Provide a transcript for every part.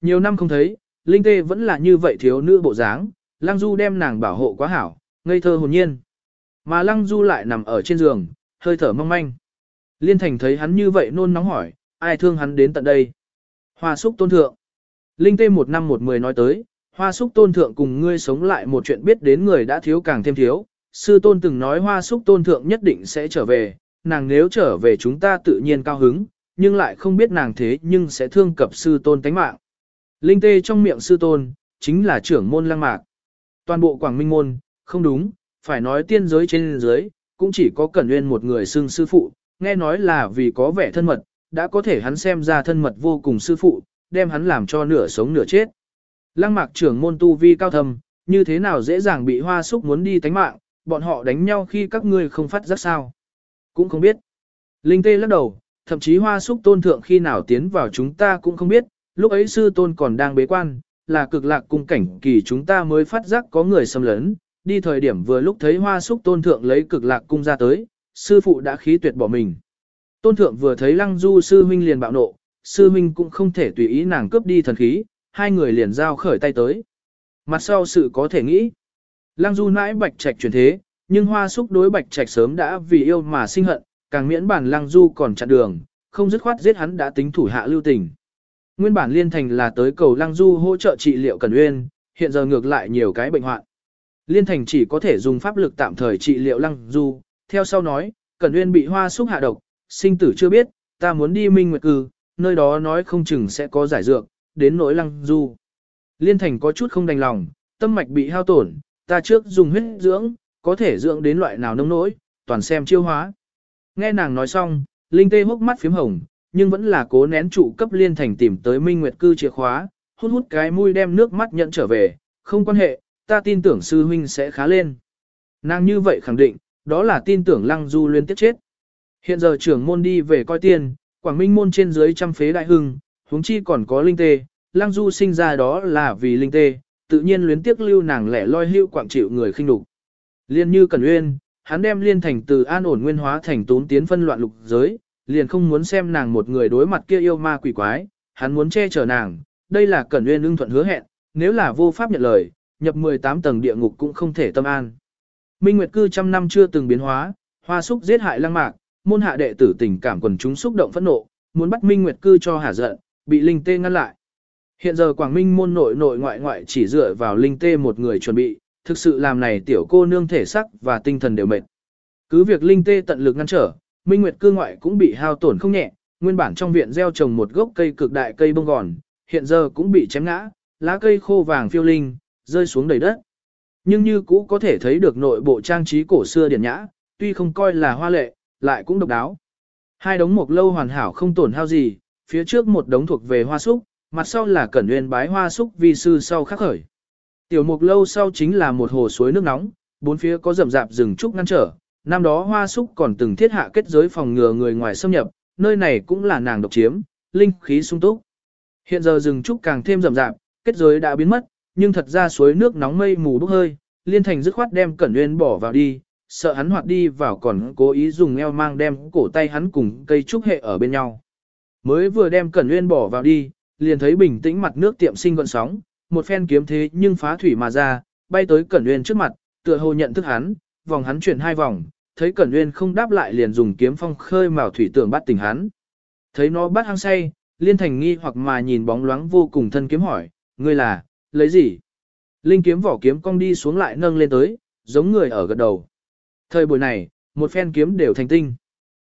Nhiều năm không thấy, Linh Tê vẫn là như vậy thiếu nữ bộ dáng, Lăng Du đem nàng bảo hộ quá hảo, ngây thơ hồn nhiên. Mà Lăng Du lại nằm ở trên giường, hơi thở mong manh. Liên Thành thấy hắn như vậy nôn nóng hỏi, ai thương hắn đến tận đây? Hoa súc tôn thượng. Linh Tê một năm một mười nói tới, hoa súc tôn thượng cùng ngươi sống lại một chuyện biết đến người đã thiếu càng thêm thiếu. Sư tôn từng nói hoa súc tôn thượng nhất định sẽ trở về, nàng nếu trở về chúng ta tự nhiên cao hứng, nhưng lại không biết nàng thế nhưng sẽ thương cập sư tôn tánh mạng. Linh tê trong miệng sư tôn, chính là trưởng môn lăng mạc. Toàn bộ quảng minh môn, không đúng, phải nói tiên giới trên dưới, cũng chỉ có Cẩn Nguyên một người xưng sư phụ, nghe nói là vì có vẻ thân mật, đã có thể hắn xem ra thân mật vô cùng sư phụ, đem hắn làm cho nửa sống nửa chết. Lăng mạc trưởng môn tu vi cao thầm, như thế nào dễ dàng bị hoa súc muốn đi tánh mạng, bọn họ đánh nhau khi các ngươi không phát giác sao. Cũng không biết. Linh tê lắc đầu, thậm chí hoa súc tôn thượng khi nào tiến vào chúng ta cũng không biết, lúc ấy sư tôn còn đang bế quan, là cực lạc cung cảnh kỳ chúng ta mới phát giác có người xâm lấn, đi thời điểm vừa lúc thấy hoa súc tôn thượng lấy cực lạc cung ra tới, sư phụ đã khí tuyệt bỏ mình. Tôn thượng vừa thấy lăng du sư huynh liền bạo nộ, sư huynh cũng không thể tùy ý nàng cướp đi thần khí, hai người liền giao khởi tay tới. Mặt sau sự có thể nghĩ, lăng du nãi bạch trạch chuyển thế, nhưng hoa súc đối bạch trạch sớm đã vì yêu mà sinh hận, càng miễn bản lăng du còn chặn đường, không dứt khoát giết hắn đã tính thủ hạ lưu tình. Nguyên bản liên thành là tới cầu lăng du hỗ trợ trị liệu Cần Uyên, hiện giờ ngược lại nhiều cái bệnh hoạn. Liên thành chỉ có thể dùng pháp lực tạm thời trị liệu lăng du, theo sau nói, Cần Uyên bị hoa súc hạ độc, sinh tử chưa biết, ta muốn đi minh nguyệt cư, nơi đó nói không chừng sẽ có giải dược, đến nỗi lăng du. Liên thành có chút không đành lòng, tâm mạch bị hao tổn, ta trước dùng huyết dưỡng, có thể dưỡng đến loại nào nông nỗi, toàn xem chiêu hóa. Nghe nàng nói xong, Linh Tê hốc mắt phím hồng, nhưng vẫn là cố nén trụ cấp liên thành tìm tới Minh Nguyệt cư chìa khóa, hút hút cái mũi đem nước mắt nhận trở về, không quan hệ, ta tin tưởng sư huynh sẽ khá lên. Nàng như vậy khẳng định, đó là tin tưởng Lăng Du liên tiếp chết. Hiện giờ trưởng môn đi về coi tiền, Quảng Minh môn trên dưới trăm phế đại hưng, huống chi còn có linh tê, Lăng Du sinh ra đó là vì linh tê, tự nhiên luyến tiếc lưu nàng lẻ loi hưu quảng chịu người khinh đục. Liên như Cẩn Uyên, hắn đem liên thành từ an ổn nguyên hóa thành tốn tiến phân loạn lục giới, liền không muốn xem nàng một người đối mặt kia yêu ma quỷ quái, hắn muốn che chở nàng, đây là Cẩn Uyên ưng thuận hứa hẹn, nếu là vô pháp nhận lời, nhập 18 tầng địa ngục cũng không thể tâm an. Minh Nguyệt cư trăm năm chưa từng biến hóa, hoa súc giết hại lăng mạc, môn hạ đệ tử tình cảm quần chúng xúc động phẫn nộ, muốn bắt Minh Nguyệt cư cho hả giận, bị Linh Tê ngăn lại. Hiện giờ Quảng Minh môn nội nội ngoại ngoại chỉ dựa vào Linh Tê một người chuẩn bị, thực sự làm này tiểu cô nương thể sắc và tinh thần đều mệt. Cứ việc Linh Tê tận lực ngăn trở, Minh Nguyệt cư ngoại cũng bị hao tổn không nhẹ, nguyên bản trong viện gieo trồng một gốc cây cực đại cây bông gòn, hiện giờ cũng bị chém ngã, lá cây khô vàng phiêu linh, rơi xuống đầy đất. Nhưng như cũ có thể thấy được nội bộ trang trí cổ xưa điển nhã, tuy không coi là hoa lệ, lại cũng độc đáo. Hai đống mục lâu hoàn hảo không tổn hao gì, phía trước một đống thuộc về hoa súc, mặt sau là cẩn nguyên bái hoa súc vi sư sau khắc khởi. Tiểu mục lâu sau chính là một hồ suối nước nóng, bốn phía có rậm rạp rừng trúc ngăn trở, năm đó hoa súc còn từng thiết hạ kết giới phòng ngừa người ngoài xâm nhập, nơi này cũng là nàng độc chiếm, linh khí sung túc. Hiện giờ rừng trúc càng thêm rậm rạp, kết giới đã biến mất, nhưng thật ra suối nước nóng mây mù bốc hơi, liên thành dứt khoát đem cẩn nguyên bỏ vào đi, sợ hắn hoạt đi vào còn cố ý dùng eo mang đem cổ tay hắn cùng cây trúc hệ ở bên nhau. Mới vừa đem cẩn nguyên bỏ vào đi, liền thấy bình tĩnh mặt nước tiệm sinh gọn sóng, một phen kiếm thế nhưng phá thủy mà ra, bay tới cẩn nguyên trước mặt, tựa hồ nhận thức hắn, vòng hắn chuyển hai vòng, thấy Cẩn Nguyên không đáp lại liền dùng kiếm phong khơi mào thủy tưởng bắt tỉnh hắn. Thấy nó bắt hăng say, Liên Thành nghi hoặc mà nhìn bóng loáng vô cùng thân kiếm hỏi, ngươi là, lấy gì? Linh kiếm vỏ kiếm cong đi xuống lại nâng lên tới, giống người ở gật đầu. Thời buổi này, một phen kiếm đều thành tinh.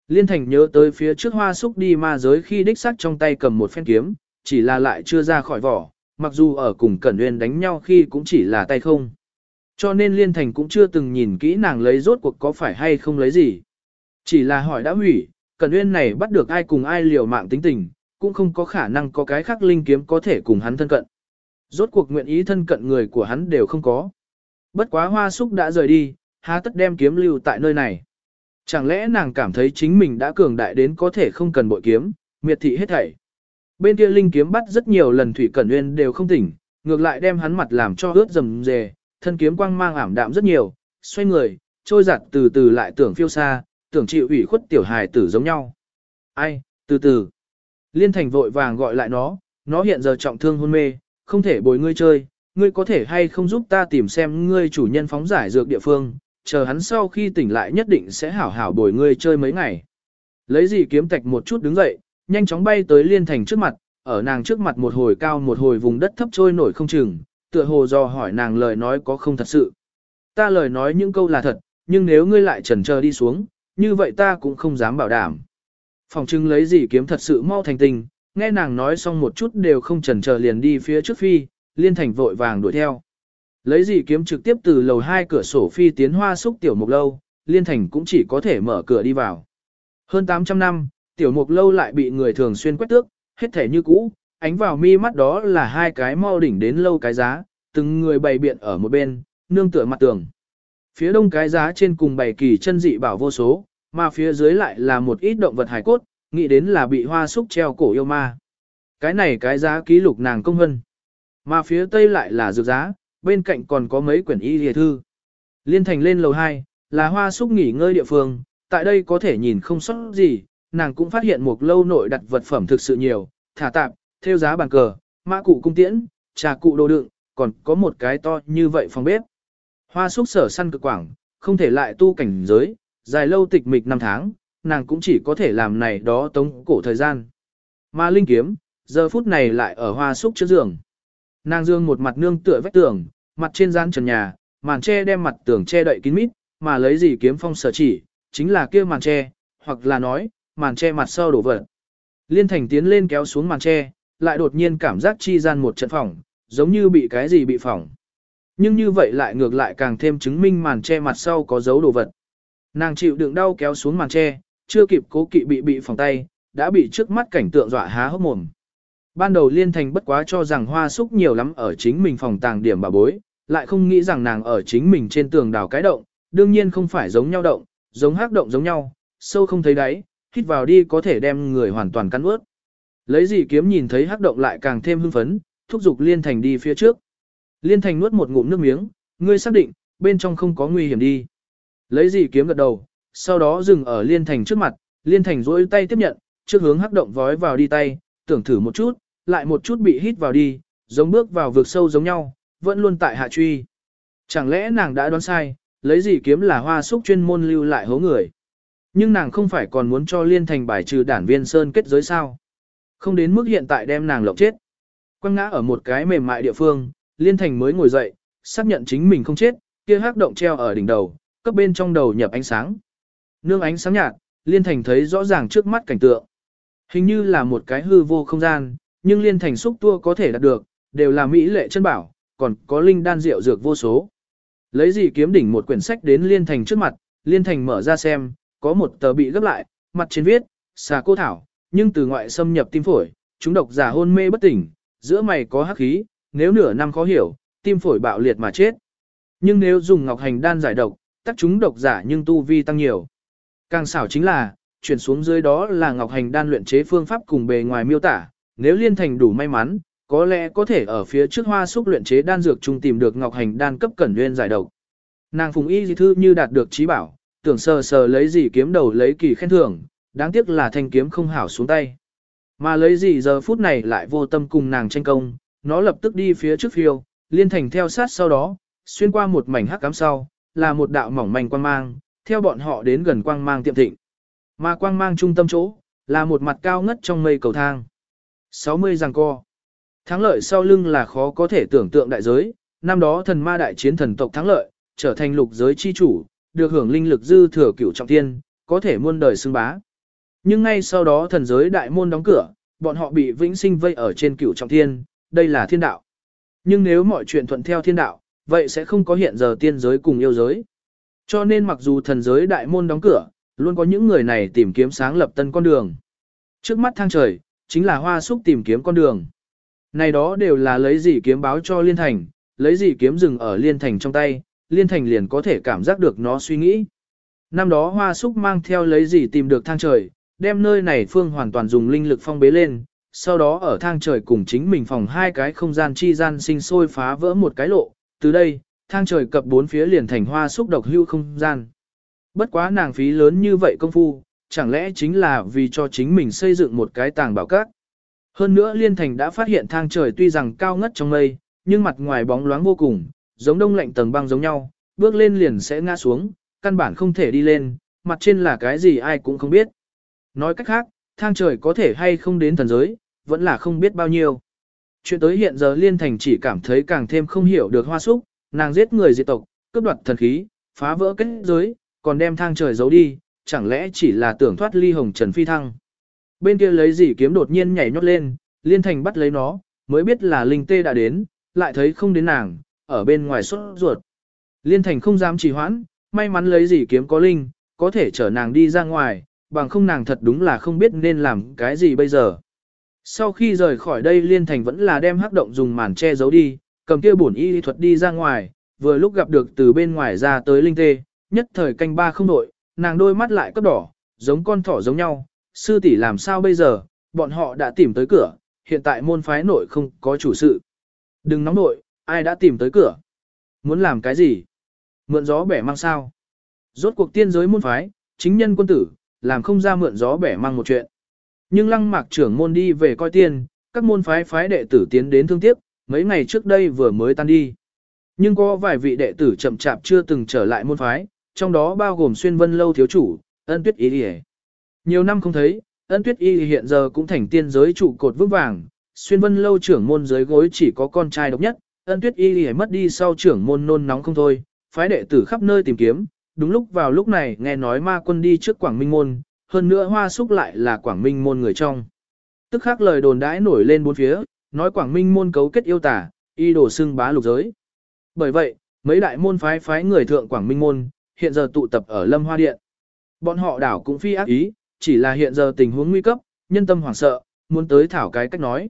Liên Thành nhớ tới phía trước hoa súc đi ma giới khi đích sắc trong tay cầm một phen kiếm, chỉ là lại chưa ra khỏi vỏ, mặc dù ở cùng Cẩn Nguyên đánh nhau khi cũng chỉ là tay không. Cho nên Liên Thành cũng chưa từng nhìn kỹ nàng lấy rốt cuộc có phải hay không lấy gì. Chỉ là hỏi đã hủy, Cần Uyên này bắt được ai cùng ai liều mạng tính tình, cũng không có khả năng có cái khác linh kiếm có thể cùng hắn thân cận. Rốt cuộc nguyện ý thân cận người của hắn đều không có. Bất quá hoa súc đã rời đi, há tất đem kiếm lưu tại nơi này. Chẳng lẽ nàng cảm thấy chính mình đã cường đại đến có thể không cần bội kiếm, miệt thị hết thảy. Bên kia linh kiếm bắt rất nhiều lần Thủy Cẩn Uyên đều không tỉnh, ngược lại đem hắn mặt làm cho ướt rầm rề, thân kiếm quang mang ảm đạm rất nhiều, xoay người, trôi giặt từ từ lại tưởng phiêu xa, tưởng chịu ủy khuất tiểu hài tử giống nhau. Ai, từ từ. Liên thành vội vàng gọi lại nó, nó hiện giờ trọng thương hôn mê, không thể bồi ngươi chơi, ngươi có thể hay không giúp ta tìm xem ngươi chủ nhân phóng giải dược địa phương, chờ hắn sau khi tỉnh lại nhất định sẽ hảo hảo bồi ngươi chơi mấy ngày. Lấy gì kiếm tạch một chút đứng dậy, nhanh chóng bay tới liên thành trước mặt, ở nàng trước mặt một hồi cao một hồi vùng đất thấp trôi nổi không chừng, tựa hồ do hỏi nàng lời nói có không thật sự. Ta lời nói những câu là thật, nhưng nếu ngươi lại chần chờ đi xuống, như vậy ta cũng không dám bảo đảm. Phòng trưng lấy gì kiếm thật sự mau thành tình, nghe nàng nói xong một chút đều không chần chờ liền đi phía trước phi, liên thành vội vàng đuổi theo. Lấy gì kiếm trực tiếp từ lầu hai cửa sổ phi tiến hoa xúc tiểu mục lâu, liên thành cũng chỉ có thể mở cửa đi vào. Hơn 800 năm, tiểu mục lâu lại bị người thường xuyên quét tước, hết thể như cũ, ánh vào mi mắt đó là hai cái mau đỉnh đến lâu cái giá, từng người bày biện ở một bên, nương tựa mặt tường. Phía đông cái giá trên cùng bày kỳ chân dị bảo vô số, mà phía dưới lại là một ít động vật hải cốt, nghĩ đến là bị hoa súc treo cổ yêu ma. Cái này cái giá ký lục nàng công hân. Mà phía tây lại là dược giá, bên cạnh còn có mấy quyển y lìa thư. Liên thành lên lầu 2, là hoa súc nghỉ ngơi địa phương, tại đây có thể nhìn không sót gì, nàng cũng phát hiện một lâu nội đặt vật phẩm thực sự nhiều, thả tạp, theo giá bàn cờ, mã cụ cung tiễn, trà cụ đồ đựng, còn có một cái to như vậy phòng bếp. Hoa súc sở săn cực quảng, không thể lại tu cảnh giới, dài lâu tịch mịch năm tháng, nàng cũng chỉ có thể làm này đó tống cổ thời gian. Mà linh kiếm, giờ phút này lại ở hoa súc trước giường. Nàng dương một mặt nương tựa vách tường, mặt trên gian trần nhà, màn tre đem mặt tường che đậy kín mít, mà lấy gì kiếm phong sở chỉ, chính là kia màn tre, hoặc là nói, màn tre mặt sau đổ vật. Liên thành tiến lên kéo xuống màn tre lại đột nhiên cảm giác chi gian một trận phỏng, giống như bị cái gì bị phỏng. Nhưng như vậy lại ngược lại càng thêm chứng minh màn che mặt sau có dấu đồ vật. Nàng chịu đựng đau kéo xuống màn che, chưa kịp cố kỵ bị bị phòng tay, đã bị trước mắt cảnh tượng dọa há hốc mồm. Ban đầu liên thành bất quá cho rằng hoa súc nhiều lắm ở chính mình phòng tàng điểm bà bối, lại không nghĩ rằng nàng ở chính mình trên tường đào cái động, đương nhiên không phải giống nhau động, giống hắc động giống nhau, sâu không thấy đáy, hít vào đi có thể đem người hoàn toàn cắn ướt. Lấy gì kiếm nhìn thấy hắc động lại càng thêm hưng phấn, thúc giục liên thành đi phía trước. Liên thành nuốt một ngụm nước miếng, ngươi xác định, bên trong không có nguy hiểm đi. Lấy gì kiếm gật đầu, sau đó dừng ở liên thành trước mặt, liên thành rỗi tay tiếp nhận, trước hướng hắc động vói vào đi tay, tưởng thử một chút, lại một chút bị hít vào đi, giống bước vào vực sâu giống nhau, vẫn luôn tại hạ truy. Chẳng lẽ nàng đã đoán sai, lấy gì kiếm là hoa súc chuyên môn lưu lại hố người. Nhưng nàng không phải còn muốn cho liên thành bài trừ đản viên sơn kết giới sao. Không đến mức hiện tại đem nàng lộng chết. Quăng ngã ở một cái mềm mại địa phương, liên thành mới ngồi dậy, xác nhận chính mình không chết, kia hắc động treo ở đỉnh đầu, cấp bên trong đầu nhập ánh sáng. Nương ánh sáng nhạt, liên thành thấy rõ ràng trước mắt cảnh tượng. Hình như là một cái hư vô không gian, nhưng liên thành xúc tua có thể đạt được, đều là mỹ lệ chân bảo, còn có linh đan rượu dược vô số. Lấy gì kiếm đỉnh một quyển sách đến liên thành trước mặt, liên thành mở ra xem, có một tờ bị gấp lại, mặt trên viết, xà cô thảo, nhưng từ ngoại xâm nhập tim phổi, chúng độc giả hôn mê bất tỉnh, giữa mày có hắc khí, nếu nửa năm khó hiểu, tim phổi bạo liệt mà chết. Nhưng nếu dùng ngọc hành đan giải độc, tắc chúng độc giả nhưng tu vi tăng nhiều. Càng xảo chính là, chuyển xuống dưới đó là ngọc hành đan luyện chế phương pháp cùng bề ngoài miêu tả, nếu liên thành đủ may mắn, có lẽ có thể ở phía trước hoa xúc luyện chế đan dược chung tìm được ngọc hành đan cấp cẩn nguyên giải độc. Nàng phùng y dị thư như đạt được trí bảo, tưởng sờ sờ lấy gì kiếm đầu lấy kỳ khen thưởng, đáng tiếc là thanh kiếm không hảo xuống tay. Mà lấy gì giờ phút này lại vô tâm cùng nàng tranh công, nó lập tức đi phía trước phiêu, liên thành theo sát sau đó, xuyên qua một mảnh hắc cám sau, là một đạo mỏng manh quang mang, theo bọn họ đến gần quang mang tiệm thịnh. Mà quang mang trung tâm chỗ, là một mặt cao ngất trong mây cầu thang. 60 giằng co. Thắng lợi sau lưng là khó có thể tưởng tượng đại giới, năm đó thần ma đại chiến thần tộc thắng lợi, trở thành lục giới chi chủ, được hưởng linh lực dư thừa cửu trọng thiên, có thể muôn đời xưng bá. Nhưng ngay sau đó thần giới đại môn đóng cửa, bọn họ bị vĩnh sinh vây ở trên cửu trọng thiên, đây là thiên đạo. Nhưng nếu mọi chuyện thuận theo thiên đạo, vậy sẽ không có hiện giờ tiên giới cùng yêu giới. Cho nên mặc dù thần giới đại môn đóng cửa, luôn có những người này tìm kiếm sáng lập tân con đường. Trước mắt thang trời, chính là hoa súc tìm kiếm con đường. Này đó đều là lấy gì kiếm báo cho Liên Thành, lấy gì kiếm rừng ở Liên Thành trong tay, Liên Thành liền có thể cảm giác được nó suy nghĩ. Năm đó hoa súc mang theo lấy gì tìm được thang trời, đem nơi này phương hoàn toàn dùng linh lực phong bế lên, sau đó ở thang trời cùng chính mình phòng hai cái không gian chi gian sinh sôi phá vỡ một cái lộ, từ đây, thang trời cập bốn phía liền thành hoa súc độc hưu không gian. Bất quá nàng phí lớn như vậy công phu, chẳng lẽ chính là vì cho chính mình xây dựng một cái tàng bảo các. Hơn nữa Liên Thành đã phát hiện thang trời tuy rằng cao ngất trong mây, nhưng mặt ngoài bóng loáng vô cùng, giống đông lạnh tầng băng giống nhau, bước lên liền sẽ ngã xuống, căn bản không thể đi lên, mặt trên là cái gì ai cũng không biết. Nói cách khác, thang trời có thể hay không đến thần giới, vẫn là không biết bao nhiêu. Chuyện tới hiện giờ Liên Thành chỉ cảm thấy càng thêm không hiểu được hoa súc, nàng giết người diệt tộc, cướp đoạt thần khí, phá vỡ kết giới, còn đem thang trời giấu đi, chẳng lẽ chỉ là tưởng thoát ly hồng trần phi thăng. Bên kia lấy gì kiếm đột nhiên nhảy nhót lên, Liên Thành bắt lấy nó, mới biết là Linh Tê đã đến, lại thấy không đến nàng, ở bên ngoài xuất ruột. Liên Thành không dám trì hoãn, may mắn lấy gì kiếm có Linh, có thể chở nàng đi ra ngoài, bằng không nàng thật đúng là không biết nên làm cái gì bây giờ. Sau khi rời khỏi đây Liên Thành vẫn là đem hắc động dùng màn che giấu đi, cầm kia bổn y thuật đi ra ngoài, vừa lúc gặp được từ bên ngoài ra tới Linh Tê, nhất thời canh ba không đội, nàng đôi mắt lại cấp đỏ, giống con thỏ giống nhau, sư tỷ làm sao bây giờ, bọn họ đã tìm tới cửa, hiện tại môn phái nội không có chủ sự. Đừng nóng nội, ai đã tìm tới cửa? Muốn làm cái gì? Mượn gió bẻ mang sao? Rốt cuộc tiên giới môn phái, chính nhân quân tử, làm không ra mượn gió bẻ mang một chuyện. Nhưng lăng mạc trưởng môn đi về coi tiên, các môn phái phái đệ tử tiến đến thương tiếc, mấy ngày trước đây vừa mới tan đi. Nhưng có vài vị đệ tử chậm chạp chưa từng trở lại môn phái, trong đó bao gồm xuyên vân lâu thiếu chủ, ân tuyết ý đi Nhiều năm không thấy, ân tuyết y hiện giờ cũng thành tiên giới trụ cột vững vàng, xuyên vân lâu trưởng môn giới gối chỉ có con trai độc nhất, ân tuyết y mất đi sau trưởng môn nôn nóng không thôi, phái đệ tử khắp nơi tìm kiếm, đúng lúc vào lúc này nghe nói ma quân đi trước Quảng Minh Môn, hơn nữa hoa súc lại là Quảng Minh Môn người trong. Tức khắc lời đồn đãi nổi lên bốn phía, nói Quảng Minh Môn cấu kết yêu tả, y đổ xưng bá lục giới. Bởi vậy, mấy đại môn phái phái người thượng Quảng Minh Môn, hiện giờ tụ tập ở Lâm Hoa Điện. Bọn họ đảo cũng phi ác ý, chỉ là hiện giờ tình huống nguy cấp, nhân tâm hoảng sợ, muốn tới thảo cái cách nói.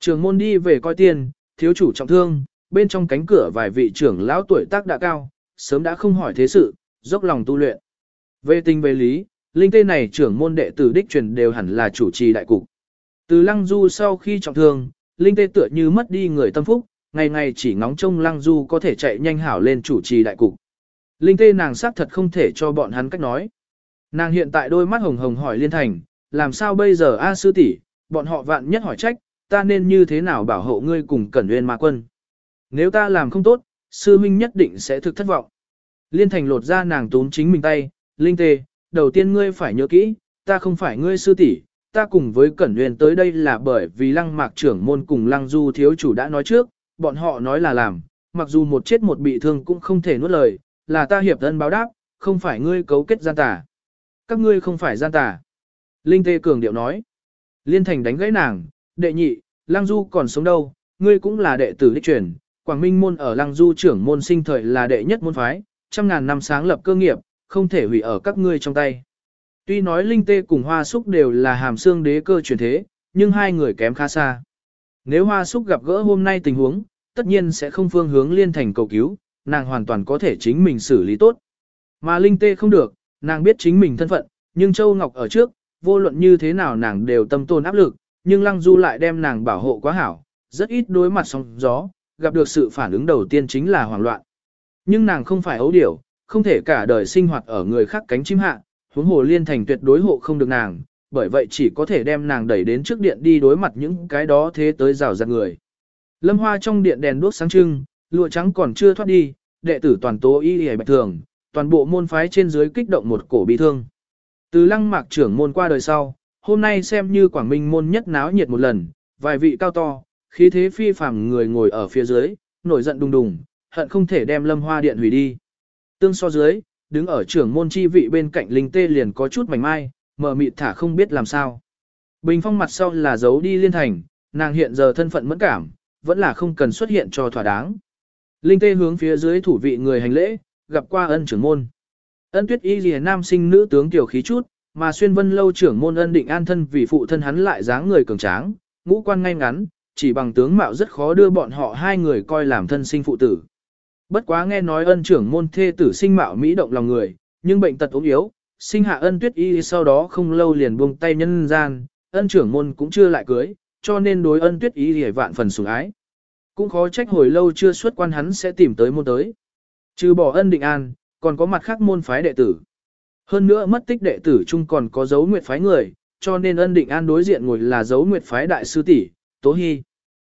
Trường môn đi về coi tiền, thiếu chủ trọng thương, bên trong cánh cửa vài vị trưởng lão tuổi tác đã cao, sớm đã không hỏi thế sự, dốc lòng tu luyện. Về tình về lý, linh tê này trưởng môn đệ tử đích truyền đều hẳn là chủ trì đại cục. Từ lăng du sau khi trọng thương, linh tê tựa như mất đi người tâm phúc, ngày ngày chỉ ngóng trông lăng du có thể chạy nhanh hảo lên chủ trì đại cục. Linh tê nàng xác thật không thể cho bọn hắn cách nói. Nàng hiện tại đôi mắt hồng hồng hỏi liên thành, làm sao bây giờ A sư tỷ, bọn họ vạn nhất hỏi trách, ta nên như thế nào bảo hộ ngươi cùng cẩn nguyên ma quân. Nếu ta làm không tốt, sư minh nhất định sẽ thực thất vọng. Liên thành lột ra nàng tốn chính mình tay, linh tê, đầu tiên ngươi phải nhớ kỹ, ta không phải ngươi sư tỷ, ta cùng với Cẩn Nguyên tới đây là bởi vì lăng mạc trưởng môn cùng lăng du thiếu chủ đã nói trước, bọn họ nói là làm, mặc dù một chết một bị thương cũng không thể nuốt lời, là ta hiệp thân báo đáp, không phải ngươi cấu kết gian tà. Các ngươi không phải gian tà. Linh Tê Cường điệu nói. Liên Thành đánh gãy nàng, đệ nhị, lăng du còn sống đâu, ngươi cũng là đệ tử đích truyền, Quảng Minh môn ở lăng du trưởng môn sinh thời là đệ nhất môn phái, trăm ngàn năm sáng lập cơ nghiệp, không thể hủy ở các ngươi trong tay. Tuy nói Linh Tê cùng Hoa Súc đều là hàm xương đế cơ truyền thế, nhưng hai người kém khá xa. Nếu Hoa Súc gặp gỡ hôm nay tình huống, tất nhiên sẽ không phương hướng liên thành cầu cứu, nàng hoàn toàn có thể chính mình xử lý tốt. Mà Linh Tê không được, nàng biết chính mình thân phận, nhưng Châu Ngọc ở trước, vô luận như thế nào nàng đều tâm tôn áp lực, nhưng Lăng Du lại đem nàng bảo hộ quá hảo, rất ít đối mặt sóng gió, gặp được sự phản ứng đầu tiên chính là hoảng loạn. Nhưng nàng không phải ấu điểu, không thể cả đời sinh hoạt ở người khác cánh chim hạ, huống hồ liên thành tuyệt đối hộ không được nàng, bởi vậy chỉ có thể đem nàng đẩy đến trước điện đi đối mặt những cái đó thế tới rào rạt người. Lâm hoa trong điện đèn đuốc sáng trưng, lụa trắng còn chưa thoát đi, đệ tử toàn tố y y bạch thường, toàn bộ môn phái trên dưới kích động một cổ bị thương. Từ lăng mạc trưởng môn qua đời sau, hôm nay xem như Quảng Minh môn nhất náo nhiệt một lần, vài vị cao to, khí thế phi phàm người ngồi ở phía dưới, nổi giận đùng đùng, hận không thể đem lâm hoa điện hủy đi. Tương so dưới, đứng ở trưởng môn chi vị bên cạnh linh tê liền có chút mảnh mai, mở mịt thả không biết làm sao. Bình phong mặt sau là giấu đi liên thành, nàng hiện giờ thân phận mẫn cảm, vẫn là không cần xuất hiện cho thỏa đáng. Linh tê hướng phía dưới thủ vị người hành lễ, gặp qua ân trưởng môn. Ân tuyết y lìa nam sinh nữ tướng tiểu khí chút, mà xuyên vân lâu trưởng môn ân định an thân vì phụ thân hắn lại dáng người cường tráng, ngũ quan ngay ngắn, chỉ bằng tướng mạo rất khó đưa bọn họ hai người coi làm thân sinh phụ tử. Bất quá nghe nói ân trưởng môn thê tử sinh mạo mỹ động lòng người, nhưng bệnh tật ốm yếu, sinh hạ ân tuyết y sau đó không lâu liền buông tay nhân gian, ân trưởng môn cũng chưa lại cưới, cho nên đối ân tuyết y hề vạn phần sủng ái. Cũng khó trách hồi lâu chưa xuất quan hắn sẽ tìm tới môn tới. Trừ bỏ ân định an, còn có mặt khác môn phái đệ tử. Hơn nữa mất tích đệ tử chung còn có dấu nguyệt phái người, cho nên ân định an đối diện ngồi là dấu nguyệt phái đại sư tỷ Tố Hy.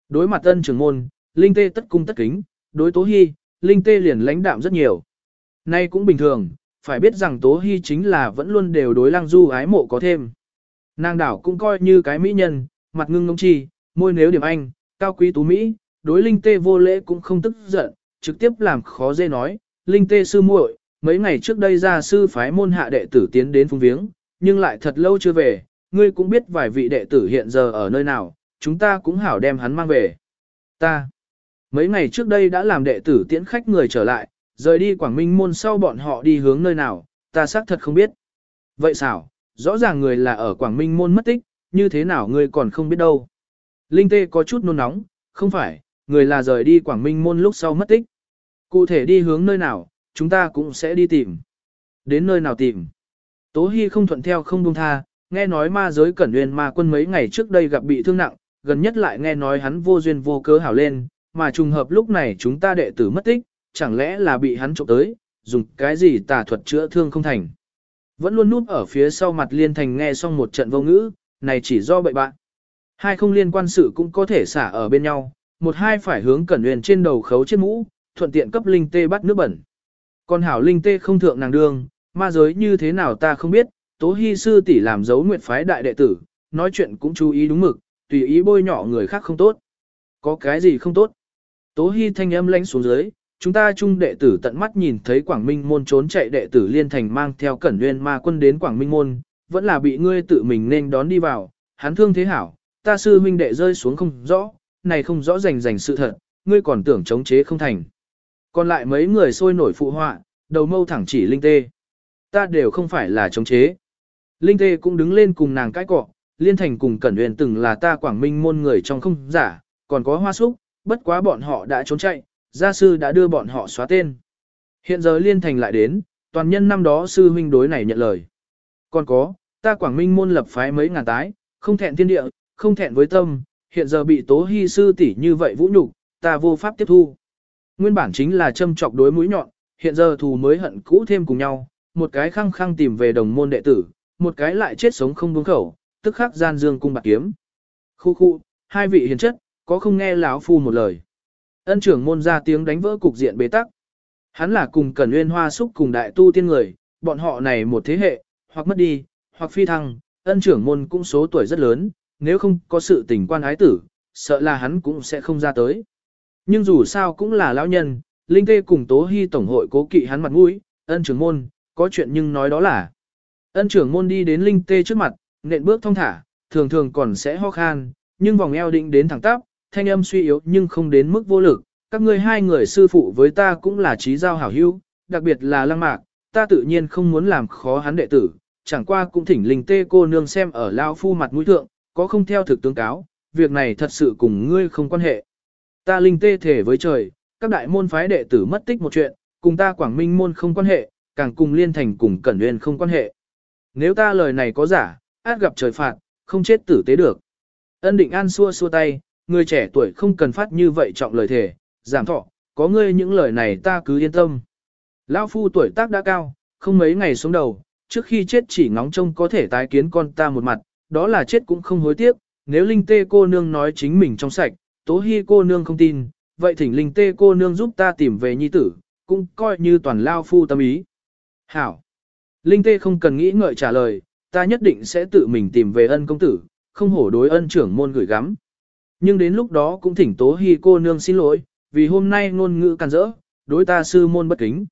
Đối mặt ân trưởng môn, Linh Tê tất cung tất kính, đối Tố Hy, Linh Tê liền lãnh đạm rất nhiều. Nay cũng bình thường, phải biết rằng Tố Hy chính là vẫn luôn đều đối lăng du ái mộ có thêm. Nàng đảo cũng coi như cái mỹ nhân, mặt ngưng ngông chi, môi nếu điểm anh, cao quý tú Mỹ, đối Linh Tê vô lễ cũng không tức giận, trực tiếp làm khó dễ nói, Linh Tê sư muội, mấy ngày trước đây ra sư phái môn hạ đệ tử tiến đến phung viếng, nhưng lại thật lâu chưa về, ngươi cũng biết vài vị đệ tử hiện giờ ở nơi nào, chúng ta cũng hảo đem hắn mang về. Ta, mấy ngày trước đây đã làm đệ tử tiễn khách người trở lại, rời đi Quảng Minh môn sau bọn họ đi hướng nơi nào, ta xác thật không biết. Vậy sao, rõ ràng người là ở Quảng Minh môn mất tích, như thế nào ngươi còn không biết đâu. Linh Tê có chút nôn nóng, không phải, người là rời đi Quảng Minh môn lúc sau mất tích. Cụ thể đi hướng nơi nào, chúng ta cũng sẽ đi tìm. Đến nơi nào tìm? Tố Hy không thuận theo không buông tha, nghe nói ma giới cẩn nguyên ma quân mấy ngày trước đây gặp bị thương nặng, gần nhất lại nghe nói hắn vô duyên vô cớ hảo lên, mà trùng hợp lúc này chúng ta đệ tử mất tích, chẳng lẽ là bị hắn trộm tới, dùng cái gì tà thuật chữa thương không thành. Vẫn luôn núp ở phía sau mặt liên thành nghe xong một trận vô ngữ, này chỉ do bậy bạn. Hai không liên quan sự cũng có thể xả ở bên nhau, một hai phải hướng cẩn nguyên trên đầu khấu trên mũ, thuận tiện cấp linh tê bắt nước bẩn. Còn hảo linh tê không thượng nàng đương, ma giới như thế nào ta không biết, tố hy sư tỷ làm dấu nguyệt phái đại đệ tử, nói chuyện cũng chú ý đúng mực, tùy ý bôi nhọ người khác không tốt. Có cái gì không tốt? Tố hy thanh âm lãnh xuống dưới, chúng ta chung đệ tử tận mắt nhìn thấy Quảng Minh môn trốn chạy đệ tử liên thành mang theo cẩn nguyên ma quân đến Quảng Minh môn, vẫn là bị ngươi tự mình nên đón đi vào, hắn thương thế hảo, ta sư huynh đệ rơi xuống không rõ, này không rõ rành rành sự thật, ngươi còn tưởng chống chế không thành. Còn lại mấy người sôi nổi phụ họa, đầu mâu thẳng chỉ Linh Tê. Ta đều không phải là chống chế. Linh Tê cũng đứng lên cùng nàng cãi cọ, Liên Thành cùng Cẩn Nguyên từng là ta Quảng Minh môn người trong không giả, còn có hoa súc, bất quá bọn họ đã trốn chạy, gia sư đã đưa bọn họ xóa tên. Hiện giờ Liên Thành lại đến, toàn nhân năm đó sư huynh đối này nhận lời. Còn có, ta Quảng Minh môn lập phái mấy ngàn tái, không thẹn thiên địa, không thẹn với tâm, hiện giờ bị tố hy sư tỷ như vậy vũ nhục, ta vô pháp tiếp thu. Nguyên bản chính là châm chọc đối mũi nhọn, hiện giờ thù mới hận cũ thêm cùng nhau, một cái khăng khăng tìm về đồng môn đệ tử, một cái lại chết sống không buông khẩu, tức khắc gian dương cung bạc kiếm. Khu khu, hai vị hiền chất, có không nghe lão phu một lời. Ân trưởng môn ra tiếng đánh vỡ cục diện bế tắc. Hắn là cùng Cẩn Nguyên Hoa xúc cùng đại tu tiên người, bọn họ này một thế hệ, hoặc mất đi, hoặc phi thăng, ân trưởng môn cũng số tuổi rất lớn, nếu không có sự tình quan ái tử, sợ là hắn cũng sẽ không ra tới. Nhưng dù sao cũng là lão nhân, Linh Tê cùng Tố Hy Tổng hội cố kỵ hắn mặt mũi, ân trưởng môn, có chuyện nhưng nói đó là. Ân trưởng môn đi đến Linh Tê trước mặt, nện bước thong thả, thường thường còn sẽ ho khan, nhưng vòng eo định đến thẳng tắp, thanh âm suy yếu nhưng không đến mức vô lực. Các ngươi hai người sư phụ với ta cũng là trí giao hảo hữu, đặc biệt là lăng mạc, ta tự nhiên không muốn làm khó hắn đệ tử, chẳng qua cũng thỉnh Linh Tê cô nương xem ở lao phu mặt mũi thượng, có không theo thực tướng cáo, việc này thật sự cùng ngươi không quan hệ. Ta Linh Tê thể với trời, các đại môn phái đệ tử mất tích một chuyện, cùng ta Quảng Minh môn không quan hệ, càng cùng Liên Thành cùng Cẩn Nguyên không quan hệ. Nếu ta lời này có giả, át gặp trời phạt, không chết tử tế được. Ân Định An xua xua tay, người trẻ tuổi không cần phát như vậy trọng lời thể, giảm thọ, có ngươi những lời này ta cứ yên tâm. Lão phu tuổi tác đã cao, không mấy ngày xuống đầu, trước khi chết chỉ ngóng trông có thể tái kiến con ta một mặt, đó là chết cũng không hối tiếc, nếu Linh Tê cô nương nói chính mình trong sạch, Tố Hi cô nương không tin, vậy thỉnh Linh Tê cô nương giúp ta tìm về nhi tử, cũng coi như toàn lao phu tâm ý. Hảo! Linh Tê không cần nghĩ ngợi trả lời, ta nhất định sẽ tự mình tìm về ân công tử, không hổ đối ân trưởng môn gửi gắm. Nhưng đến lúc đó cũng thỉnh Tố Hi cô nương xin lỗi, vì hôm nay ngôn ngữ càn rỡ, đối ta sư môn bất kính.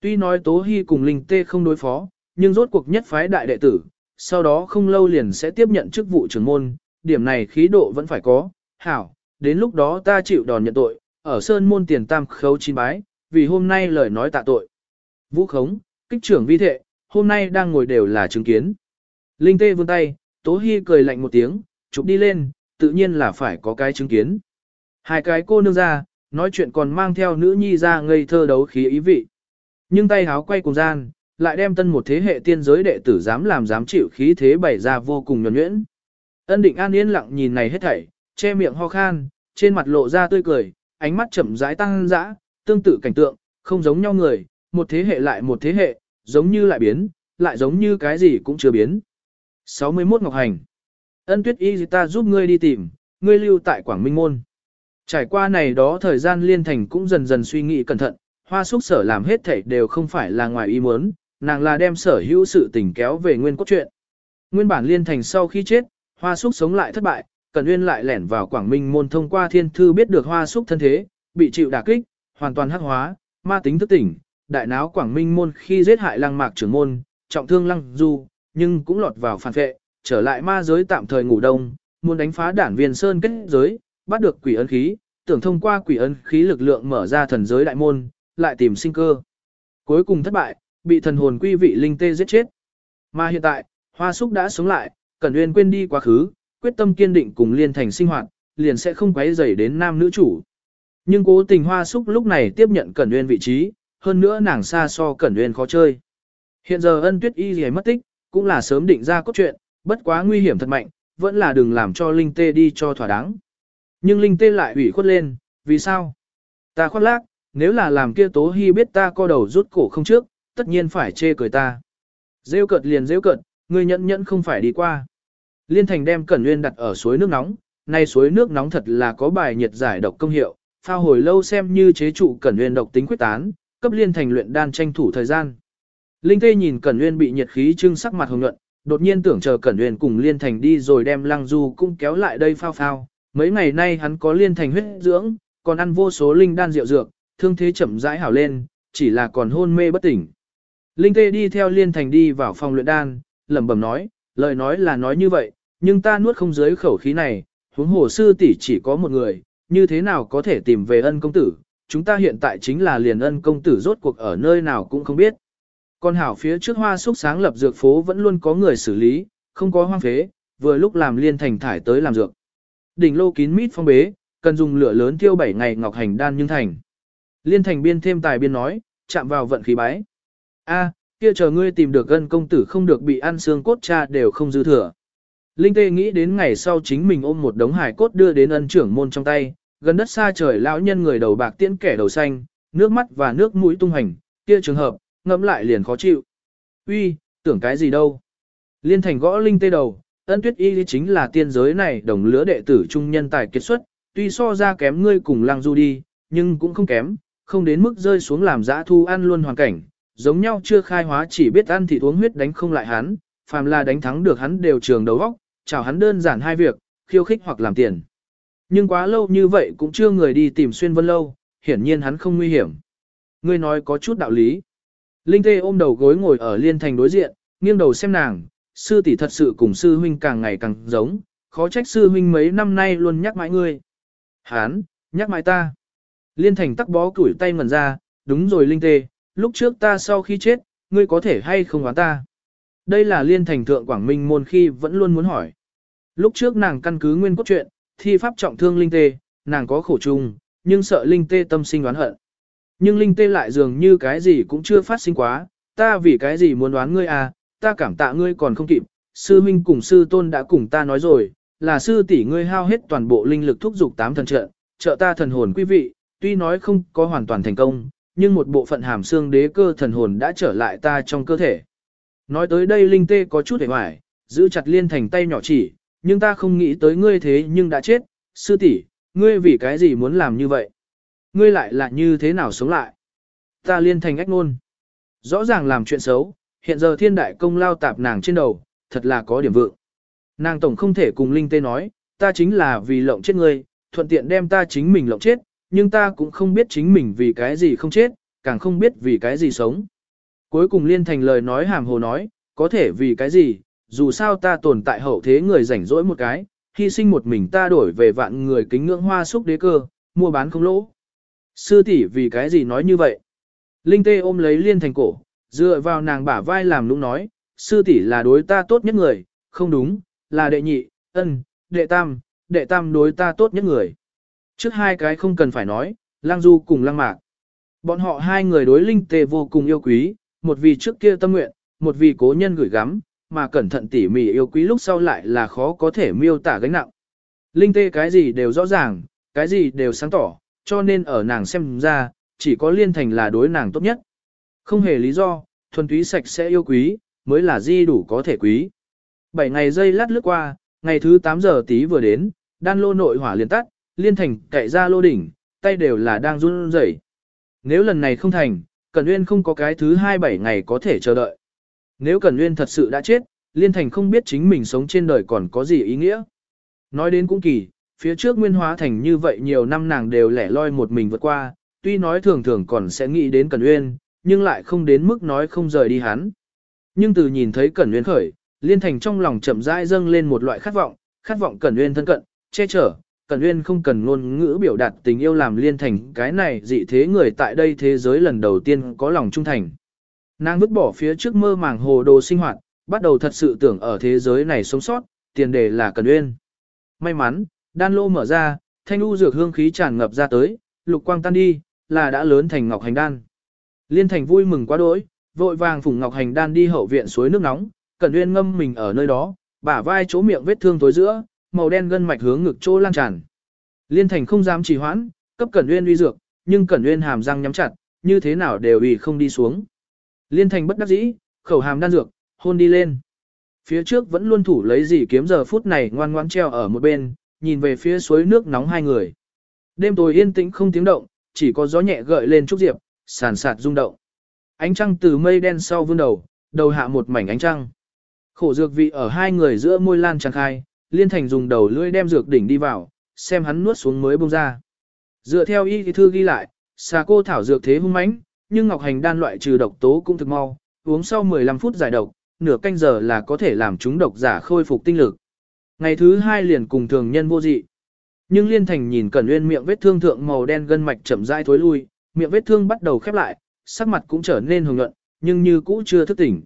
Tuy nói Tố Hi cùng Linh Tê không đối phó, nhưng rốt cuộc nhất phái đại đệ tử, sau đó không lâu liền sẽ tiếp nhận chức vụ trưởng môn, điểm này khí độ vẫn phải có, hảo, đến lúc đó ta chịu đòn nhận tội, ở sơn môn tiền tam khấu chín bái, vì hôm nay lời nói tạ tội. Vũ khống, kích trưởng vi thệ, hôm nay đang ngồi đều là chứng kiến. Linh tê vươn tay, tố hy cười lạnh một tiếng, chụp đi lên, tự nhiên là phải có cái chứng kiến. Hai cái cô nương ra, nói chuyện còn mang theo nữ nhi ra ngây thơ đấu khí ý vị. Nhưng tay háo quay cùng gian, lại đem tân một thế hệ tiên giới đệ tử dám làm dám chịu khí thế bày ra vô cùng nhuẩn nhuyễn. Ân định an yên lặng nhìn này hết thảy, che miệng ho khan, trên mặt lộ ra tươi cười, ánh mắt chậm rãi tăng dã, tương tự cảnh tượng, không giống nhau người, một thế hệ lại một thế hệ, giống như lại biến, lại giống như cái gì cũng chưa biến. 61 Ngọc Hành. Ân tuyết y ta giúp ngươi đi tìm, ngươi lưu tại Quảng Minh Môn. Trải qua này đó thời gian liên thành cũng dần dần suy nghĩ cẩn thận, hoa Súc sở làm hết thảy đều không phải là ngoài ý muốn, nàng là đem sở hữu sự tình kéo về nguyên cốt truyện. Nguyên bản liên thành sau khi chết, hoa Súc sống lại thất bại, Cẩn Uyên lại lẻn vào Quảng Minh môn thông qua thiên thư biết được hoa Súc thân thế, bị chịu đả kích, hoàn toàn hắc hóa, ma tính thức tỉnh, đại náo Quảng Minh môn khi giết hại lăng mạc trưởng môn, trọng thương lăng du, nhưng cũng lọt vào phản vệ, trở lại ma giới tạm thời ngủ đông, muốn đánh phá đản viên sơn kết giới, bắt được quỷ ấn khí, tưởng thông qua quỷ ấn khí lực lượng mở ra thần giới đại môn, lại tìm sinh cơ. Cuối cùng thất bại, bị thần hồn quy vị linh tê giết chết. Mà hiện tại, hoa súc đã sống lại, Cẩn Uyên quên đi quá khứ, quyết tâm kiên định cùng liên thành sinh hoạt, liền sẽ không quấy rầy đến nam nữ chủ. Nhưng cố tình hoa súc lúc này tiếp nhận Cẩn Uyên vị trí, hơn nữa nàng xa so Cẩn Uyên khó chơi. Hiện giờ ân tuyết y gì mất tích, cũng là sớm định ra cốt truyện, bất quá nguy hiểm thật mạnh, vẫn là đừng làm cho Linh Tê đi cho thỏa đáng. Nhưng Linh Tê lại ủy khuất lên, vì sao? Ta khoác lác, nếu là làm kia Tố Hy biết ta co đầu rút cổ không trước, tất nhiên phải chê cười ta. Rêu cợt liền rêu cợt, người nhẫn nhẫn không phải đi qua. Liên Thành đem Cẩn Nguyên đặt ở suối nước nóng, nay suối nước nóng thật là có bài nhiệt giải độc công hiệu, phao hồi lâu xem như chế trụ Cẩn Nguyên độc tính quyết tán, cấp Liên Thành luyện đan tranh thủ thời gian. Linh Tê nhìn Cẩn Nguyên bị nhiệt khí trưng sắc mặt hồng nhuận, đột nhiên tưởng chờ Cẩn Uyên cùng Liên Thành đi rồi đem Lăng Du cũng kéo lại đây phao phao. Mấy ngày nay hắn có Liên Thành huyết dưỡng, còn ăn vô số linh đan rượu dược, thương thế chậm rãi hảo lên, chỉ là còn hôn mê bất tỉnh. Linh Tê đi theo Liên Thành đi vào phòng luyện đan, lẩm bẩm nói, lời nói là nói như vậy, nhưng ta nuốt không dưới khẩu khí này, huống hồ sư tỷ chỉ có một người, như thế nào có thể tìm về ân công tử, chúng ta hiện tại chính là liền ân công tử rốt cuộc ở nơi nào cũng không biết. Còn hảo phía trước hoa súc sáng lập dược phố vẫn luôn có người xử lý, không có hoang phế, vừa lúc làm liên thành thải tới làm dược. Đỉnh lô kín mít phong bế, cần dùng lửa lớn thiêu 7 ngày ngọc hành đan nhưng thành. Liên thành biên thêm tài biên nói, chạm vào vận khí bái. A, kia chờ ngươi tìm được gân công tử không được bị ăn xương cốt cha đều không dư thừa. Linh Tê nghĩ đến ngày sau chính mình ôm một đống hải cốt đưa đến ân trưởng môn trong tay, gần đất xa trời lão nhân người đầu bạc tiễn kẻ đầu xanh, nước mắt và nước mũi tung hành, kia trường hợp, ngẫm lại liền khó chịu. Uy, tưởng cái gì đâu? Liên thành gõ Linh Tê đầu, ân tuyết y chính là tiên giới này đồng lứa đệ tử trung nhân tài kết xuất, tuy so ra kém ngươi cùng lăng du đi, nhưng cũng không kém, không đến mức rơi xuống làm dã thu ăn luôn hoàn cảnh, giống nhau chưa khai hóa chỉ biết ăn thì uống huyết đánh không lại hắn, phàm là đánh thắng được hắn đều trường đầu óc, chào hắn đơn giản hai việc, khiêu khích hoặc làm tiền. Nhưng quá lâu như vậy cũng chưa người đi tìm xuyên vân lâu, hiển nhiên hắn không nguy hiểm. Ngươi nói có chút đạo lý. Linh Tê ôm đầu gối ngồi ở liên thành đối diện, nghiêng đầu xem nàng, sư tỷ thật sự cùng sư huynh càng ngày càng giống, khó trách sư huynh mấy năm nay luôn nhắc mãi ngươi. Hán, nhắc mãi ta. Liên thành tắc bó củi tay ngẩn ra, đúng rồi Linh Tê, lúc trước ta sau khi chết, ngươi có thể hay không oán ta. Đây là liên thành thượng Quảng Minh môn khi vẫn luôn muốn hỏi. Lúc trước nàng căn cứ nguyên cốt truyện, thi pháp trọng thương Linh Tê, nàng có khổ chung, nhưng sợ Linh Tê tâm sinh đoán hận. Nhưng Linh Tê lại dường như cái gì cũng chưa phát sinh quá, ta vì cái gì muốn đoán ngươi à, ta cảm tạ ngươi còn không kịp, sư minh cùng sư tôn đã cùng ta nói rồi, là sư tỷ ngươi hao hết toàn bộ linh lực thúc dục tám thần trợ trợ ta thần hồn quý vị, tuy nói không có hoàn toàn thành công, nhưng một bộ phận hàm xương đế cơ thần hồn đã trở lại ta trong cơ thể. Nói tới đây Linh Tê có chút hề hoài, giữ chặt liên thành tay nhỏ chỉ, nhưng ta không nghĩ tới ngươi thế nhưng đã chết, sư tỷ, ngươi vì cái gì muốn làm như vậy? Ngươi lại là như thế nào sống lại? Ta liên thành ách ngôn. Rõ ràng làm chuyện xấu, hiện giờ thiên đại công lao tạp nàng trên đầu, thật là có điểm vượng. Nàng tổng không thể cùng Linh Tê nói, ta chính là vì lộng chết ngươi, thuận tiện đem ta chính mình lộng chết, nhưng ta cũng không biết chính mình vì cái gì không chết, càng không biết vì cái gì sống. Cuối cùng liên thành lời nói hàm hồ nói, có thể vì cái gì, dù sao ta tồn tại hậu thế người rảnh rỗi một cái, hy sinh một mình ta đổi về vạn người kính ngưỡng hoa xúc đế cơ, mua bán không lỗ. Sư tỷ vì cái gì nói như vậy? Linh tê ôm lấy liên thành cổ, dựa vào nàng bả vai làm nũng nói, sư tỷ là đối ta tốt nhất người, không đúng, là đệ nhị, ân, đệ tam, đệ tam đối ta tốt nhất người. Trước hai cái không cần phải nói, lang du cùng lang mạc. Bọn họ hai người đối linh tê vô cùng yêu quý, một vì trước kia tâm nguyện, một vì cố nhân gửi gắm, mà cẩn thận tỉ mỉ yêu quý lúc sau lại là khó có thể miêu tả gánh nặng. Linh tê cái gì đều rõ ràng, cái gì đều sáng tỏ, cho nên ở nàng xem ra, chỉ có liên thành là đối nàng tốt nhất. Không hề lý do, thuần túy sạch sẽ yêu quý, mới là di đủ có thể quý. 7 ngày giây lát lướt qua, ngày thứ 8 giờ tí vừa đến, đan lô nội hỏa liền tắt, liên thành cậy ra lô đỉnh, tay đều là đang run rẩy. Nếu lần này không thành, Cẩn Nguyên không có cái thứ 27 ngày có thể chờ đợi. Nếu Cẩn Nguyên thật sự đã chết, liên thành không biết chính mình sống trên đời còn có gì ý nghĩa. Nói đến cũng kỳ, phía trước Nguyên Hóa Thành như vậy nhiều năm nàng đều lẻ loi một mình vượt qua, tuy nói thường thường còn sẽ nghĩ đến Cẩn uyên nhưng lại không đến mức nói không rời đi hắn. Nhưng từ nhìn thấy Cẩn uyên khởi, Liên Thành trong lòng chậm rãi dâng lên một loại khát vọng, khát vọng Cẩn uyên thân cận, che chở, Cẩn uyên không cần ngôn ngữ biểu đạt tình yêu làm Liên Thành cái này dị thế người tại đây thế giới lần đầu tiên có lòng trung thành. Nàng vứt bỏ phía trước mơ màng hồ đồ sinh hoạt, bắt đầu thật sự tưởng ở thế giới này sống sót, tiền đề là Cẩn uyên May mắn, đan lô mở ra, thanh u dược hương khí tràn ngập ra tới, lục quang tan đi, là đã lớn thành ngọc hành đan. Liên Thành vui mừng quá đỗi, vội vàng phủng ngọc hành đan đi hậu viện suối nước nóng, Cẩn Uyên ngâm mình ở nơi đó, bả vai chỗ miệng vết thương tối giữa, màu đen gân mạch hướng ngực chỗ lan tràn. Liên Thành không dám trì hoãn, cấp Cẩn Uyên uy dược, nhưng Cẩn Uyên hàm răng nhắm chặt, như thế nào đều ủy không đi xuống. Liên Thành bất đắc dĩ, khẩu hàm đan dược, hôn đi lên. Phía trước vẫn luôn thủ lấy gì kiếm giờ phút này ngoan ngoãn treo ở một bên, nhìn về phía suối nước nóng hai người. Đêm tối yên tĩnh không tiếng động, chỉ có gió nhẹ gợi lên trúc diệp, sàn sạt rung động. Ánh trăng từ mây đen sau vươn đầu, đầu hạ một mảnh ánh trăng. Khổ dược vị ở hai người giữa môi lan trăng khai, liên thành dùng đầu lưỡi đem dược đỉnh đi vào, xem hắn nuốt xuống mới bông ra. Dựa theo y thư ghi lại, xà cô thảo dược thế hung mãnh, nhưng ngọc hành đan loại trừ độc tố cũng thực mau, uống sau 15 phút giải độc, nửa canh giờ là có thể làm chúng độc giả khôi phục tinh lực. Ngày thứ hai liền cùng thường nhân vô dị. Nhưng Liên Thành nhìn Cẩn Uyên miệng vết thương thượng màu đen gân mạch chậm rãi thối lui, miệng vết thương bắt đầu khép lại, sắc mặt cũng trở nên hồng nhuận, nhưng như cũ chưa thức tỉnh.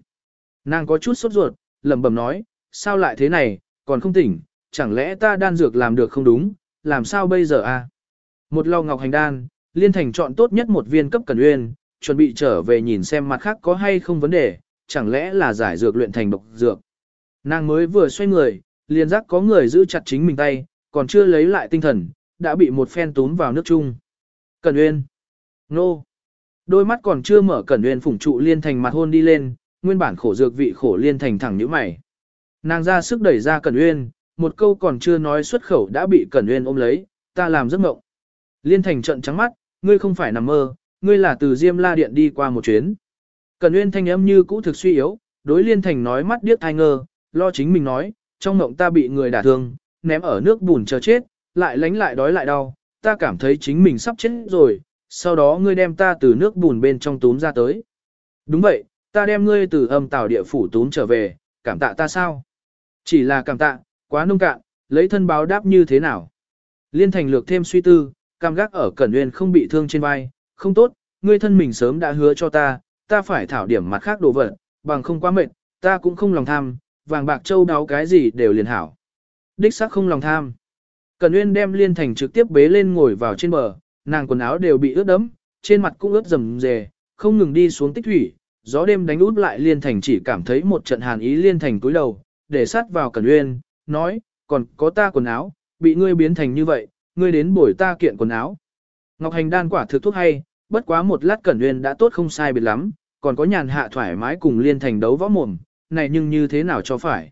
Nàng có chút sốt ruột, lẩm bẩm nói, sao lại thế này, còn không tỉnh, chẳng lẽ ta đan dược làm được không đúng, làm sao bây giờ a? Một lò ngọc hành đan, Liên Thành chọn tốt nhất một viên cấp Cẩn Uyên, chuẩn bị trở về nhìn xem mặt khác có hay không vấn đề, chẳng lẽ là giải dược luyện thành độc dược. Nàng mới vừa xoay người, liền giác có người giữ chặt chính mình tay, còn chưa lấy lại tinh thần, đã bị một phen túm vào nước chung. Cẩn Uyên. Nô. Đôi mắt còn chưa mở Cẩn Uyên phủng trụ liên thành mặt hôn đi lên, nguyên bản khổ dược vị khổ liên thành thẳng như mày. Nàng ra sức đẩy ra Cẩn Uyên, một câu còn chưa nói xuất khẩu đã bị Cẩn Uyên ôm lấy, ta làm giấc mộng. Liên thành trận trắng mắt, ngươi không phải nằm mơ, ngươi là từ Diêm La Điện đi qua một chuyến. Cẩn Uyên thanh âm như cũ thực suy yếu, đối Liên Thành nói mắt điếc thai ngơ, lo chính mình nói, trong mộng ta bị người đả thương, ném ở nước bùn chờ chết, lại lánh lại đói lại đau, ta cảm thấy chính mình sắp chết rồi, sau đó ngươi đem ta từ nước bùn bên trong túm ra tới. Đúng vậy, ta đem ngươi từ âm tảo địa phủ túm trở về, cảm tạ ta sao? Chỉ là cảm tạ, quá nông cạn, lấy thân báo đáp như thế nào? Liên thành lược thêm suy tư, cam gác ở Cẩn nguyên không bị thương trên vai, không tốt, ngươi thân mình sớm đã hứa cho ta, ta phải thảo điểm mặt khác đồ vật, bằng không quá mệt, ta cũng không lòng tham, vàng bạc châu đáo cái gì đều liền hảo. Đích xác không lòng tham. Cần Nguyên đem Liên Thành trực tiếp bế lên ngồi vào trên bờ, nàng quần áo đều bị ướt đẫm, trên mặt cũng ướt rầm rề, không ngừng đi xuống tích thủy, gió đêm đánh út lại Liên Thành chỉ cảm thấy một trận hàn ý Liên Thành cúi đầu, để sát vào Cần Nguyên, nói, còn có ta quần áo, bị ngươi biến thành như vậy, ngươi đến bồi ta kiện quần áo. Ngọc Hành đan quả thực thuốc hay, bất quá một lát Cẩn Nguyên đã tốt không sai biệt lắm, còn có nhàn hạ thoải mái cùng Liên Thành đấu võ mồm, này nhưng như thế nào cho phải.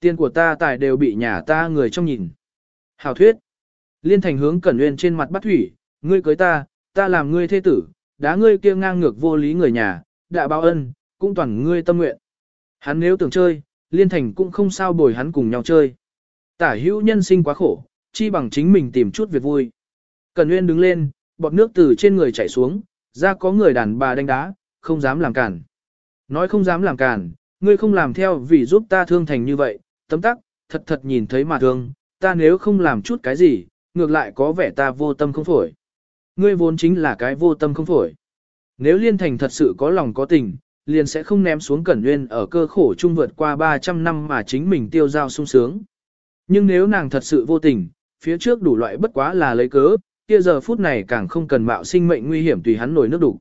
Tiền của ta tài đều bị nhà ta người trong nhìn. Hào thuyết. Liên thành hướng cẩn nguyên trên mặt bắt thủy, ngươi cưới ta, ta làm ngươi thế tử, đá ngươi kia ngang ngược vô lý người nhà, đã báo ân, cũng toàn ngươi tâm nguyện. Hắn nếu tưởng chơi, liên thành cũng không sao bồi hắn cùng nhau chơi. Tả hữu nhân sinh quá khổ, chi bằng chính mình tìm chút việc vui. Cẩn nguyên đứng lên, bọt nước từ trên người chảy xuống, ra có người đàn bà đánh đá, không dám làm cản. Nói không dám làm cản, ngươi không làm theo vì giúp ta thương thành như vậy, tấm tắc, thật thật nhìn thấy mà thương, ta nếu không làm chút cái gì, ngược lại có vẻ ta vô tâm không phổi. Ngươi vốn chính là cái vô tâm không phổi. Nếu liên thành thật sự có lòng có tình, liền sẽ không ném xuống cẩn nguyên ở cơ khổ chung vượt qua 300 năm mà chính mình tiêu giao sung sướng. Nhưng nếu nàng thật sự vô tình, phía trước đủ loại bất quá là lấy cớ, kia giờ phút này càng không cần mạo sinh mệnh nguy hiểm tùy hắn nổi nước đủ.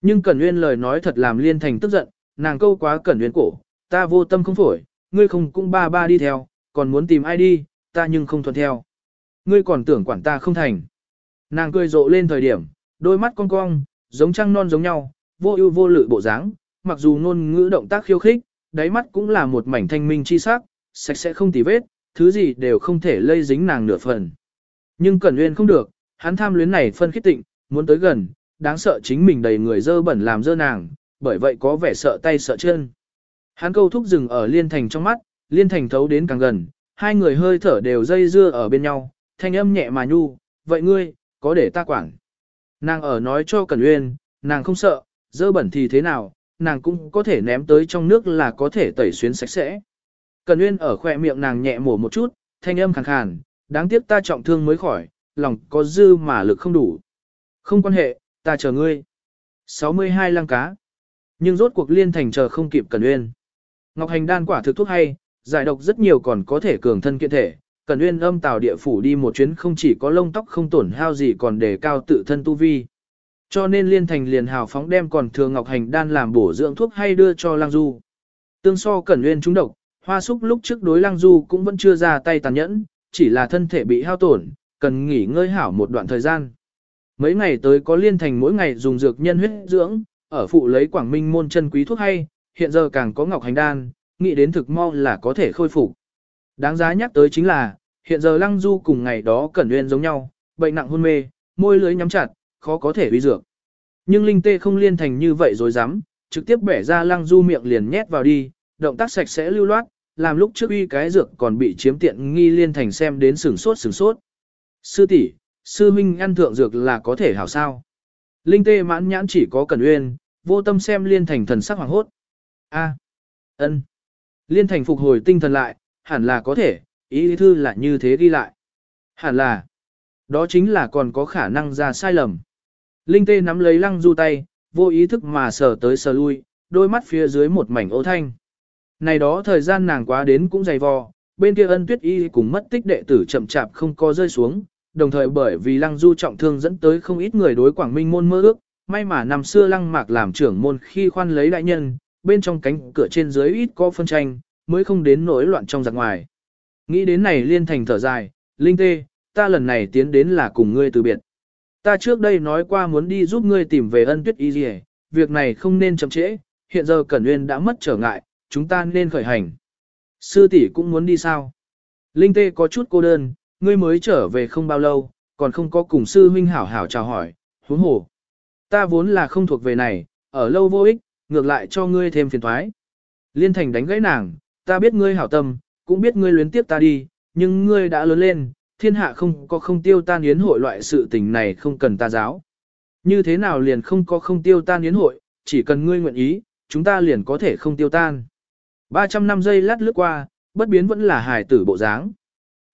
Nhưng Cẩn Nguyên lời nói thật làm Liên Thành tức giận, nàng câu quá Cẩn Nguyên cổ, ta vô tâm không phổi, ngươi không cũng ba ba đi theo, còn muốn tìm ai đi, ta nhưng không thuận theo. Ngươi còn tưởng quản ta không thành. Nàng cười rộ lên thời điểm, đôi mắt cong cong, giống trăng non giống nhau, vô ưu vô lự bộ dáng, mặc dù ngôn ngữ động tác khiêu khích, đáy mắt cũng là một mảnh thanh minh chi sắc, sạch sẽ không tì vết, thứ gì đều không thể lây dính nàng nửa phần. Nhưng Cẩn Nguyên không được, hắn tham luyến này phân khích tịnh, muốn tới gần, đáng sợ chính mình đầy người dơ bẩn làm dơ nàng, bởi vậy có vẻ sợ tay sợ chân. Hắn câu thúc dừng ở liên thành trong mắt, liên thành thấu đến càng gần, hai người hơi thở đều dây dưa ở bên nhau, thanh âm nhẹ mà nhu, vậy ngươi, có để ta quản. Nàng ở nói cho Cẩn Uyên, nàng không sợ, dơ bẩn thì thế nào, nàng cũng có thể ném tới trong nước là có thể tẩy xuyến sạch sẽ. Cẩn Uyên ở khỏe miệng nàng nhẹ mổ một chút, thanh âm khàn khàn, đáng tiếc ta trọng thương mới khỏi, lòng có dư mà lực không đủ. Không quan hệ, ta chờ ngươi. 62 lăng cá. Nhưng rốt cuộc liên thành chờ không kịp Cẩn Uyên. Ngọc Hành đan quả thực thuốc hay, giải độc rất nhiều còn có thể cường thân kiện thể. Cẩn Uyên âm tào địa phủ đi một chuyến không chỉ có lông tóc không tổn hao gì còn đề cao tự thân tu vi. Cho nên liên thành liền hào phóng đem còn thừa Ngọc Hành đan làm bổ dưỡng thuốc hay đưa cho lang Du. Tương so Cẩn Uyên trúng độc, Hoa Súc lúc trước đối lang Du cũng vẫn chưa ra tay tàn nhẫn, chỉ là thân thể bị hao tổn, cần nghỉ ngơi hảo một đoạn thời gian. Mấy ngày tới có liên thành mỗi ngày dùng dược nhân huyết dưỡng, ở phụ lấy quảng minh môn chân quý thuốc hay, hiện giờ càng có ngọc hành đan, nghĩ đến thực mau là có thể khôi phục. Đáng giá nhắc tới chính là, hiện giờ lăng du cùng ngày đó cẩn nguyên giống nhau, bệnh nặng hôn mê, môi lưới nhắm chặt, khó có thể uy dược. Nhưng linh tê không liên thành như vậy rồi dám, trực tiếp bẻ ra lăng du miệng liền nhét vào đi, động tác sạch sẽ lưu loát, làm lúc trước uy cái dược còn bị chiếm tiện nghi liên thành xem đến sửng sốt sửng sốt. Sư tỷ, sư huynh ăn thượng dược là có thể hảo sao. Linh tê mãn nhãn chỉ có Cẩn Uyên, vô tâm xem liên thành thần sắc hoàng hốt. A, ân. Liên thành phục hồi tinh thần lại, hẳn là có thể, ý thư là như thế ghi lại. Hẳn là, đó chính là còn có khả năng ra sai lầm. Linh tê nắm lấy lăng du tay, vô ý thức mà sờ tới sờ lui, đôi mắt phía dưới một mảnh ô thanh. Này đó thời gian nàng quá đến cũng dày vò, bên kia ân tuyết y cùng mất tích đệ tử chậm chạp không có rơi xuống, đồng thời bởi vì lăng du trọng thương dẫn tới không ít người đối quảng minh môn mơ ước, may mà năm xưa lăng mạc làm trưởng môn khi khoan lấy đại nhân, bên trong cánh cửa trên dưới ít có phân tranh, mới không đến nỗi loạn trong giặc ngoài. Nghĩ đến này liên thành thở dài, linh tê, ta lần này tiến đến là cùng ngươi từ biệt. Ta trước đây nói qua muốn đi giúp ngươi tìm về ân tuyết y gì việc này không nên chậm trễ, hiện giờ Cẩn Nguyên đã mất trở ngại, chúng ta nên khởi hành. Sư tỷ cũng muốn đi sao? Linh tê có chút cô đơn, ngươi mới trở về không bao lâu, còn không có cùng sư huynh hảo hảo chào hỏi, huống hồ. Ta vốn là không thuộc về này, ở lâu vô ích, ngược lại cho ngươi thêm phiền thoái. Liên thành đánh gãy nàng, ta biết ngươi hảo tâm, cũng biết ngươi luyến tiếp ta đi, nhưng ngươi đã lớn lên, thiên hạ không có không tiêu tan yến hội loại sự tình này không cần ta giáo. Như thế nào liền không có không tiêu tan yến hội, chỉ cần ngươi nguyện ý, chúng ta liền có thể không tiêu tan. 300 năm giây lát lướt qua, bất biến vẫn là hài tử bộ dáng.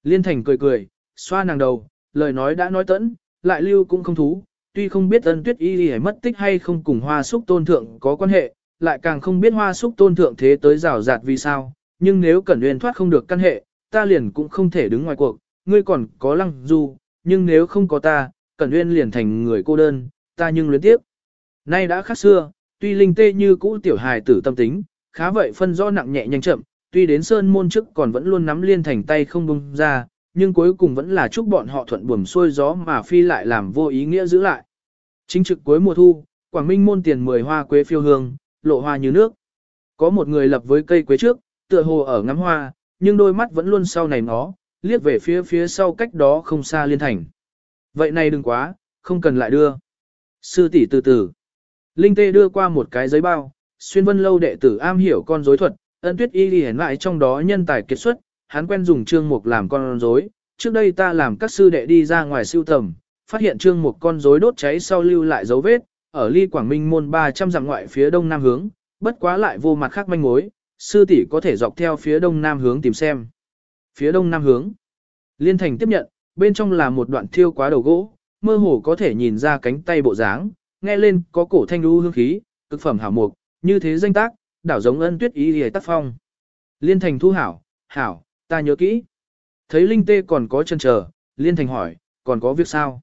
Liên thành cười cười, xoa nàng đầu, lời nói đã nói tẫn, lại lưu cũng không thú, tuy không biết ân tuyết y y mất tích hay không cùng hoa súc tôn thượng có quan hệ, lại càng không biết hoa súc tôn thượng thế tới rào rạt vì sao, nhưng nếu cẩn uyên thoát không được căn hệ, ta liền cũng không thể đứng ngoài cuộc, ngươi còn có lăng du, nhưng nếu không có ta, cẩn uyên liền thành người cô đơn, ta nhưng luyến tiếp. Nay đã khác xưa, tuy linh tê như cũ tiểu hài tử tâm tính, khá vậy phân rõ nặng nhẹ nhanh chậm, tuy đến sơn môn trước còn vẫn luôn nắm liên thành tay không bung ra, nhưng cuối cùng vẫn là chúc bọn họ thuận buồm xuôi gió mà phi lại làm vô ý nghĩa giữ lại. Chính trực cuối mùa thu, Quảng Minh môn tiền mười hoa quế phiêu hương, lộ hoa như nước. Có một người lập với cây quế trước, tựa hồ ở ngắm hoa, nhưng đôi mắt vẫn luôn sau này nó, liếc về phía phía sau cách đó không xa liên thành. Vậy này đừng quá, không cần lại đưa. Sư tỷ từ từ. Linh tê đưa qua một cái giấy bao, xuyên vân lâu đệ tử am hiểu con rối thuật, ân tuyết y đi lại trong đó nhân tài kiệt xuất, hắn quen dùng trương mục làm con rối. Trước đây ta làm các sư đệ đi ra ngoài siêu tầm, phát hiện trương một con rối đốt cháy sau lưu lại dấu vết, ở ly Quảng Minh môn 300 dặm ngoại phía đông nam hướng, bất quá lại vô mặt khác manh mối, sư tỷ có thể dọc theo phía đông nam hướng tìm xem. Phía đông nam hướng. Liên thành tiếp nhận, bên trong là một đoạn thiêu quá đầu gỗ, mơ hồ có thể nhìn ra cánh tay bộ dáng, nghe lên có cổ thanh lưu hương khí, cực phẩm hảo mục, như thế danh tác, đảo giống ân tuyết ý hề tác phong. Liên thành thu hảo, hảo, ta nhớ kỹ. Thấy Linh Tê còn có chân chờ, Liên thành hỏi, còn có việc sao?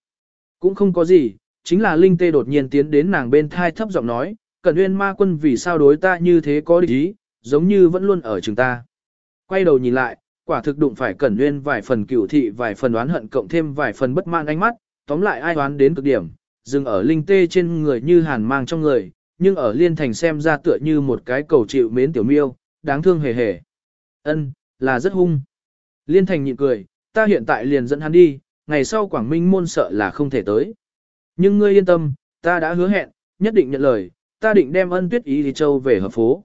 Cũng không có gì, chính là Linh Tê đột nhiên tiến đến nàng bên thai thấp giọng nói, Cẩn Uyên ma quân vì sao đối ta như thế có địch ý, giống như vẫn luôn ở trường ta. Quay đầu nhìn lại, quả thực đụng phải Cẩn Uyên vài phần cửu thị vài phần oán hận cộng thêm vài phần bất mãn ánh mắt, tóm lại ai oán đến cực điểm, dừng ở Linh Tê trên người như hàn mang trong người, nhưng ở Liên Thành xem ra tựa như một cái cầu chịu mến tiểu miêu, đáng thương hề hề. Ân, là rất hung. Liên thành nhịn cười, ta hiện tại liền dẫn hắn đi, ngày sau Quảng Minh môn sợ là không thể tới. Nhưng ngươi yên tâm, ta đã hứa hẹn, nhất định nhận lời, ta định đem ân tuyết ý thì châu về hợp phố.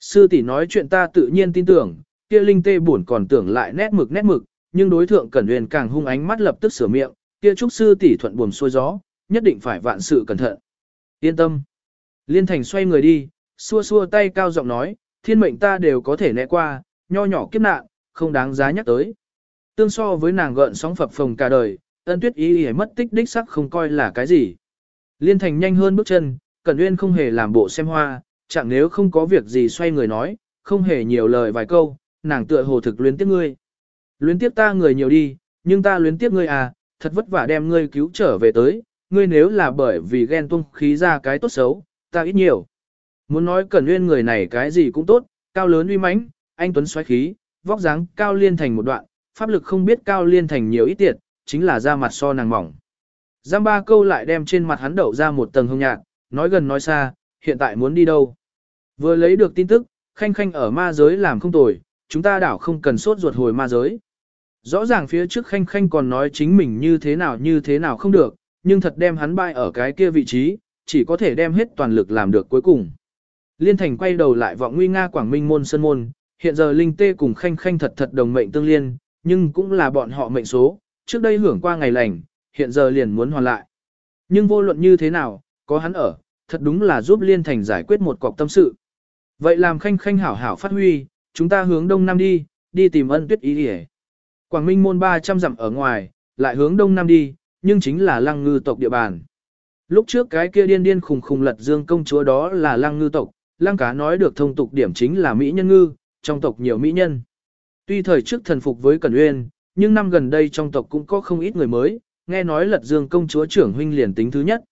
Sư tỷ nói chuyện ta tự nhiên tin tưởng, kia linh tê buồn còn tưởng lại nét mực nét mực, nhưng đối thượng Cẩn Huyền càng hung ánh mắt lập tức sửa miệng, kia trúc sư tỷ thuận buồm xuôi gió, nhất định phải vạn sự cẩn thận. Yên tâm. Liên Thành xoay người đi, xua xua tay cao giọng nói, thiên mệnh ta đều có thể né qua, nho nhỏ kiếp nạn, không đáng giá nhắc tới. Tương so với nàng gợn sóng phập phồng cả đời, ân tuyết ý ý mất tích đích sắc không coi là cái gì. Liên Thành nhanh hơn bước chân, Cẩn Uyên không hề làm bộ xem hoa, chẳng nếu không có việc gì xoay người nói, không hề nhiều lời vài câu, nàng tựa hồ thực luyến tiếc ngươi. Luyến tiếc ta người nhiều đi, nhưng ta luyến tiếc ngươi à, thật vất vả đem ngươi cứu trở về tới, ngươi nếu là bởi vì ghen tung khí ra cái tốt xấu, ta ít nhiều. Muốn nói Cẩn Uyên người này cái gì cũng tốt, cao lớn uy mãnh, anh tuấn xoáy khí, vóc dáng cao liên thành một đoạn, pháp lực không biết cao liên thành nhiều ít tiệt, chính là da mặt so nàng mỏng. Giang ba câu lại đem trên mặt hắn đậu ra một tầng hương nhạt, nói gần nói xa, hiện tại muốn đi đâu. Vừa lấy được tin tức, khanh khanh ở ma giới làm không tồi, chúng ta đảo không cần sốt ruột hồi ma giới. Rõ ràng phía trước khanh khanh còn nói chính mình như thế nào như thế nào không được, nhưng thật đem hắn bay ở cái kia vị trí, chỉ có thể đem hết toàn lực làm được cuối cùng. Liên thành quay đầu lại vọng nguy nga quảng minh môn sân môn, hiện giờ linh tê cùng khanh khanh thật thật đồng mệnh tương liên, nhưng cũng là bọn họ mệnh số, trước đây hưởng qua ngày lành, hiện giờ liền muốn hoàn lại. Nhưng vô luận như thế nào, có hắn ở, thật đúng là giúp liên thành giải quyết một cọc tâm sự. Vậy làm khanh khanh hảo hảo phát huy, chúng ta hướng đông nam đi, đi tìm ân tuyết ý đi Quảng Minh môn 300 dặm ở ngoài, lại hướng đông nam đi, nhưng chính là lăng ngư tộc địa bàn. Lúc trước cái kia điên điên khùng khùng lật dương công chúa đó là lăng ngư tộc, lăng cá nói được thông tục điểm chính là mỹ nhân ngư, trong tộc nhiều mỹ nhân. Tuy thời trước thần phục với Cẩn Uyên, nhưng năm gần đây trong tộc cũng có không ít người mới, nghe nói lật dương công chúa trưởng huynh liền tính thứ nhất.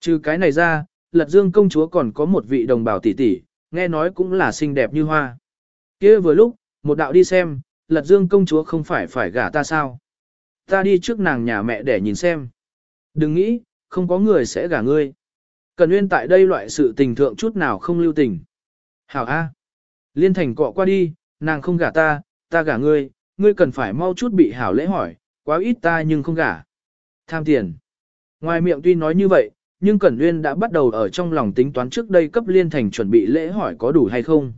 Trừ cái này ra, lật dương công chúa còn có một vị đồng bào tỷ tỷ, nghe nói cũng là xinh đẹp như hoa. kia vừa lúc, một đạo đi xem, lật dương công chúa không phải phải gả ta sao. Ta đi trước nàng nhà mẹ để nhìn xem. Đừng nghĩ, không có người sẽ gả ngươi. Cần nguyên tại đây loại sự tình thượng chút nào không lưu tình. Hảo A. Liên thành cọ qua đi, nàng không gả ta, ta gả ngươi, ngươi cần phải mau chút bị hảo lễ hỏi, quá ít ta nhưng không gả. Tham tiền. Ngoài miệng tuy nói như vậy, nhưng Cẩn Nguyên đã bắt đầu ở trong lòng tính toán trước đây cấp Liên Thành chuẩn bị lễ hỏi có đủ hay không.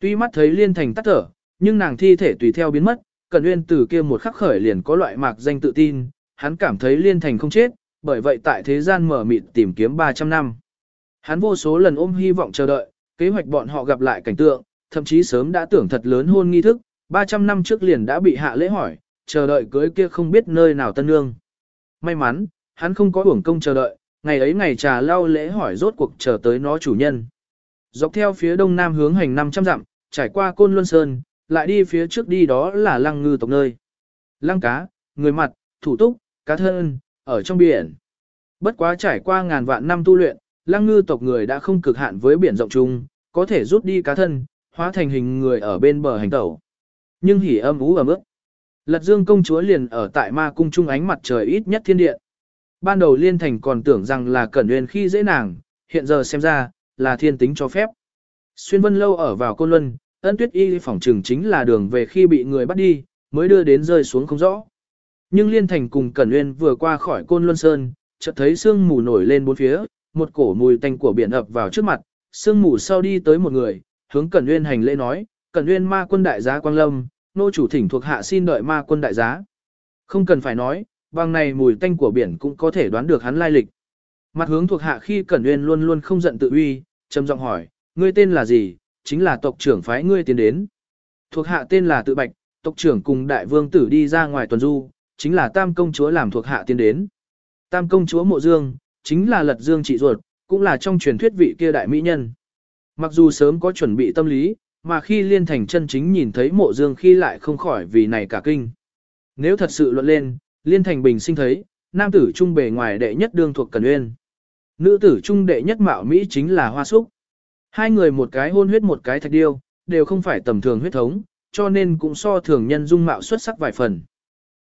Tuy mắt thấy Liên Thành tắt thở, nhưng nàng thi thể tùy theo biến mất, Cẩn Nguyên từ kia một khắc khởi liền có loại mạc danh tự tin, hắn cảm thấy Liên Thành không chết, bởi vậy tại thế gian mở mịt tìm kiếm 300 năm. Hắn vô số lần ôm hy vọng chờ đợi, kế hoạch bọn họ gặp lại cảnh tượng, thậm chí sớm đã tưởng thật lớn hôn nghi thức, 300 năm trước liền đã bị hạ lễ hỏi, chờ đợi cưới kia không biết nơi nào tân nương. May mắn, hắn không có uổng công chờ đợi, ngày ấy ngày trà lao lễ hỏi rốt cuộc chờ tới nó chủ nhân. Dọc theo phía đông nam hướng hành 500 dặm, trải qua Côn Luân Sơn, lại đi phía trước đi đó là lăng ngư tộc nơi. Lăng cá, người mặt, thủ túc, cá thân, ở trong biển. Bất quá trải qua ngàn vạn năm tu luyện, lăng ngư tộc người đã không cực hạn với biển rộng chung, có thể rút đi cá thân, hóa thành hình người ở bên bờ hành tẩu. Nhưng hỉ âm ú ở mức. Lật dương công chúa liền ở tại ma cung trung ánh mặt trời ít nhất thiên điện. Ban đầu liên thành còn tưởng rằng là cẩn nguyên khi dễ nàng, hiện giờ xem ra, là thiên tính cho phép. Xuyên vân lâu ở vào côn luân, ân tuyết y phỏng trừng chính là đường về khi bị người bắt đi, mới đưa đến rơi xuống không rõ. Nhưng liên thành cùng cẩn nguyên vừa qua khỏi côn luân sơn, chợt thấy sương mù nổi lên bốn phía, một cổ mùi tanh của biển ập vào trước mặt, sương mù sau đi tới một người, hướng cẩn nguyên hành lễ nói, cẩn nguyên ma quân đại giá quang lâm, nô chủ thỉnh thuộc hạ xin đợi ma quân đại giá. Không cần phải nói, bằng này mùi tanh của biển cũng có thể đoán được hắn lai lịch. Mặt hướng thuộc hạ khi Cẩn Uyên luôn luôn không giận tự uy, trầm giọng hỏi, ngươi tên là gì, chính là tộc trưởng phái ngươi tiến đến. Thuộc hạ tên là Tự Bạch, tộc trưởng cùng đại vương tử đi ra ngoài tuần du, chính là tam công chúa làm thuộc hạ tiến đến. Tam công chúa Mộ Dương, chính là lật dương trị ruột, cũng là trong truyền thuyết vị kia đại mỹ nhân. Mặc dù sớm có chuẩn bị tâm lý, mà khi liên thành chân chính nhìn thấy mộ dương khi lại không khỏi vì này cả kinh. Nếu thật sự luận lên, liên thành bình sinh thấy, nam tử trung bề ngoài đệ nhất đương thuộc Cần Uyên. Nữ tử trung đệ nhất mạo Mỹ chính là Hoa Súc. Hai người một cái hôn huyết một cái thạch điêu, đều không phải tầm thường huyết thống, cho nên cũng so thường nhân dung mạo xuất sắc vài phần.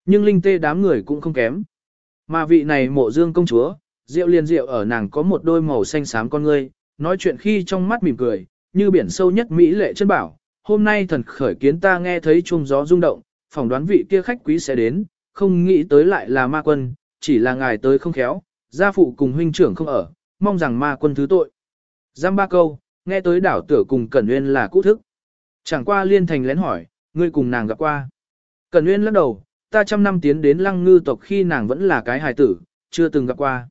Nhưng linh tê đám người cũng không kém. Mà vị này mộ dương công chúa, rượu liền rượu ở nàng có một đôi màu xanh xám con ngươi, nói chuyện khi trong mắt mỉm cười, như biển sâu nhất Mỹ lệ chân bảo, hôm nay thần khởi kiến ta nghe thấy chuông gió rung động, phỏng đoán vị kia khách quý sẽ đến, không nghĩ tới lại là ma quân, chỉ là ngài tới không khéo, gia phụ cùng huynh trưởng không ở, mong rằng ma quân thứ tội. Giam ba câu, nghe tới đảo tử cùng Cẩn Nguyên là cũ thức. Chẳng qua liên thành lén hỏi, ngươi cùng nàng gặp qua. Cẩn Nguyên lắc đầu, ta trăm năm tiến đến lăng ngư tộc khi nàng vẫn là cái hài tử, chưa từng gặp qua.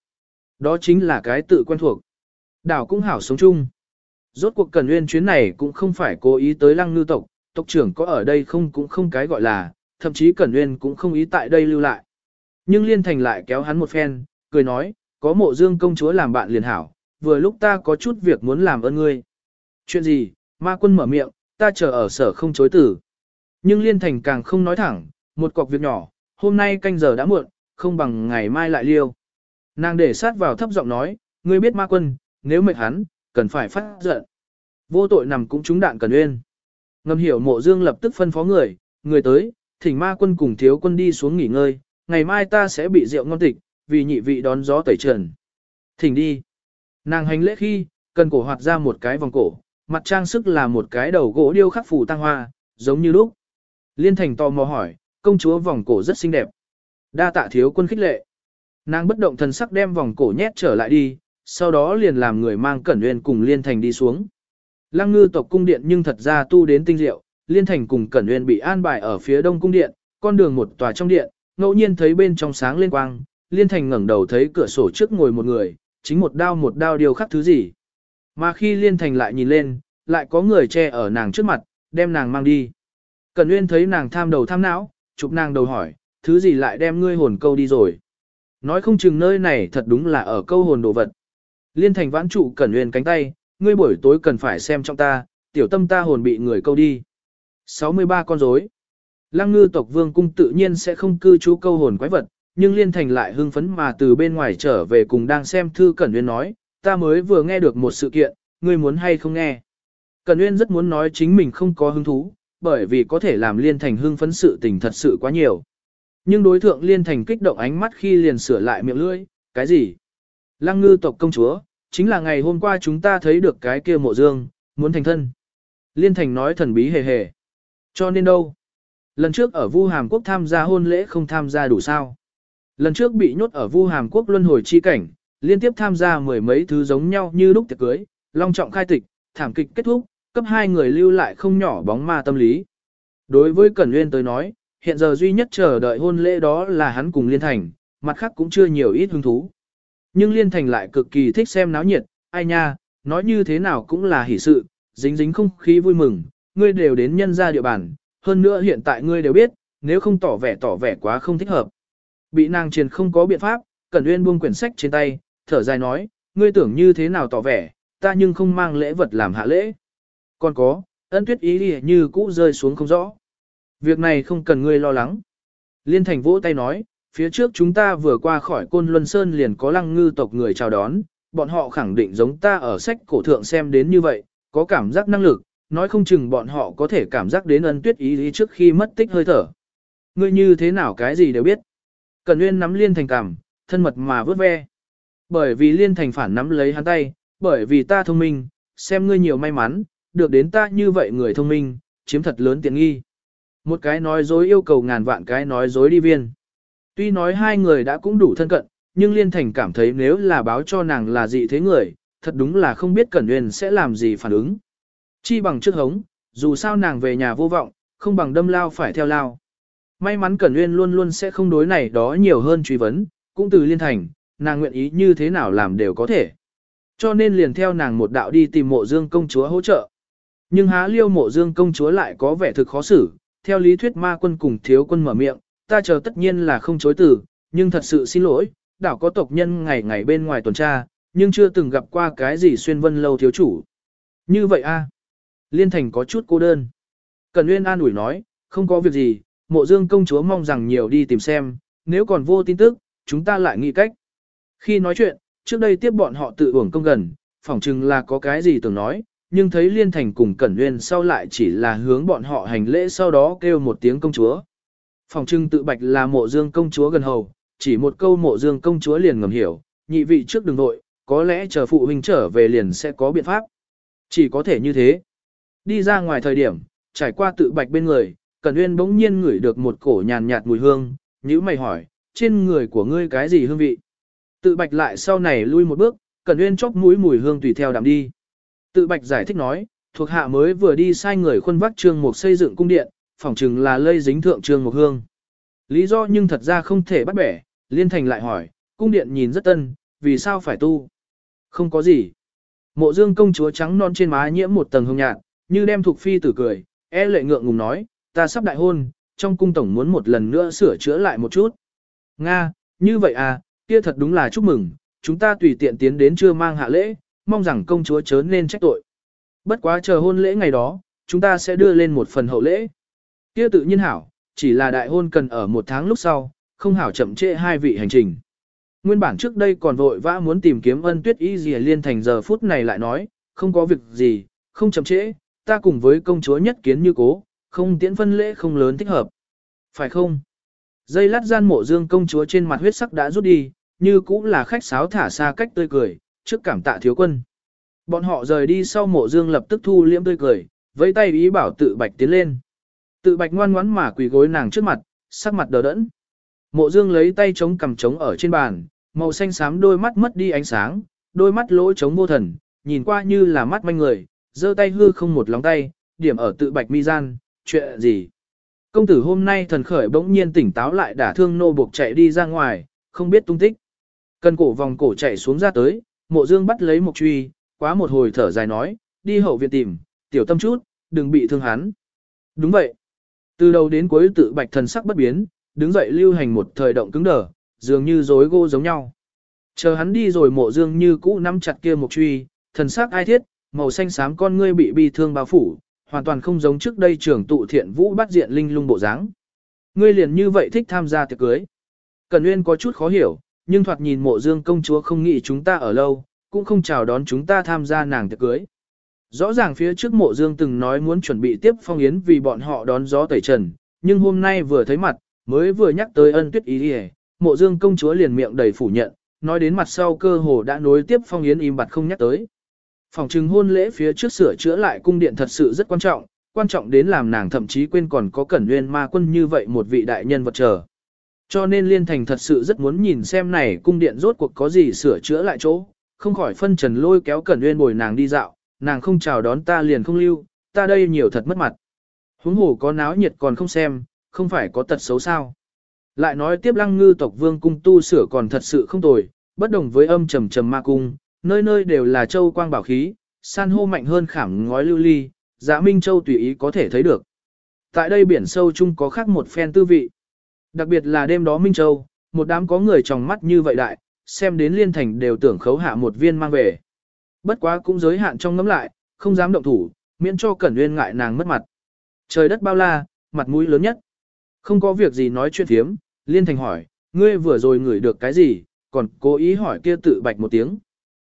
Đó chính là cái tự quen thuộc. Đảo cũng hảo sống chung. Rốt cuộc Cần Nguyên chuyến này cũng không phải cố ý tới lăng ngư tộc, tộc trưởng có ở đây không cũng không cái gọi là, thậm chí Cần Nguyên cũng không ý tại đây lưu lại. Nhưng Liên Thành lại kéo hắn một phen, cười nói, có mộ dương công chúa làm bạn liền hảo, vừa lúc ta có chút việc muốn làm ơn ngươi. Chuyện gì, ma quân mở miệng, ta chờ ở sở không chối tử. Nhưng Liên Thành càng không nói thẳng, một cọc việc nhỏ, hôm nay canh giờ đã muộn, không bằng ngày mai lại liêu. Nàng để sát vào thấp giọng nói, ngươi biết ma quân, nếu mệt hắn, cần phải phát giận. Vô tội nằm cũng trúng đạn cần uyên. Ngầm hiểu mộ dương lập tức phân phó người, người tới, thỉnh ma quân cùng thiếu quân đi xuống nghỉ ngơi, ngày mai ta sẽ bị rượu ngon tịch, vì nhị vị đón gió tẩy trần. Thỉnh đi. Nàng hành lễ khi, cần cổ hoạt ra một cái vòng cổ, mặt trang sức là một cái đầu gỗ điêu khắc phủ tăng hoa, giống như lúc. Liên thành tò mò hỏi, công chúa vòng cổ rất xinh đẹp. Đa tạ thiếu quân khích lệ. Nàng bất động thần sắc đem vòng cổ nhét trở lại đi, sau đó liền làm người mang cẩn nguyên cùng liên thành đi xuống. Lăng ngư tộc cung điện nhưng thật ra tu đến tinh diệu, liên thành cùng cẩn nguyên bị an bài ở phía đông cung điện, con đường một tòa trong điện, ngẫu nhiên thấy bên trong sáng lên quang, liên thành ngẩng đầu thấy cửa sổ trước ngồi một người, chính một đao một đao điều khắc thứ gì. Mà khi liên thành lại nhìn lên, lại có người che ở nàng trước mặt, đem nàng mang đi. Cẩn Nguyên thấy nàng tham đầu tham não, chụp nàng đầu hỏi, thứ gì lại đem ngươi hồn câu đi rồi. Nói không chừng nơi này thật đúng là ở câu hồn đồ vật. Liên thành vãn trụ Cẩn Nguyên cánh tay, ngươi buổi tối cần phải xem trong ta, tiểu tâm ta hồn bị người câu đi. 63 con rối. Lăng ngư tộc vương cung tự nhiên sẽ không cư trú câu hồn quái vật, nhưng liên thành lại hưng phấn mà từ bên ngoài trở về cùng đang xem thư Cẩn Nguyên nói, ta mới vừa nghe được một sự kiện, ngươi muốn hay không nghe. Cẩn Nguyên rất muốn nói chính mình không có hứng thú, bởi vì có thể làm liên thành hưng phấn sự tình thật sự quá nhiều. Nhưng đối thượng liên thành kích động ánh mắt khi liền sửa lại miệng lưỡi, cái gì? Lăng ngư tộc công chúa, chính là ngày hôm qua chúng ta thấy được cái kia mộ dương, muốn thành thân. Liên thành nói thần bí hề hề. Cho nên đâu? Lần trước ở Vu Hàm Quốc tham gia hôn lễ không tham gia đủ sao? Lần trước bị nhốt ở Vu Hàm Quốc luân hồi chi cảnh, liên tiếp tham gia mười mấy thứ giống nhau như lúc tiệc cưới, long trọng khai tịch, thảm kịch kết thúc, cấp hai người lưu lại không nhỏ bóng ma tâm lý. Đối với Cẩn Nguyên tới nói, hiện giờ duy nhất chờ đợi hôn lễ đó là hắn cùng Liên Thành, mặt khác cũng chưa nhiều ít hứng thú. Nhưng Liên Thành lại cực kỳ thích xem náo nhiệt, ai nha, nói như thế nào cũng là hỷ sự, dính dính không khí vui mừng, ngươi đều đến nhân ra địa bàn, hơn nữa hiện tại ngươi đều biết, nếu không tỏ vẻ tỏ vẻ quá không thích hợp. Bị nàng truyền không có biện pháp, Cẩn uyên buông quyển sách trên tay, thở dài nói, ngươi tưởng như thế nào tỏ vẻ, ta nhưng không mang lễ vật làm hạ lễ. Còn có, ân tuyết ý đi như cũ rơi xuống không rõ. Việc này không cần ngươi lo lắng. Liên thành vỗ tay nói, phía trước chúng ta vừa qua khỏi côn luân sơn liền có lăng ngư tộc người chào đón, bọn họ khẳng định giống ta ở sách cổ thượng xem đến như vậy, có cảm giác năng lực, nói không chừng bọn họ có thể cảm giác đến ân tuyết ý lý trước khi mất tích hơi thở. Ngươi như thế nào cái gì đều biết. Cần Nguyên nắm liên thành cảm, thân mật mà vớt ve. Bởi vì liên thành phản nắm lấy hắn tay, bởi vì ta thông minh, xem ngươi nhiều may mắn, được đến ta như vậy người thông minh, chiếm thật lớn tiện nghi. Một cái nói dối yêu cầu ngàn vạn cái nói dối đi viên. Tuy nói hai người đã cũng đủ thân cận, nhưng Liên Thành cảm thấy nếu là báo cho nàng là dị thế người, thật đúng là không biết Cẩn Nguyên sẽ làm gì phản ứng. Chi bằng trước hống, dù sao nàng về nhà vô vọng, không bằng đâm lao phải theo lao. May mắn Cẩn Nguyên luôn luôn sẽ không đối này đó nhiều hơn truy vấn, cũng từ Liên Thành, nàng nguyện ý như thế nào làm đều có thể. Cho nên liền theo nàng một đạo đi tìm mộ dương công chúa hỗ trợ. Nhưng há liêu mộ dương công chúa lại có vẻ thực khó xử, theo lý thuyết ma quân cùng thiếu quân mở miệng, ta chờ tất nhiên là không chối từ, nhưng thật sự xin lỗi, đảo có tộc nhân ngày ngày bên ngoài tuần tra, nhưng chưa từng gặp qua cái gì xuyên vân lâu thiếu chủ. Như vậy a Liên thành có chút cô đơn. Cần Nguyên an ủi nói, không có việc gì, mộ dương công chúa mong rằng nhiều đi tìm xem, nếu còn vô tin tức, chúng ta lại nghĩ cách. Khi nói chuyện, trước đây tiếp bọn họ tự uổng công gần, phỏng chừng là có cái gì tưởng nói, nhưng thấy Liên Thành cùng Cẩn Nguyên sau lại chỉ là hướng bọn họ hành lễ sau đó kêu một tiếng công chúa. Phòng trưng tự bạch là mộ dương công chúa gần hầu, chỉ một câu mộ dương công chúa liền ngầm hiểu, nhị vị trước đường nội, có lẽ chờ phụ huynh trở về liền sẽ có biện pháp. Chỉ có thể như thế. Đi ra ngoài thời điểm, trải qua tự bạch bên người, Cẩn Uyên bỗng nhiên ngửi được một cổ nhàn nhạt mùi hương, nhíu mày hỏi, trên người của ngươi cái gì hương vị? Tự bạch lại sau này lui một bước, Cẩn Uyên chóp mũi mùi hương tùy theo đạm đi. Tự bạch giải thích nói, thuộc hạ mới vừa đi sai người khuân vác trương mục xây dựng cung điện, phỏng chừng là lây dính thượng trương mục hương. Lý do nhưng thật ra không thể bắt bẻ, liên thành lại hỏi, cung điện nhìn rất tân, vì sao phải tu? Không có gì. Mộ dương công chúa trắng non trên má nhiễm một tầng hương nhạt, như đem thuộc phi tử cười, e lệ ngượng ngùng nói, ta sắp đại hôn, trong cung tổng muốn một lần nữa sửa chữa lại một chút. Nga, như vậy à, kia thật đúng là chúc mừng, chúng ta tùy tiện tiến đến chưa mang hạ lễ, mong rằng công chúa chớ nên trách tội. Bất quá chờ hôn lễ ngày đó, chúng ta sẽ đưa lên một phần hậu lễ. Kia tự nhiên hảo, chỉ là đại hôn cần ở một tháng lúc sau, không hảo chậm trễ hai vị hành trình. Nguyên bản trước đây còn vội vã muốn tìm kiếm ân tuyết y gì liên thành giờ phút này lại nói, không có việc gì, không chậm trễ, ta cùng với công chúa nhất kiến như cố, không tiễn phân lễ không lớn thích hợp. Phải không? Dây lát gian mộ dương công chúa trên mặt huyết sắc đã rút đi, như cũng là khách sáo thả xa cách tươi cười, trước cảm tạ thiếu quân. Bọn họ rời đi sau mộ dương lập tức thu liễm tươi cười, với tay ý bảo tự bạch tiến lên. Tự bạch ngoan ngoãn mà quỳ gối nàng trước mặt, sắc mặt đờ đẫn. Mộ dương lấy tay chống cầm chống ở trên bàn, màu xanh xám đôi mắt mất đi ánh sáng, đôi mắt lỗ chống vô thần, nhìn qua như là mắt manh người, giơ tay hư không một lóng tay, điểm ở tự bạch mi gian, chuyện gì. Công tử hôm nay thần khởi bỗng nhiên tỉnh táo lại đả thương nô buộc chạy đi ra ngoài, không biết tung tích. Cần cổ vòng cổ chạy xuống ra tới, mộ dương bắt lấy một truy, quá một hồi thở dài nói, đi hậu viện tìm, tiểu tâm chút, đừng bị thương hắn. Đúng vậy. Từ đầu đến cuối tự bạch thần sắc bất biến, đứng dậy lưu hành một thời động cứng đờ, dường như rối gỗ giống nhau. Chờ hắn đi rồi mộ dương như cũ nắm chặt kia một truy, thần sắc ai thiết, màu xanh xám con ngươi bị bi thương bao phủ, hoàn toàn không giống trước đây trưởng tụ thiện vũ bắt diện linh lung bộ dáng. Ngươi liền như vậy thích tham gia tiệc cưới. Cần Nguyên có chút khó hiểu, nhưng thoạt nhìn mộ dương công chúa không nghĩ chúng ta ở lâu, cũng không chào đón chúng ta tham gia nàng tiệc cưới. Rõ ràng phía trước mộ dương từng nói muốn chuẩn bị tiếp phong yến vì bọn họ đón gió tẩy trần, nhưng hôm nay vừa thấy mặt, mới vừa nhắc tới ân tuyết ý đi mộ dương công chúa liền miệng đầy phủ nhận, nói đến mặt sau cơ hồ đã nối tiếp phong yến im bặt không nhắc tới. Phòng trừng hôn lễ phía trước sửa chữa lại cung điện thật sự rất quan trọng, quan trọng đến làm nàng thậm chí quên còn có cẩn nguyên ma quân như vậy một vị đại nhân vật chờ. Cho nên Liên Thành thật sự rất muốn nhìn xem này cung điện rốt cuộc có gì sửa chữa lại chỗ, không khỏi phân trần lôi kéo cẩn nguyên bồi nàng đi dạo, nàng không chào đón ta liền không lưu, ta đây nhiều thật mất mặt. Huống hồ có náo nhiệt còn không xem, không phải có tật xấu sao. Lại nói tiếp lăng ngư tộc vương cung tu sửa còn thật sự không tồi, bất đồng với âm trầm trầm ma cung, nơi nơi đều là châu quang bảo khí, san hô mạnh hơn khảm ngói lưu ly, dạ minh châu tùy ý có thể thấy được. Tại đây biển sâu chung có khác một phen tư vị. Đặc biệt là đêm đó Minh Châu, một đám có người trong mắt như vậy đại, xem đến liên thành đều tưởng khấu hạ một viên mang về. Bất quá cũng giới hạn trong ngấm lại, không dám động thủ, miễn cho Cẩn Nguyên ngại nàng mất mặt. Trời đất bao la, mặt mũi lớn nhất. Không có việc gì nói chuyện thiếm, liên thành hỏi, ngươi vừa rồi ngửi được cái gì, còn cố ý hỏi kia tự bạch một tiếng.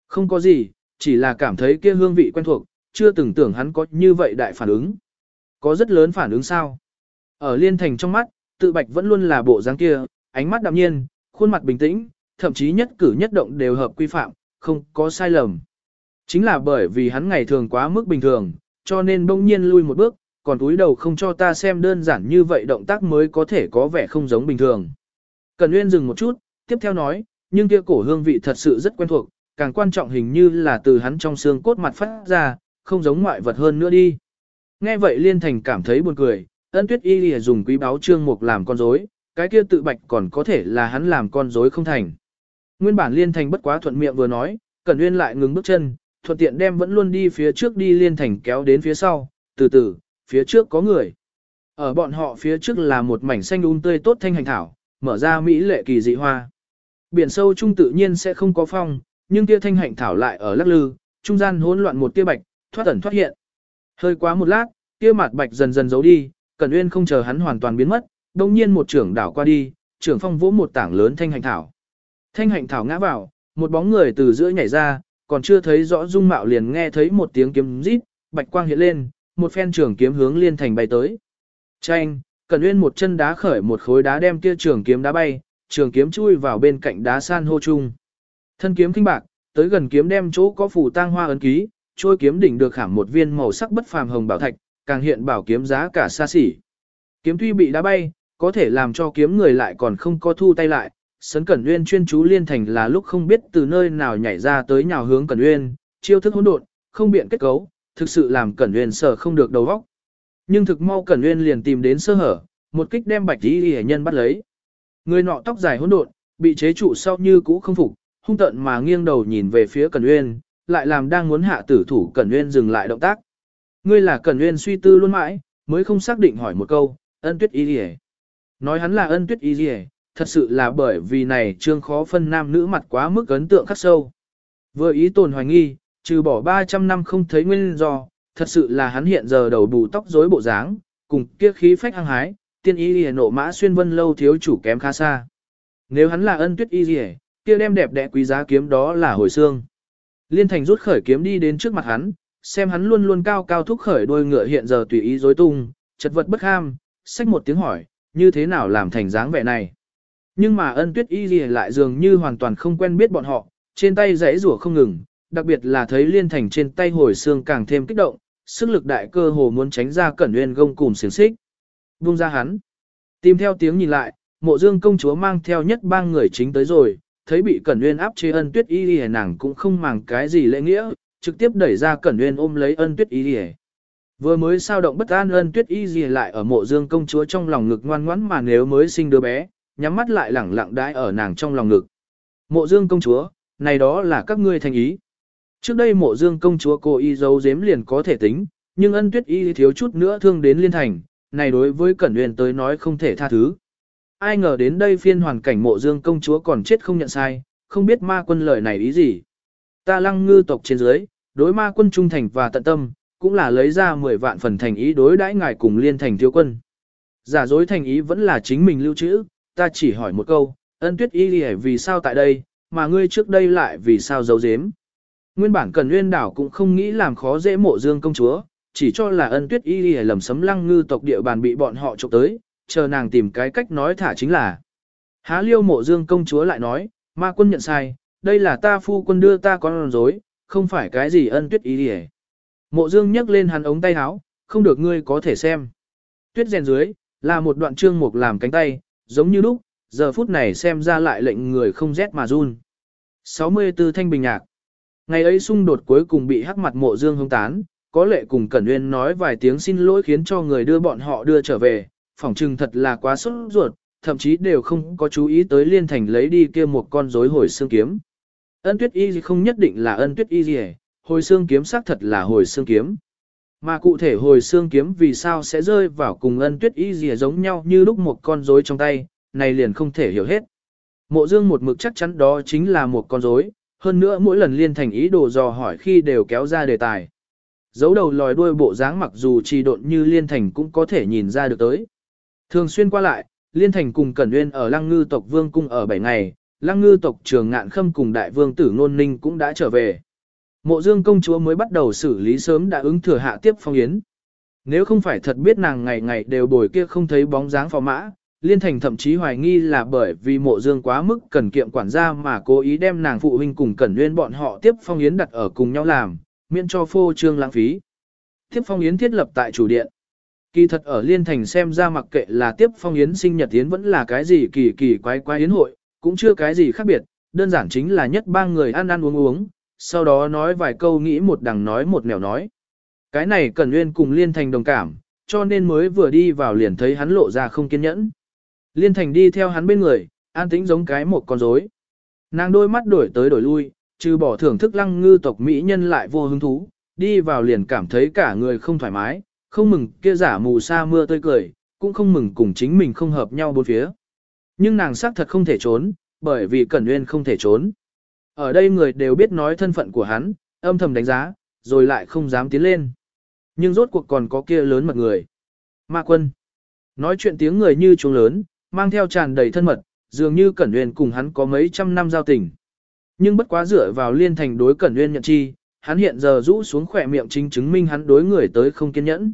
Không có gì, chỉ là cảm thấy kia hương vị quen thuộc, chưa từng tưởng hắn có như vậy đại phản ứng. Có rất lớn phản ứng sao? Ở liên thành trong mắt, tự bạch vẫn luôn là bộ dáng kia, ánh mắt đạm nhiên, khuôn mặt bình tĩnh, thậm chí nhất cử nhất động đều hợp quy phạm, không có sai lầm. Chính là bởi vì hắn ngày thường quá mức bình thường, cho nên bỗng nhiên lui một bước, còn túi đầu không cho ta xem đơn giản như vậy động tác mới có thể có vẻ không giống bình thường. Cần Nguyên dừng một chút, tiếp theo nói, nhưng kia cổ hương vị thật sự rất quen thuộc, càng quan trọng hình như là từ hắn trong xương cốt mặt phát ra, không giống ngoại vật hơn nữa đi. Nghe vậy Liên Thành cảm thấy buồn cười, ân tuyết y lìa dùng quý báo trương mục làm con rối, cái kia tự bạch còn có thể là hắn làm con rối không thành. Nguyên bản Liên Thành bất quá thuận miệng vừa nói, Cẩn Nguyên lại ngừng bước chân, thuận tiện đem vẫn luôn đi phía trước đi Liên Thành kéo đến phía sau, từ từ, phía trước có người. Ở bọn họ phía trước là một mảnh xanh um tươi tốt thanh hành thảo, mở ra mỹ lệ kỳ dị hoa. Biển sâu trung tự nhiên sẽ không có phong, nhưng kia thanh hạnh thảo lại ở lắc lư, trung gian hỗn loạn một tia bạch, thoát ẩn thoát hiện. Hơi quá một lát, kia mặt bạch dần dần giấu đi, Cẩn Uyên không chờ hắn hoàn toàn biến mất, đồng nhiên một trưởng đảo qua đi, trưởng phong vỗ một tảng lớn thanh hạnh thảo. Thanh hạnh thảo ngã vào, một bóng người từ giữa nhảy ra, còn chưa thấy rõ dung mạo liền nghe thấy một tiếng kiếm rít, bạch quang hiện lên, một phen trường kiếm hướng liên thành bay tới. Chanh, Cẩn Uyên một chân đá khởi một khối đá đem kia trường kiếm đá bay, trường kiếm chui vào bên cạnh đá san hô chung. Thân kiếm kinh bạc, tới gần kiếm đem chỗ có phủ tang hoa ấn ký, trôi kiếm đỉnh được khảm một viên màu sắc bất phàm hồng bảo thạch, càng hiện bảo kiếm giá cả xa xỉ. Kiếm tuy bị đá bay, có thể làm cho kiếm người lại còn không có thu tay lại. Sấn Cẩn Uyên chuyên chú liên thành là lúc không biết từ nơi nào nhảy ra tới nhào hướng Cẩn Uyên, chiêu thức hỗn độn, không biện kết cấu, thực sự làm Cẩn Uyên sở không được đầu óc. Nhưng thực mau Cẩn Uyên liền tìm đến sơ hở, một kích đem Bạch Y hệ nhân bắt lấy. Người nọ tóc dài hỗn độn, bị chế trụ sau như cũ không phục, hung tợn mà nghiêng đầu nhìn về phía Cẩn Uyên, lại làm đang muốn hạ tử thủ Cẩn Uyên dừng lại động tác. Ngươi là Cẩn Uyên suy tư luôn mãi, mới không xác định hỏi một câu, ân tuyết y gì Nói hắn là ân tuyết y gì thật sự là bởi vì này trương khó phân nam nữ mặt quá mức ấn tượng khắc sâu. Vừa ý tồn hoài nghi, trừ bỏ 300 năm không thấy nguyên do, thật sự là hắn hiện giờ đầu bù tóc rối bộ dáng, cùng kia khí phách hăng hái, tiên y lìa nộ mã xuyên vân lâu thiếu chủ kém khá xa. Nếu hắn là ân tuyết y lìa, kia đem đẹp đẽ quý giá kiếm đó là hồi xương. Liên thành rút khởi kiếm đi đến trước mặt hắn, xem hắn luôn luôn cao cao thúc khởi đôi ngựa hiện giờ tùy ý rối tung, chật vật bất ham, xách một tiếng hỏi, như thế nào làm thành dáng vẻ này. Nhưng mà ân tuyết y gì lại dường như hoàn toàn không quen biết bọn họ, trên tay rẽ rủa không ngừng, đặc biệt là thấy liên thành trên tay hồi xương càng thêm kích động, sức lực đại cơ hồ muốn tránh ra cẩn nguyên gông cùng xiềng xích. Vung ra hắn. Tìm theo tiếng nhìn lại, mộ dương công chúa mang theo nhất ba người chính tới rồi, thấy bị cẩn nguyên áp chế ân tuyết y gì nàng cũng không màng cái gì lễ nghĩa, trực tiếp đẩy ra cẩn nguyên ôm lấy ân tuyết y gì Vừa mới sao động bất an ân tuyết y gì lại ở mộ dương công chúa trong lòng ngực ngoan ngoãn mà nếu mới sinh đứa bé, nhắm mắt lại lẳng lặng đãi ở nàng trong lòng ngực. Mộ dương công chúa, này đó là các ngươi thành ý. Trước đây mộ dương công chúa cô y giấu giếm liền có thể tính, nhưng ân tuyết y thiếu chút nữa thương đến liên thành, này đối với Cẩn Uyên tới nói không thể tha thứ. Ai ngờ đến đây phiên hoàn cảnh mộ dương công chúa còn chết không nhận sai, không biết ma quân lời này ý gì. Ta lăng ngư tộc trên dưới, đối ma quân trung thành và tận tâm, cũng là lấy ra 10 vạn phần thành ý đối đãi ngài cùng liên thành thiếu quân. Giả dối thành ý vẫn là chính mình lưu trữ, ta chỉ hỏi một câu, ân tuyết y vì sao tại đây, mà ngươi trước đây lại vì sao giấu giếm. Nguyên bản Cần Nguyên đảo cũng không nghĩ làm khó dễ mộ dương công chúa, chỉ cho là ân tuyết y y lầm sấm lăng ngư tộc địa bàn bị bọn họ trộm tới, chờ nàng tìm cái cách nói thả chính là. Há liêu mộ dương công chúa lại nói, ma quân nhận sai, đây là ta phu quân đưa ta con rối, không phải cái gì ân tuyết y y Mộ dương nhấc lên hắn ống tay áo, không được ngươi có thể xem. Tuyết rèn dưới, là một đoạn trương mục làm cánh tay, giống như lúc, giờ phút này xem ra lại lệnh người không rét mà run. 64 Thanh Bình Nhạc Ngày ấy xung đột cuối cùng bị hắc mặt mộ dương hông tán, có lệ cùng Cẩn nguyên nói vài tiếng xin lỗi khiến cho người đưa bọn họ đưa trở về, phỏng chừng thật là quá sốt ruột, thậm chí đều không có chú ý tới liên thành lấy đi kia một con rối hồi xương kiếm. Ân tuyết y không nhất định là ân tuyết y gì hồi xương kiếm xác thật là hồi xương kiếm. Mà cụ thể hồi xương kiếm vì sao sẽ rơi vào cùng ân tuyết y gì giống nhau như lúc một con rối trong tay, này liền không thể hiểu hết. Mộ dương một mực chắc chắn đó chính là một con rối, hơn nữa mỗi lần liên thành ý đồ dò hỏi khi đều kéo ra đề tài. Dấu đầu lòi đuôi bộ dáng mặc dù trì độn như liên thành cũng có thể nhìn ra được tới. Thường xuyên qua lại, liên thành cùng Cẩn Uyên ở Lăng Ngư tộc vương cung ở 7 ngày, Lăng Ngư tộc trường ngạn khâm cùng đại vương tử Nôn Ninh cũng đã trở về. Mộ Dương công chúa mới bắt đầu xử lý sớm đã ứng thừa hạ tiếp phong yến. Nếu không phải thật biết nàng ngày ngày đều bồi kia không thấy bóng dáng phò mã, Liên Thành thậm chí hoài nghi là bởi vì mộ dương quá mức cần kiệm quản gia mà cố ý đem nàng phụ huynh cùng Cẩn Nguyên bọn họ tiếp phong yến đặt ở cùng nhau làm, miễn cho phô trương lãng phí. Tiếp phong yến thiết lập tại chủ điện. Kỳ thật ở Liên Thành xem ra mặc kệ là tiếp phong yến sinh nhật yến vẫn là cái gì kỳ kỳ quái quái yến hội, cũng chưa cái gì khác biệt, đơn giản chính là nhất ba người ăn ăn uống uống, sau đó nói vài câu nghĩ một đằng nói một nẻo nói. Cái này Cẩn Nguyên cùng Liên Thành đồng cảm, cho nên mới vừa đi vào liền thấy hắn lộ ra không kiên nhẫn. Liên Thành đi theo hắn bên người, an tĩnh giống cái một con rối. Nàng đôi mắt đổi tới đổi lui, trừ bỏ thưởng thức lăng ngư tộc mỹ nhân lại vô hứng thú, đi vào liền cảm thấy cả người không thoải mái, không mừng kia giả mù sa mưa tươi cười, cũng không mừng cùng chính mình không hợp nhau bốn phía. Nhưng nàng xác thật không thể trốn, bởi vì Cẩn Nguyên không thể trốn. Ở đây người đều biết nói thân phận của hắn, âm thầm đánh giá, rồi lại không dám tiến lên. Nhưng rốt cuộc còn có kia lớn mật người. Ma quân. Nói chuyện tiếng người như trống lớn, mang theo tràn đầy thân mật, dường như Cẩn Nguyên cùng hắn có mấy trăm năm giao tình. Nhưng bất quá dựa vào liên thành đối Cẩn Nguyên nhận chi, hắn hiện giờ rũ xuống khỏe miệng chính chứng minh hắn đối người tới không kiên nhẫn.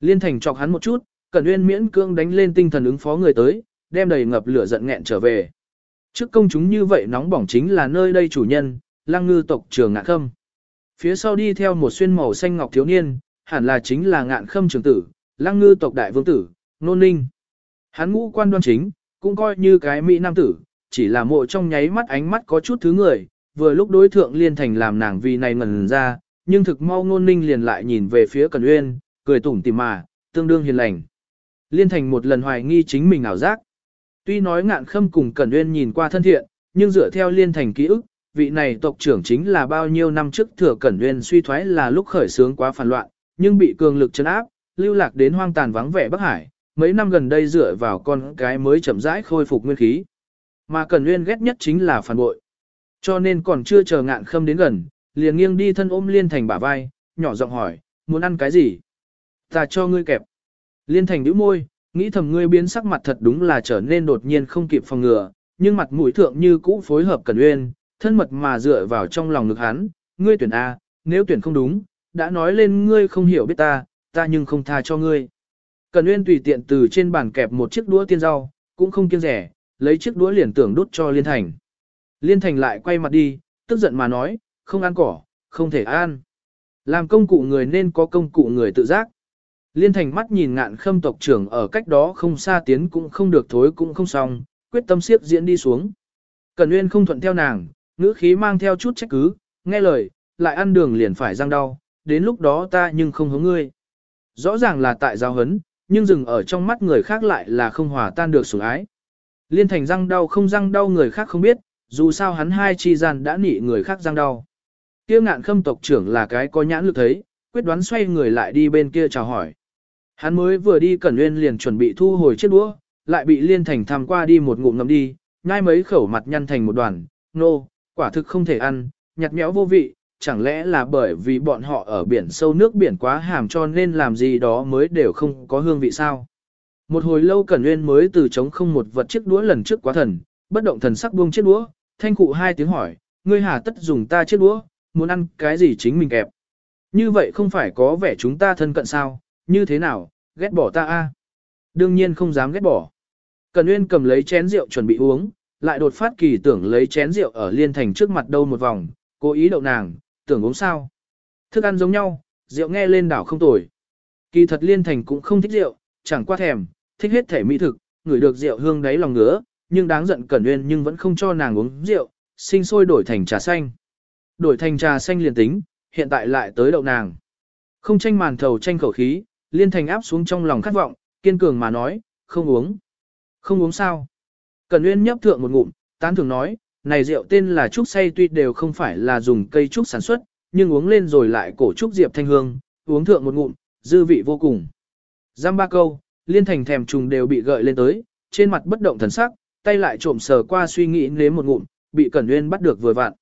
Liên thành chọc hắn một chút, Cẩn Nguyên miễn cương đánh lên tinh thần ứng phó người tới, đem đầy ngập lửa giận nghẹn trở về. Trước công chúng như vậy nóng bỏng chính là nơi đây chủ nhân, lăng ngư tộc trường ngạn khâm. Phía sau đi theo một xuyên màu xanh ngọc thiếu niên, hẳn là chính là ngạn khâm trưởng tử, lăng ngư tộc đại vương tử, nôn ninh. Hắn ngũ quan đoan chính, cũng coi như cái mỹ nam tử, chỉ là mộ trong nháy mắt ánh mắt có chút thứ người, vừa lúc đối thượng liên thành làm nàng vì này ngần ra, nhưng thực mau nôn ninh liền lại nhìn về phía Cần Uyên, cười tủm tỉm mà, tương đương hiền lành. Liên thành một lần hoài nghi chính mình ảo giác. Tuy nói ngạn khâm cùng Cẩn Uyên nhìn qua thân thiện, nhưng dựa theo liên thành ký ức, vị này tộc trưởng chính là bao nhiêu năm trước thừa Cẩn Uyên suy thoái là lúc khởi sướng quá phản loạn, nhưng bị cường lực chấn áp, lưu lạc đến hoang tàn vắng vẻ Bắc Hải, mấy năm gần đây dựa vào con cái mới chậm rãi khôi phục nguyên khí. Mà Cẩn Uyên ghét nhất chính là phản bội. Cho nên còn chưa chờ ngạn khâm đến gần, liền nghiêng đi thân ôm Liên Thành bả vai, nhỏ giọng hỏi, muốn ăn cái gì? Ta cho ngươi kẹp. Liên Thành nhíu môi, nghĩ thầm ngươi biến sắc mặt thật đúng là trở nên đột nhiên không kịp phòng ngừa, nhưng mặt mũi thượng như cũ phối hợp Cẩn Uyên, thân mật mà dựa vào trong lòng ngực hắn, ngươi tuyển A, nếu tuyển không đúng, đã nói lên ngươi không hiểu biết ta, ta nhưng không tha cho ngươi. Cẩn Uyên tùy tiện từ trên bàn kẹp một chiếc đũa tiên rau, cũng không kiêng rẻ, lấy chiếc đũa liền tưởng đút cho Liên Thành. Liên Thành lại quay mặt đi, tức giận mà nói, không ăn cỏ, không thể ăn. Làm công cụ người nên có công cụ người tự giác. Liên Thành mắt nhìn ngạn khâm tộc trưởng ở cách đó không xa tiến cũng không được thối cũng không xong, quyết tâm siếp diễn đi xuống. Cần Nguyên không thuận theo nàng, ngữ khí mang theo chút trách cứ, nghe lời, lại ăn đường liền phải răng đau, đến lúc đó ta nhưng không hống ngươi. Rõ ràng là tại giao hấn, nhưng dừng ở trong mắt người khác lại là không hòa tan được sủng ái. Liên thành răng đau không răng đau người khác không biết, dù sao hắn hai chi gian đã nị người khác răng đau. Kia ngạn khâm tộc trưởng là cái có nhãn lực thấy, quyết đoán xoay người lại đi bên kia chào hỏi. Hắn mới vừa đi cẩn nguyên liền chuẩn bị thu hồi chiếc đũa, lại bị liên thành tham qua đi một ngụm ngầm đi, ngay mấy khẩu mặt nhăn thành một đoàn, nô, no, quả thực không thể ăn, nhạt nhẽo vô vị, chẳng lẽ là bởi vì bọn họ ở biển sâu nước biển quá hàm cho nên làm gì đó mới đều không có hương vị sao. Một hồi lâu Cẩn Nguyên mới từ trống không một vật chiếc đũa lần trước quá thần, bất động thần sắc buông chiếc đũa, thanh cụ hai tiếng hỏi, ngươi hà tất dùng ta chiếc đũa, muốn ăn cái gì chính mình kẹp. Như vậy không phải có vẻ chúng ta thân cận sao, như thế nào, ghét bỏ ta a? Đương nhiên không dám ghét bỏ. Cần Nguyên cầm lấy chén rượu chuẩn bị uống, lại đột phát kỳ tưởng lấy chén rượu ở liên thành trước mặt đâu một vòng, cố ý đậu nàng, tưởng uống sao. Thức ăn giống nhau, rượu nghe lên đảo không tồi. Kỳ thật liên thành cũng không thích rượu, chẳng qua thèm, thích hết thể mỹ thực, ngửi được rượu hương đáy lòng ngứa, nhưng đáng giận Cẩn Nguyên nhưng vẫn không cho nàng uống rượu, sinh sôi đổi thành trà xanh. Đổi thành trà xanh liền tính, hiện tại lại tới đậu nàng. Không tranh màn thầu tranh khẩu khí, liên thành áp xuống trong lòng khát vọng, kiên cường mà nói, không uống. Không uống sao? Cẩn Nguyên nhấp thượng một ngụm, tán thường nói, này rượu tên là trúc say tuy đều không phải là dùng cây trúc sản xuất, nhưng uống lên rồi lại cổ trúc diệp thanh hương, uống thượng một ngụm, dư vị vô cùng. Giam ba câu, liên thành thèm trùng đều bị gợi lên tới, trên mặt bất động thần sắc, tay lại trộm sờ qua suy nghĩ nếm một ngụm, bị Cẩn Nguyên bắt được vừa vặn.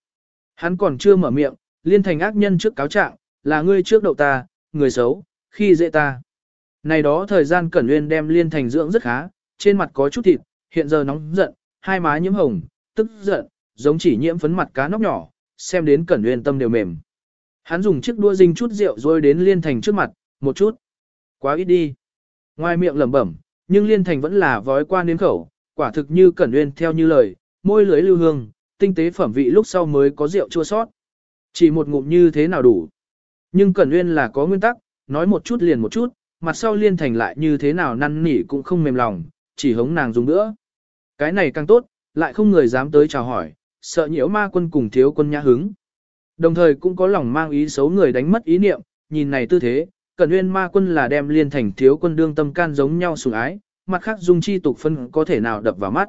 Hắn còn chưa mở miệng, liên thành ác nhân trước cáo trạng, là ngươi trước đầu ta, người xấu, khi dễ ta. Này đó thời gian Cẩn Nguyên đem liên thành dưỡng rất khá, trên mặt có chút thịt, hiện giờ nóng giận, hai má nhiễm hồng, tức giận, giống chỉ nhiễm phấn mặt cá nóc nhỏ, xem đến Cẩn Nguyên tâm đều mềm. Hắn dùng chiếc đua dinh chút rượu rồi đến liên thành trước mặt, một chút. Quá ít đi. Ngoài miệng lẩm bẩm, nhưng liên thành vẫn là vói qua nếm khẩu, quả thực như Cẩn Nguyên theo như lời, môi lưới lưu hương, tinh tế phẩm vị lúc sau mới có rượu chua sót. Chỉ một ngụm như thế nào đủ. Nhưng Cẩn Nguyên là có nguyên tắc, nói một chút liền một chút, mặt sau liên thành lại như thế nào năn nỉ cũng không mềm lòng, chỉ hống nàng dùng nữa. Cái này càng tốt, lại không người dám tới chào hỏi, sợ nhiễu ma quân cùng thiếu quân nhã hứng. Đồng thời cũng có lòng mang ý xấu người đánh mất ý niệm, nhìn này tư thế, Cẩn Nguyên ma quân là đem liên thành thiếu quân đương tâm can giống nhau sủng ái, mặt khác dung chi tục phân có thể nào đập vào mắt.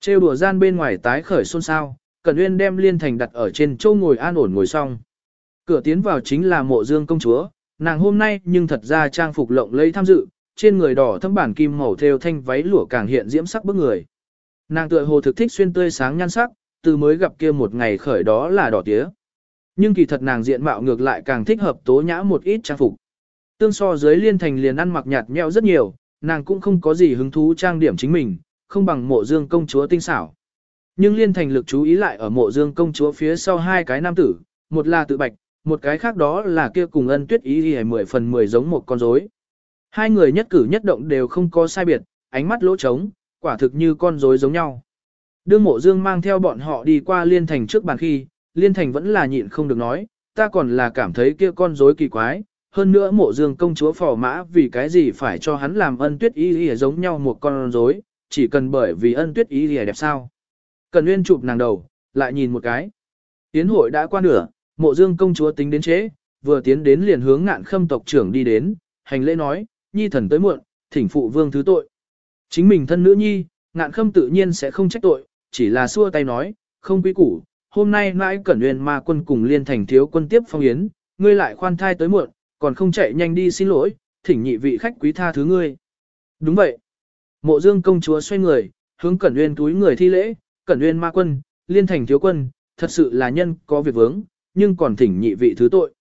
Trêu đùa gian bên ngoài tái khởi xôn xao, Cẩn Nguyên đem liên thành đặt ở trên châu ngồi an ổn ngồi xong. Cửa tiến vào chính là mộ dương công chúa, nàng hôm nay nhưng thật ra trang phục lộng lẫy tham dự, trên người đỏ thâm bản kim màu theo thanh váy lụa càng hiện diễm sắc bức người. Nàng tựa hồ thực thích xuyên tươi sáng nhan sắc, từ mới gặp kia một ngày khởi đó là đỏ tía. Nhưng kỳ thật nàng diện mạo ngược lại càng thích hợp tố nhã một ít trang phục. Tương so dưới liên thành liền ăn mặc nhạt nhẽo rất nhiều, nàng cũng không có gì hứng thú trang điểm chính mình, không bằng mộ dương công chúa tinh xảo. Nhưng liên thành lực chú ý lại ở mộ dương công chúa phía sau hai cái nam tử, một là tự bạch, một cái khác đó là kia cùng ân tuyết ý thì mười phần mười giống một con rối. Hai người nhất cử nhất động đều không có sai biệt, ánh mắt lỗ trống, quả thực như con rối giống nhau. Đương mộ dương mang theo bọn họ đi qua liên thành trước bàn khi, liên thành vẫn là nhịn không được nói, ta còn là cảm thấy kia con rối kỳ quái, hơn nữa mộ dương công chúa phò mã vì cái gì phải cho hắn làm ân tuyết y y giống nhau một con rối, chỉ cần bởi vì ân tuyết y y đẹp sao. Cần Nguyên chụp nàng đầu, lại nhìn một cái. Tiến hội đã qua nửa, mộ dương công chúa tính đến chế, vừa tiến đến liền hướng ngạn khâm tộc trưởng đi đến, hành lễ nói, nhi thần tới muộn, thỉnh phụ vương thứ tội. Chính mình thân nữ nhi, ngạn khâm tự nhiên sẽ không trách tội, chỉ là xua tay nói, không quý củ, hôm nay mãi cẩn nguyên ma quân cùng liên thành thiếu quân tiếp phong yến, ngươi lại khoan thai tới muộn, còn không chạy nhanh đi xin lỗi, thỉnh nhị vị khách quý tha thứ ngươi. Đúng vậy. Mộ dương công chúa xoay người, hướng cẩn nguyên túi người thi lễ, cẩn nguyên ma quân, liên thành thiếu quân, thật sự là nhân có việc vướng, nhưng còn thỉnh nhị vị thứ tội.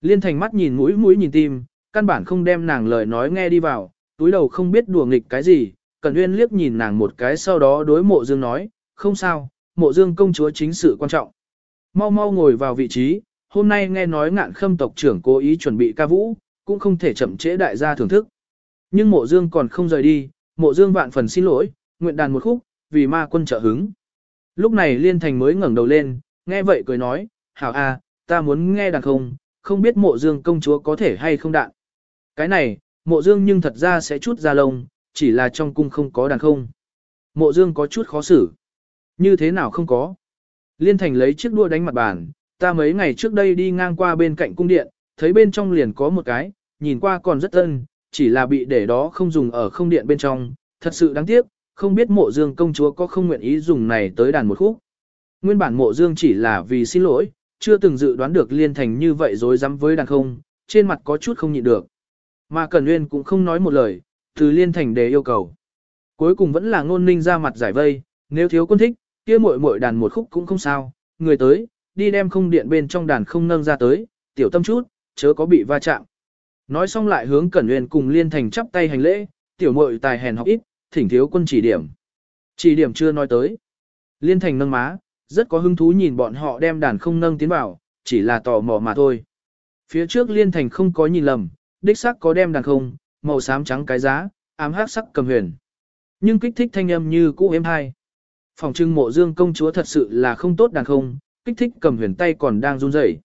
Liên thành mắt nhìn mũi mũi nhìn tim, căn bản không đem nàng lời nói nghe đi vào, túi đầu không biết đùa nghịch cái gì, Cẩn Uyên liếc nhìn nàng một cái sau đó đối mộ dương nói, không sao, mộ dương công chúa chính sự quan trọng. Mau mau ngồi vào vị trí, hôm nay nghe nói ngạn khâm tộc trưởng cố ý chuẩn bị ca vũ, cũng không thể chậm trễ đại gia thưởng thức. Nhưng mộ dương còn không rời đi, mộ dương vạn phần xin lỗi, nguyện đàn một khúc, vì ma quân trợ hứng. Lúc này liên thành mới ngẩng đầu lên, nghe vậy cười nói, hảo a, ta muốn nghe đàn không, không biết mộ dương công chúa có thể hay không đạn. Cái này, mộ dương nhưng thật ra sẽ chút ra lông, chỉ là trong cung không có đàn không. Mộ dương có chút khó xử. Như thế nào không có. Liên thành lấy chiếc đua đánh mặt bàn, ta mấy ngày trước đây đi ngang qua bên cạnh cung điện, thấy bên trong liền có một cái, nhìn qua còn rất tân, chỉ là bị để đó không dùng ở không điện bên trong, thật sự đáng tiếc, không biết mộ dương công chúa có không nguyện ý dùng này tới đàn một khúc. Nguyên bản mộ dương chỉ là vì xin lỗi, chưa từng dự đoán được liên thành như vậy rồi dám với đàn không, trên mặt có chút không nhịn được. Mà Cẩn Nguyên cũng không nói một lời, từ liên thành đề yêu cầu. Cuối cùng vẫn là ngôn ninh ra mặt giải vây, nếu thiếu quân thích, kia muội muội đàn một khúc cũng không sao, người tới, đi đem không điện bên trong đàn không nâng ra tới, tiểu tâm chút, chớ có bị va chạm. Nói xong lại hướng Cẩn Nguyên cùng liên thành chắp tay hành lễ, tiểu muội tài hèn học ít, thỉnh thiếu quân chỉ điểm. Chỉ điểm chưa nói tới. Liên thành nâng má, rất có hứng thú nhìn bọn họ đem đàn không nâng tiến vào, chỉ là tò mò mà thôi. Phía trước liên thành không có nhìn lầm, đích xác có đem đàn không, màu xám trắng cái giá, ám hát sắc cầm huyền. Nhưng kích thích thanh âm như cũ êm hai. Phòng trưng mộ dương công chúa thật sự là không tốt đàn không, kích thích cầm huyền tay còn đang run rẩy.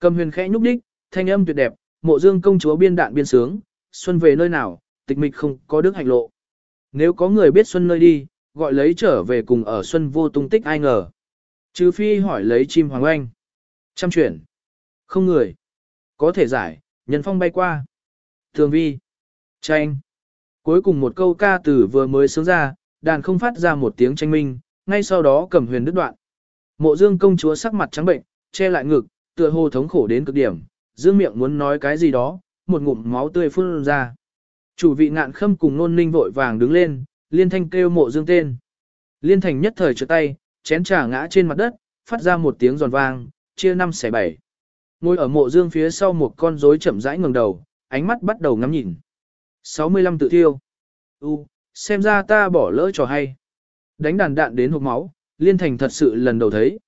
Cầm huyền khẽ nhúc đích, thanh âm tuyệt đẹp, mộ dương công chúa biên đạn biên sướng, xuân về nơi nào, tịch mịch không có đức hạnh lộ. Nếu có người biết xuân nơi đi, gọi lấy trở về cùng ở xuân vô tung tích ai ngờ. Trừ phi hỏi lấy chim hoàng oanh. Trăm chuyển. Không người. Có thể giải, nhân phong bay qua. Thường vi. Tranh. Cuối cùng một câu ca từ vừa mới sướng ra, đàn không phát ra một tiếng tranh minh, ngay sau đó cầm huyền đứt đoạn. Mộ dương công chúa sắc mặt trắng bệnh, che lại ngực, tựa hồ thống khổ đến cực điểm, dương miệng muốn nói cái gì đó, một ngụm máu tươi phun ra. Chủ vị ngạn khâm cùng nôn ninh vội vàng đứng lên, liên thanh kêu mộ dương tên. Liên thành nhất thời trở tay, chén trà ngã trên mặt đất, phát ra một tiếng giòn vang, chia năm xẻ bảy. Ngồi ở mộ dương phía sau một con rối chậm rãi ngẩng đầu, ánh mắt bắt đầu ngắm nhìn. 65 tự thiêu. U, xem ra ta bỏ lỡ trò hay. Đánh đàn đạn đến hộp máu, liên thành thật sự lần đầu thấy.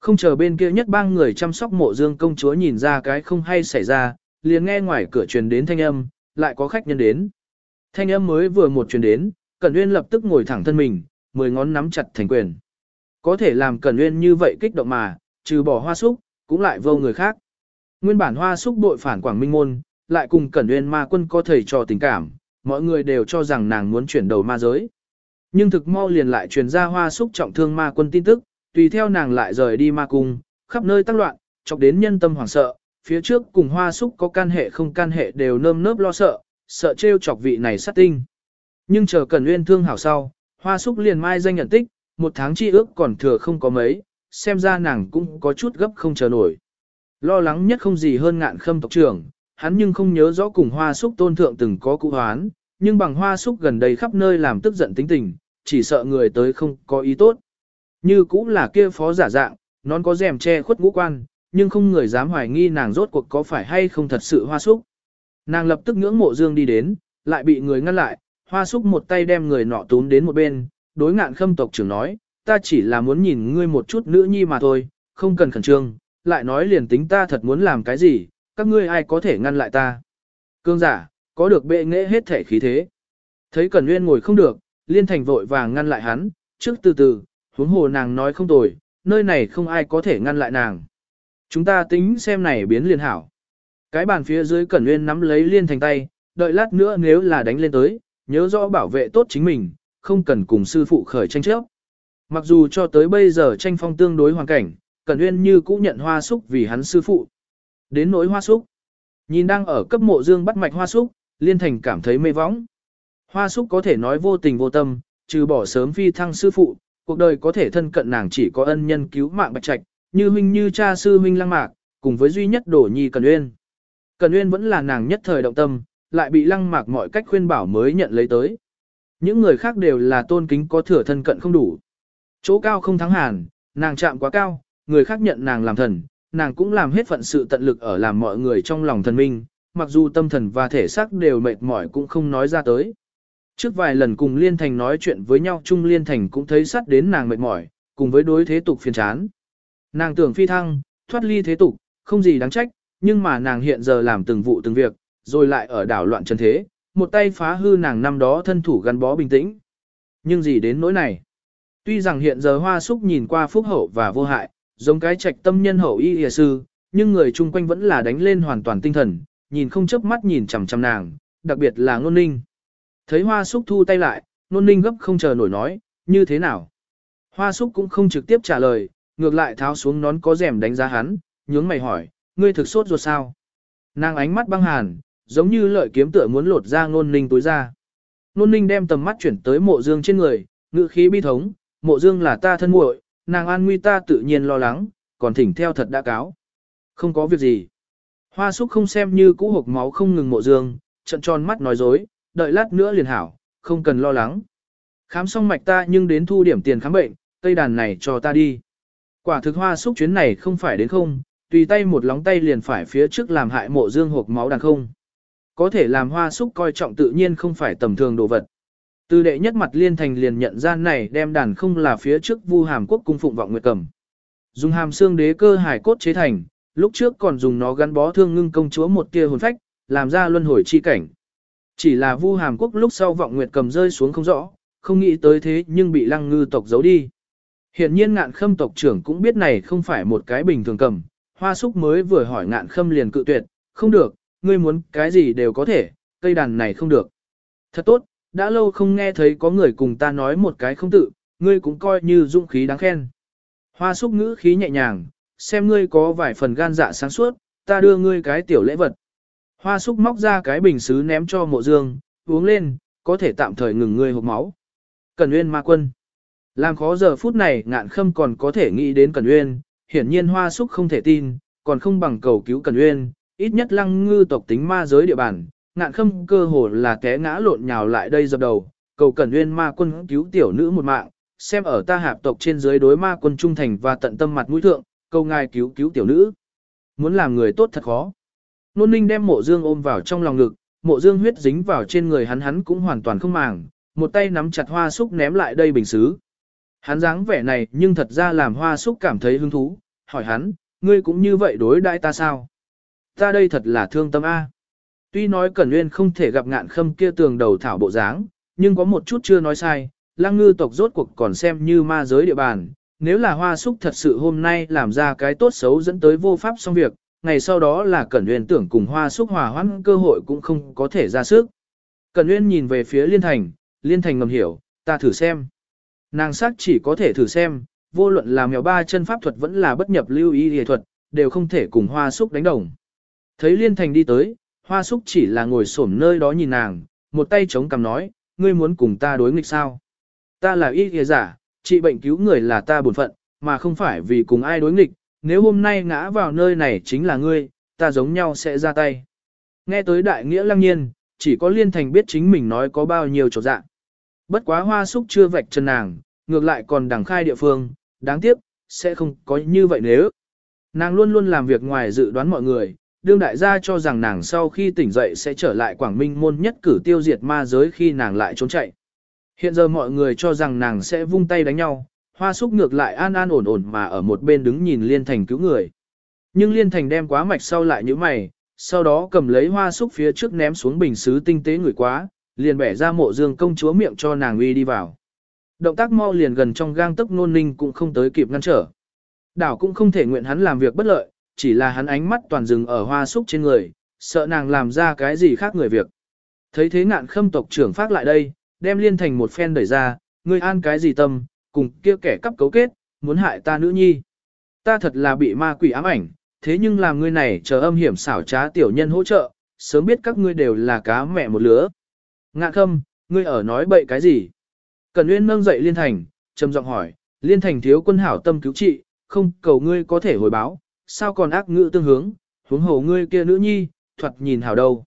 Không chờ bên kia nhất bang người chăm sóc mộ dương công chúa nhìn ra cái không hay xảy ra, liền nghe ngoài cửa truyền đến thanh âm, lại có khách nhân đến. Thanh âm mới vừa một truyền đến, Cẩn Uyên lập tức ngồi thẳng thân mình, mười ngón nắm chặt thành quyền. Có thể làm Cẩn Uyên như vậy kích động mà, trừ bỏ hoa súc, cũng lại vô người khác. Nguyên bản hoa súc bội phản Quảng Minh Môn, lại cùng Cẩn Uyên ma quân có thầy trò tình cảm, mọi người đều cho rằng nàng muốn chuyển đầu ma giới. Nhưng thực mau liền lại truyền ra hoa súc trọng thương ma quân tin tức, tùy theo nàng lại rời đi ma cung, khắp nơi tăng loạn, chọc đến nhân tâm hoảng sợ, phía trước cùng hoa súc có can hệ không can hệ đều nơm nớp lo sợ, sợ trêu chọc vị này sát tinh. Nhưng chờ Cẩn Uyên thương hảo sau, hoa súc liền mai danh nhận tích, một tháng chi ước còn thừa không có mấy, xem ra nàng cũng có chút gấp không chờ nổi. Lo lắng nhất không gì hơn ngạn khâm tộc trưởng, hắn nhưng không nhớ rõ cùng hoa súc tôn thượng từng có cụ hoán, nhưng bằng hoa súc gần đây khắp nơi làm tức giận tính tình, chỉ sợ người tới không có ý tốt. Như cũng là kia phó giả dạng, nón có rèm che khuất ngũ quan, nhưng không người dám hoài nghi nàng rốt cuộc có phải hay không thật sự hoa súc. Nàng lập tức ngưỡng mộ dương đi đến, lại bị người ngăn lại, hoa súc một tay đem người nọ tún đến một bên, đối ngạn khâm tộc trưởng nói, ta chỉ là muốn nhìn ngươi một chút nữ nhi mà thôi, không cần khẩn trương, lại nói liền tính ta thật muốn làm cái gì, các ngươi ai có thể ngăn lại ta. Cương giả, có được bệ nghệ hết thể khí thế. Thấy Cẩn Nguyên ngồi không được, Liên Thành vội vàng ngăn lại hắn, trước từ từ, huống hồ nàng nói không tồi, nơi này không ai có thể ngăn lại nàng. Chúng ta tính xem này biến liên hảo. Cái bàn phía dưới Cẩn Nguyên nắm lấy Liên Thành tay, đợi lát nữa nếu là đánh lên tới, nhớ rõ bảo vệ tốt chính mình, không cần cùng sư phụ khởi tranh chấp. Mặc dù cho tới bây giờ tranh phong tương đối hoàn cảnh, Cẩn Uyên như cũ nhận hoa súc vì hắn sư phụ. Đến nỗi hoa súc, nhìn đang ở cấp mộ dương bắt mạch hoa súc, Liên Thành cảm thấy mê võng. Hoa súc có thể nói vô tình vô tâm, trừ bỏ sớm phi thăng sư phụ, cuộc đời có thể thân cận nàng chỉ có ân nhân cứu mạng bạch trạch, như huynh như cha sư huynh lăng mạc, cùng với duy nhất đổ nhi Cần Uyên. Cần Uyên vẫn là nàng nhất thời động tâm, lại bị lăng mạc mọi cách khuyên bảo mới nhận lấy tới. Những người khác đều là tôn kính có thừa thân cận không đủ. Chỗ cao không thắng hàn, nàng chạm quá cao, người khác nhận nàng làm thần, nàng cũng làm hết phận sự tận lực ở làm mọi người trong lòng thần minh, mặc dù tâm thần và thể xác đều mệt mỏi cũng không nói ra tới. Trước vài lần cùng Liên Thành nói chuyện với nhau chung Liên Thành cũng thấy sắt đến nàng mệt mỏi, cùng với đối thế tục phiền chán. Nàng tưởng phi thăng, thoát ly thế tục, không gì đáng trách, nhưng mà nàng hiện giờ làm từng vụ từng việc, rồi lại ở đảo loạn chân thế, một tay phá hư nàng năm đó thân thủ gắn bó bình tĩnh. Nhưng gì đến nỗi này? Tuy rằng hiện giờ hoa súc nhìn qua phúc hậu và vô hại, giống cái trạch tâm nhân hậu y hìa sư, nhưng người chung quanh vẫn là đánh lên hoàn toàn tinh thần, nhìn không chớp mắt nhìn chằm chằm nàng, đặc biệt là ngôn ninh. Thấy hoa súc thu tay lại, ngôn ninh gấp không chờ nổi nói, như thế nào? Hoa súc cũng không trực tiếp trả lời, ngược lại tháo xuống nón có rèm đánh giá hắn, nhướng mày hỏi, ngươi thực sốt ruột sao? Nàng ánh mắt băng hàn, giống như lợi kiếm tựa muốn lột ra ngôn ninh túi ra. Ngôn ninh đem tầm mắt chuyển tới mộ dương trên người, ngự khí bi thống, mộ dương là ta thân muội, nàng an nguy ta tự nhiên lo lắng, còn thỉnh theo thật đã cáo. Không có việc gì. Hoa súc không xem như cũ hộp máu không ngừng mộ dương, trận tròn mắt nói dối, đợi lát nữa liền hảo, không cần lo lắng. Khám xong mạch ta nhưng đến thu điểm tiền khám bệnh, cây đàn này cho ta đi. Quả thực hoa súc chuyến này không phải đến không, tùy tay một lóng tay liền phải phía trước làm hại mộ dương hộp máu đàn không. Có thể làm hoa súc coi trọng tự nhiên không phải tầm thường đồ vật. Từ đệ nhất mặt liên thành liền nhận ra này đem đàn không là phía trước vu hàm quốc cung phụng vọng nguyệt cầm. Dùng hàm xương đế cơ hải cốt chế thành, lúc trước còn dùng nó gắn bó thương ngưng công chúa một tia hồn phách, làm ra luân hồi chi cảnh. Chỉ là vu hàm quốc lúc sau vọng nguyệt cầm rơi xuống không rõ, không nghĩ tới thế nhưng bị lăng ngư tộc giấu đi. Hiện nhiên ngạn khâm tộc trưởng cũng biết này không phải một cái bình thường cầm, hoa súc mới vừa hỏi ngạn khâm liền cự tuyệt, không được, ngươi muốn cái gì đều có thể, cây đàn này không được. Thật tốt, đã lâu không nghe thấy có người cùng ta nói một cái không tự, ngươi cũng coi như dũng khí đáng khen. Hoa súc ngữ khí nhẹ nhàng, xem ngươi có vài phần gan dạ sáng suốt, ta đưa ngươi cái tiểu lễ vật. Hoa súc móc ra cái bình xứ ném cho mộ dương, uống lên, có thể tạm thời ngừng ngươi hộp máu. Cần Nguyên Ma Quân làm khó giờ phút này ngạn khâm còn có thể nghĩ đến Cần Uyên, hiển nhiên hoa súc không thể tin, còn không bằng cầu cứu Cần Uyên, ít nhất lăng ngư tộc tính ma giới địa bàn, ngạn khâm cơ hồ là té ngã lộn nhào lại đây dập đầu, cầu Cần Uyên ma quân cứu tiểu nữ một mạng, xem ở ta hạp tộc trên dưới đối ma quân trung thành và tận tâm mặt mũi thượng, cầu ngài cứu cứu tiểu nữ. Muốn làm người tốt thật khó. Nôn ninh đem mộ dương ôm vào trong lòng ngực, mộ dương huyết dính vào trên người hắn hắn cũng hoàn toàn không màng, một tay nắm chặt hoa súc ném lại đây bình xứ. Hắn dáng vẻ này nhưng thật ra làm hoa súc cảm thấy hứng thú, hỏi hắn, ngươi cũng như vậy đối đãi ta sao? Ta đây thật là thương tâm A. Tuy nói Cẩn Nguyên không thể gặp ngạn khâm kia tường đầu thảo bộ dáng, nhưng có một chút chưa nói sai, lăng ngư tộc rốt cuộc còn xem như ma giới địa bàn. Nếu là hoa súc thật sự hôm nay làm ra cái tốt xấu dẫn tới vô pháp xong việc, ngày sau đó là Cẩn Nguyên tưởng cùng hoa súc hòa hoãn cơ hội cũng không có thể ra sức. Cẩn Nguyên nhìn về phía Liên Thành, Liên Thành ngầm hiểu, ta thử xem. Nàng sắc chỉ có thể thử xem, vô luận là mèo ba chân pháp thuật vẫn là bất nhập lưu ý y thuật, đều không thể cùng hoa súc đánh đồng. Thấy liên thành đi tới, hoa súc chỉ là ngồi xổm nơi đó nhìn nàng, một tay chống cằm nói, ngươi muốn cùng ta đối nghịch sao? Ta là y kìa giả, trị bệnh cứu người là ta bổn phận, mà không phải vì cùng ai đối nghịch, nếu hôm nay ngã vào nơi này chính là ngươi, ta giống nhau sẽ ra tay. Nghe tới đại nghĩa lăng nhiên, chỉ có liên thành biết chính mình nói có bao nhiêu chỗ dạng. Bất quá hoa súc chưa vạch chân nàng, ngược lại còn đằng khai địa phương, đáng tiếc, sẽ không có như vậy nếu. Nàng luôn luôn làm việc ngoài dự đoán mọi người, đương đại gia cho rằng nàng sau khi tỉnh dậy sẽ trở lại Quảng Minh môn nhất cử tiêu diệt ma giới khi nàng lại trốn chạy. Hiện giờ mọi người cho rằng nàng sẽ vung tay đánh nhau, hoa súc ngược lại an an ổn ổn mà ở một bên đứng nhìn Liên Thành cứu người. Nhưng Liên Thành đem quá mạch sau lại như mày, sau đó cầm lấy hoa súc phía trước ném xuống bình xứ tinh tế người quá, liền bẻ ra mộ dương công chúa miệng cho nàng uy đi vào. Động tác mau liền gần trong gang tấc nôn ninh cũng không tới kịp ngăn trở. Đảo cũng không thể nguyện hắn làm việc bất lợi, chỉ là hắn ánh mắt toàn dừng ở hoa súc trên người, sợ nàng làm ra cái gì khác người việc. Thấy thế ngạn khâm tộc trưởng phát lại đây, đem liên thành một phen đẩy ra, ngươi an cái gì tâm, cùng kia kẻ cắp cấu kết, muốn hại ta nữ nhi. Ta thật là bị ma quỷ ám ảnh, thế nhưng làm ngươi này chờ âm hiểm xảo trá tiểu nhân hỗ trợ, sớm biết các ngươi đều là cá mẹ một lứa. Ngạn khâm, ngươi ở nói bậy cái gì? Cần Nguyên nâng dậy Liên Thành, trầm giọng hỏi, Liên Thành thiếu quân hảo tâm cứu trị, không cầu ngươi có thể hồi báo, sao còn ác ngữ tương hướng, huống hồ ngươi kia nữ nhi, thoạt nhìn hảo đâu.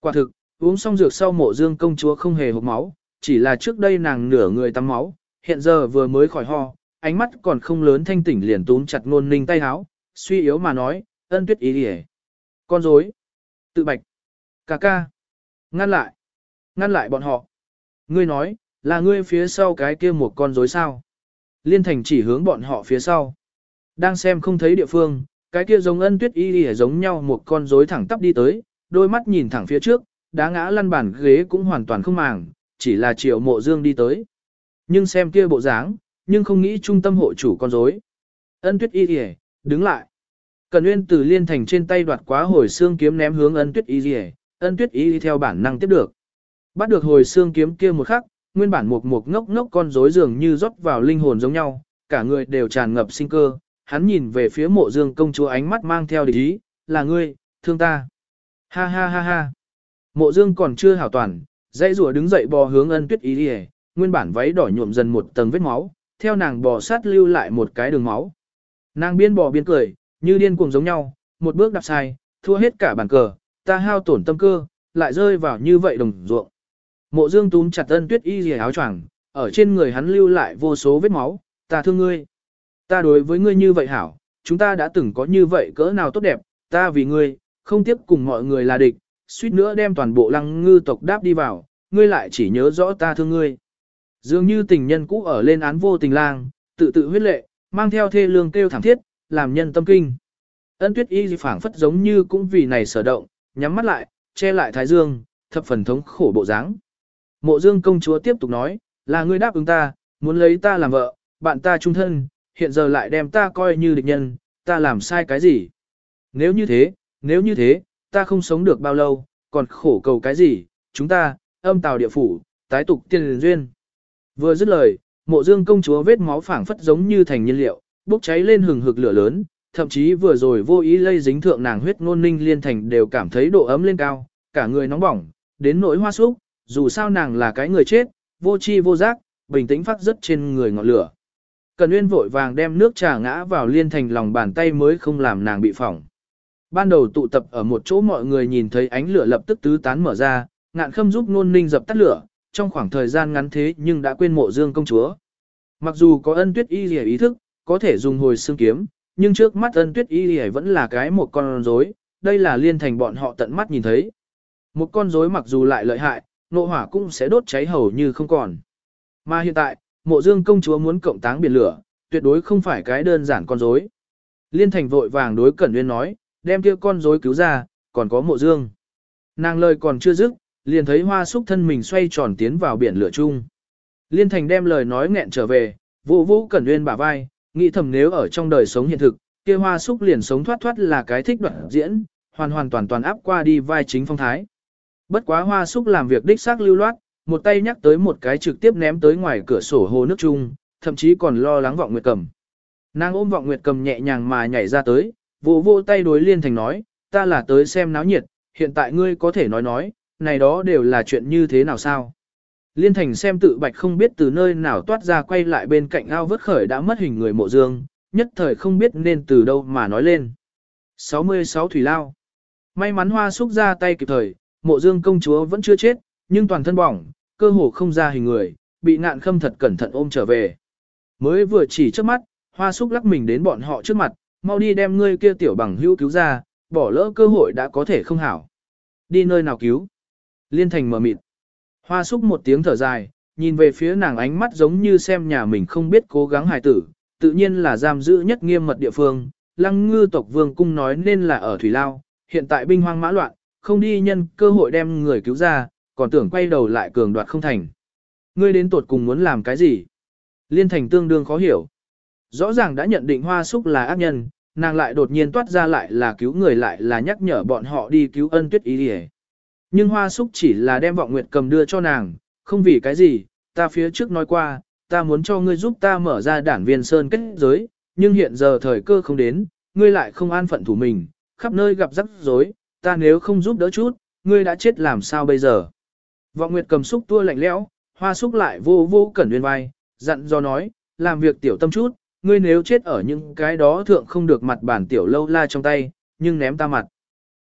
Quả thực, uống xong dược sau mộ dương công chúa không hề hộp máu, chỉ là trước đây nàng nửa người tắm máu, hiện giờ vừa mới khỏi ho, ánh mắt còn không lớn thanh tỉnh liền túm chặt ngôn ninh tay háo, suy yếu mà nói, ân tuyết ý đi Con dối. Tự bạch. Cà ca. Ngăn lại. Ngăn lại bọn họ. Ngươi nói, là ngươi phía sau cái kia một con rối sao. Liên thành chỉ hướng bọn họ phía sau. Đang xem không thấy địa phương, cái kia giống ân tuyết y y giống nhau một con rối thẳng tắp đi tới, đôi mắt nhìn thẳng phía trước, đá ngã lăn bàn ghế cũng hoàn toàn không màng, chỉ là triệu mộ dương đi tới. Nhưng xem kia bộ dáng, nhưng không nghĩ trung tâm hộ chủ con rối. Ân tuyết y y, đứng lại. Cần Nguyên từ liên thành trên tay đoạt quá hồi xương kiếm ném hướng ân tuyết y y, ân tuyết y theo bản năng tiếp được. Bắt được hồi xương kiếm kia một khắc, nguyên bản một một ngốc ngốc con rối dường như rót vào linh hồn giống nhau, cả người đều tràn ngập sinh cơ. Hắn nhìn về phía mộ dương công chúa ánh mắt mang theo địch ý, là ngươi, thương ta. Ha ha ha ha. Mộ dương còn chưa hảo toàn, dãy rùa đứng dậy bò hướng ân tuyết ý đi nguyên bản váy đỏ nhuộm dần một tầng vết máu, theo nàng bò sát lưu lại một cái đường máu. Nàng biên bò biên cười, như điên cuồng giống nhau, một bước đạp sai, thua hết cả bàn cờ, ta hao tổn tâm cơ, lại rơi vào như vậy đồng ruộng. Mộ Dương túm chặt ân tuyết y rìa áo choàng, ở trên người hắn lưu lại vô số vết máu, ta thương ngươi. Ta đối với ngươi như vậy hảo, chúng ta đã từng có như vậy cỡ nào tốt đẹp, ta vì ngươi, không tiếp cùng mọi người là địch, suýt nữa đem toàn bộ lăng ngư tộc đáp đi vào, ngươi lại chỉ nhớ rõ ta thương ngươi. Dường như tình nhân cũ ở lên án vô tình lang, tự tự huyết lệ, mang theo thê lương kêu thảm thiết, làm nhân tâm kinh. Ân tuyết y phảng phất giống như cũng vì này sở động, nhắm mắt lại, che lại thái dương, thập phần thống khổ bộ dáng. Mộ dương công chúa tiếp tục nói, là ngươi đáp ứng ta, muốn lấy ta làm vợ, bạn ta trung thân, hiện giờ lại đem ta coi như địch nhân, ta làm sai cái gì? Nếu như thế, nếu như thế, ta không sống được bao lâu, còn khổ cầu cái gì, chúng ta, âm tào địa phủ, tái tục tiên duyên. Vừa dứt lời, mộ dương công chúa vết máu phảng phất giống như thành nhiên liệu, bốc cháy lên hừng hực lửa lớn, thậm chí vừa rồi vô ý lây dính thượng nàng huyết ngôn ninh liên thành đều cảm thấy độ ấm lên cao, cả người nóng bỏng, đến nỗi hoa súc, dù sao nàng là cái người chết, vô chi vô giác, bình tĩnh phát rất trên người ngọn lửa. Cần uyên vội vàng đem nước trà ngã vào liên thành lòng bàn tay mới không làm nàng bị phỏng. Ban đầu tụ tập ở một chỗ mọi người nhìn thấy ánh lửa lập tức tứ tán mở ra, ngạn khâm giúp nôn ninh dập tắt lửa, trong khoảng thời gian ngắn thế nhưng đã quên mộ dương công chúa. Mặc dù có ân tuyết y lìa ý thức, có thể dùng hồi xương kiếm, nhưng trước mắt ân tuyết y lìa vẫn là cái một con rối, đây là liên thành bọn họ tận mắt nhìn thấy. Một con rối mặc dù lại lợi hại, nộ hỏa cũng sẽ đốt cháy hầu như không còn. Mà hiện tại, mộ dương công chúa muốn cộng táng biển lửa, tuyệt đối không phải cái đơn giản con rối. Liên thành vội vàng đối Cẩn Nguyên nói, đem kia con rối cứu ra, còn có mộ dương. Nàng lời còn chưa dứt, liền thấy hoa súc thân mình xoay tròn tiến vào biển lửa chung. Liên thành đem lời nói nghẹn trở về, vô vũ Cẩn Nguyên bả vai, nghĩ thầm nếu ở trong đời sống hiện thực, kia hoa súc liền sống thoát thoát là cái thích đoạn diễn, hoàn hoàn toàn toàn áp qua đi vai chính phong thái. Bất quá hoa súc làm việc đích xác lưu loát, một tay nhắc tới một cái trực tiếp ném tới ngoài cửa sổ hồ nước chung, thậm chí còn lo lắng vọng nguyệt cầm. Nàng ôm vọng nguyệt cầm nhẹ nhàng mà nhảy ra tới, vỗ vỗ tay đối liên thành nói, ta là tới xem náo nhiệt, hiện tại ngươi có thể nói nói, này đó đều là chuyện như thế nào sao? Liên thành xem tự bạch không biết từ nơi nào toát ra quay lại bên cạnh ao vớt khởi đã mất hình người mộ dương, nhất thời không biết nên từ đâu mà nói lên. 66 Thủy Lao May mắn hoa xúc ra tay kịp thời, mộ dương công chúa vẫn chưa chết, nhưng toàn thân bỏng, cơ hồ không ra hình người, bị ngạn khâm thật cẩn thận ôm trở về. Mới vừa chỉ trước mắt, hoa súc lắc mình đến bọn họ trước mặt, mau đi đem ngươi kia tiểu bằng hữu cứu ra, bỏ lỡ cơ hội đã có thể không hảo. Đi nơi nào cứu? Liên thành mở mịt. Hoa súc một tiếng thở dài, nhìn về phía nàng ánh mắt giống như xem nhà mình không biết cố gắng hài tử, tự nhiên là giam giữ nhất nghiêm mật địa phương. Lăng ngư tộc vương cung nói nên là ở Thủy Lao, hiện tại binh hoang mã loạn, không đi nhân cơ hội đem người cứu ra, còn tưởng quay đầu lại cường đoạt không thành. Ngươi đến tột cùng muốn làm cái gì? Liên thành tương đương khó hiểu. Rõ ràng đã nhận định hoa súc là ác nhân, nàng lại đột nhiên toát ra lại là cứu người lại là nhắc nhở bọn họ đi cứu ân tuyết ý đi Nhưng hoa súc chỉ là đem vọng nguyệt cầm đưa cho nàng, không vì cái gì, ta phía trước nói qua, ta muốn cho ngươi giúp ta mở ra đản viên sơn kết giới, nhưng hiện giờ thời cơ không đến, ngươi lại không an phận thủ mình, khắp nơi gặp rắc rối, ta nếu không giúp đỡ chút, ngươi đã chết làm sao bây giờ. Vọng Nguyệt cầm xúc tua lạnh lẽo, hoa xúc lại vô vô cẩn nguyên vai, dặn do nói, làm việc tiểu tâm chút, ngươi nếu chết ở những cái đó thượng không được mặt bản tiểu lâu la trong tay, nhưng ném ta mặt.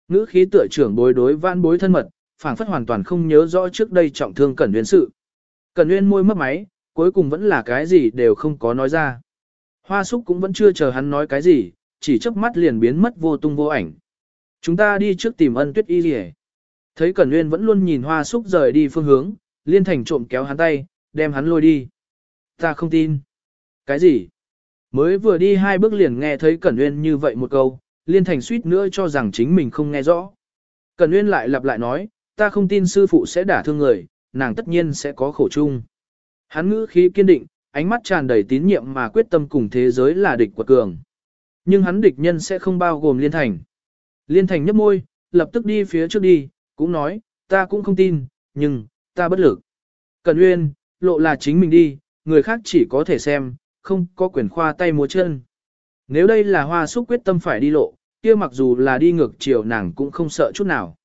Ngữ khí tựa trưởng bối đối vãn bối thân mật, phảng phất hoàn toàn không nhớ rõ trước đây trọng thương cẩn nguyên sự. Cẩn nguyên môi mấp máy, cuối cùng vẫn là cái gì đều không có nói ra. Hoa xúc cũng vẫn chưa chờ hắn nói cái gì, chỉ chớp mắt liền biến mất vô tung vô ảnh. Chúng ta đi trước tìm ân tuyết y rỉ. Thấy Cẩn Nguyên vẫn luôn nhìn hoa súc rời đi phương hướng, liên thành trộm kéo hắn tay, đem hắn lôi đi. Ta không tin. Cái gì? Mới vừa đi hai bước liền nghe thấy Cẩn Nguyên như vậy một câu, liên thành suýt nữa cho rằng chính mình không nghe rõ. Cẩn Nguyên lại lặp lại nói, ta không tin sư phụ sẽ đả thương người, nàng tất nhiên sẽ có khổ chung. Hắn ngữ khí kiên định, ánh mắt tràn đầy tín nhiệm mà quyết tâm cùng thế giới là địch quật cường. Nhưng hắn địch nhân sẽ không bao gồm liên thành. Liên thành nhấp môi, lập tức đi phía trước đi, cũng nói, ta cũng không tin, nhưng, ta bất lực. Cần Uyên, lộ là chính mình đi, người khác chỉ có thể xem, không có quyền khoa tay múa chân. Nếu đây là hoa súc quyết tâm phải đi lộ, kia mặc dù là đi ngược chiều nàng cũng không sợ chút nào.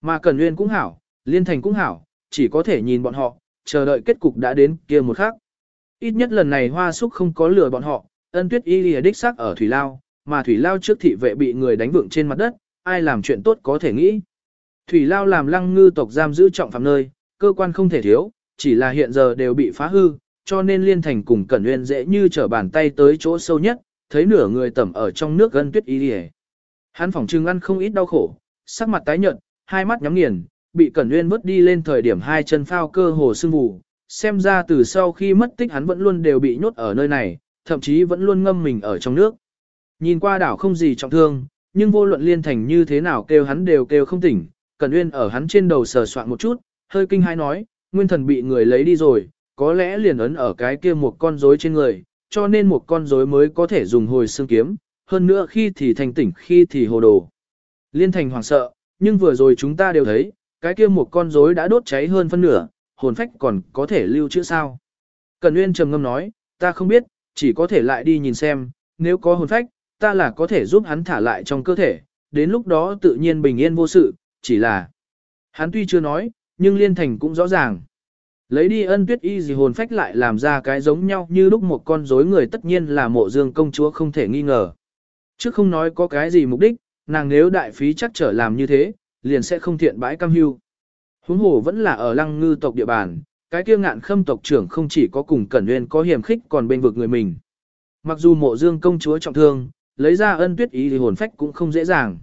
Mà Cần Uyên cũng hảo, Liên Thành cũng hảo, chỉ có thể nhìn bọn họ, chờ đợi kết cục đã đến kia một khắc. Ít nhất lần này hoa súc không có lừa bọn họ, ân tuyết y lìa đích xác ở Thủy Lao, mà Thủy Lao trước thị vệ bị người đánh vượng trên mặt đất, ai làm chuyện tốt có thể nghĩ. Thủy Lao làm lăng ngư tộc giam giữ trọng phạm nơi, cơ quan không thể thiếu, chỉ là hiện giờ đều bị phá hư, cho nên liên thành cùng Cẩn Nguyên dễ như trở bàn tay tới chỗ sâu nhất, thấy nửa người tẩm ở trong nước gân tuyết y đi Hắn phỏng trưng ăn không ít đau khổ, sắc mặt tái nhợt, hai mắt nhắm nghiền, bị Cẩn Nguyên vứt đi lên thời điểm hai chân phao cơ hồ sưng vù, xem ra từ sau khi mất tích hắn vẫn luôn đều bị nhốt ở nơi này, thậm chí vẫn luôn ngâm mình ở trong nước. Nhìn qua đảo không gì trọng thương, nhưng vô luận liên thành như thế nào kêu hắn đều kêu không tỉnh, Cẩn Uyên ở hắn trên đầu sờ soạn một chút, hơi kinh hãi nói, nguyên thần bị người lấy đi rồi, có lẽ liền ấn ở cái kia một con rối trên người, cho nên một con rối mới có thể dùng hồi xương kiếm, hơn nữa khi thì thành tỉnh khi thì hồ đồ. Liên thành hoảng sợ, nhưng vừa rồi chúng ta đều thấy, cái kia một con rối đã đốt cháy hơn phân nửa, hồn phách còn có thể lưu trữ sao. Cẩn Nguyên trầm ngâm nói, ta không biết, chỉ có thể lại đi nhìn xem, nếu có hồn phách, ta là có thể giúp hắn thả lại trong cơ thể, đến lúc đó tự nhiên bình yên vô sự, chỉ là... Hắn tuy chưa nói, nhưng liên thành cũng rõ ràng. Lấy đi ân tuyết y gì hồn phách lại làm ra cái giống nhau như lúc một con rối người tất nhiên là mộ dương công chúa không thể nghi ngờ. Chứ không nói có cái gì mục đích, nàng nếu đại phí chắc trở làm như thế, liền sẽ không thiện bãi cam hưu. Huống hồ vẫn là ở lăng ngư tộc địa bàn, cái kia ngạn khâm tộc trưởng không chỉ có cùng cẩn nguyên có hiểm khích còn bên vực người mình. Mặc dù mộ dương công chúa trọng thương, lấy ra ân tuyết ý thì hồn phách cũng không dễ dàng.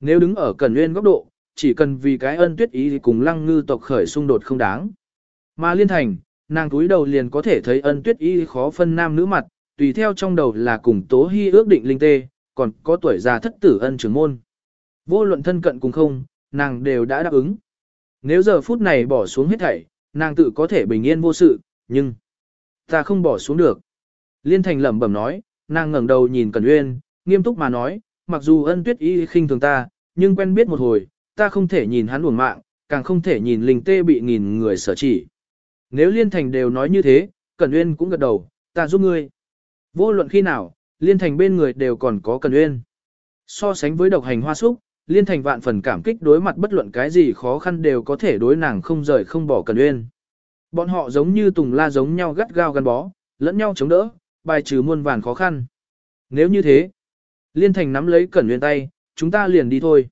Nếu đứng ở cẩn nguyên góc độ, chỉ cần vì cái ân tuyết ý thì cùng lăng ngư tộc khởi xung đột không đáng. Mà liên thành, nàng túi đầu liền có thể thấy ân tuyết ý khó phân nam nữ mặt, tùy theo trong đầu là cùng tố hy ước định linh tê, còn có tuổi già thất tử ân trưởng môn. Vô luận thân cận cùng không, nàng đều đã đáp ứng. Nếu giờ phút này bỏ xuống hết thảy, nàng tự có thể bình yên vô sự, nhưng ta không bỏ xuống được. Liên Thành lẩm bẩm nói, nàng ngẩng đầu nhìn Cẩn Uyên, nghiêm túc mà nói, mặc dù ân tuyết y khinh thường ta, nhưng quen biết một hồi, ta không thể nhìn hắn uổng mạng, càng không thể nhìn linh tê bị nghìn người sở chỉ. Nếu Liên Thành đều nói như thế, Cẩn Uyên cũng gật đầu, ta giúp ngươi. Vô luận khi nào, Liên Thành bên người đều còn có Cẩn Uyên. So sánh với độc hành hoa súc, Liên thành vạn phần cảm kích đối mặt bất luận cái gì khó khăn đều có thể đối nàng không rời không bỏ Cẩn uyên. Bọn họ giống như tùng la giống nhau gắt gao gắn bó, lẫn nhau chống đỡ, bài trừ muôn vàn khó khăn. Nếu như thế, Liên thành nắm lấy cẩn uyên tay, chúng ta liền đi thôi.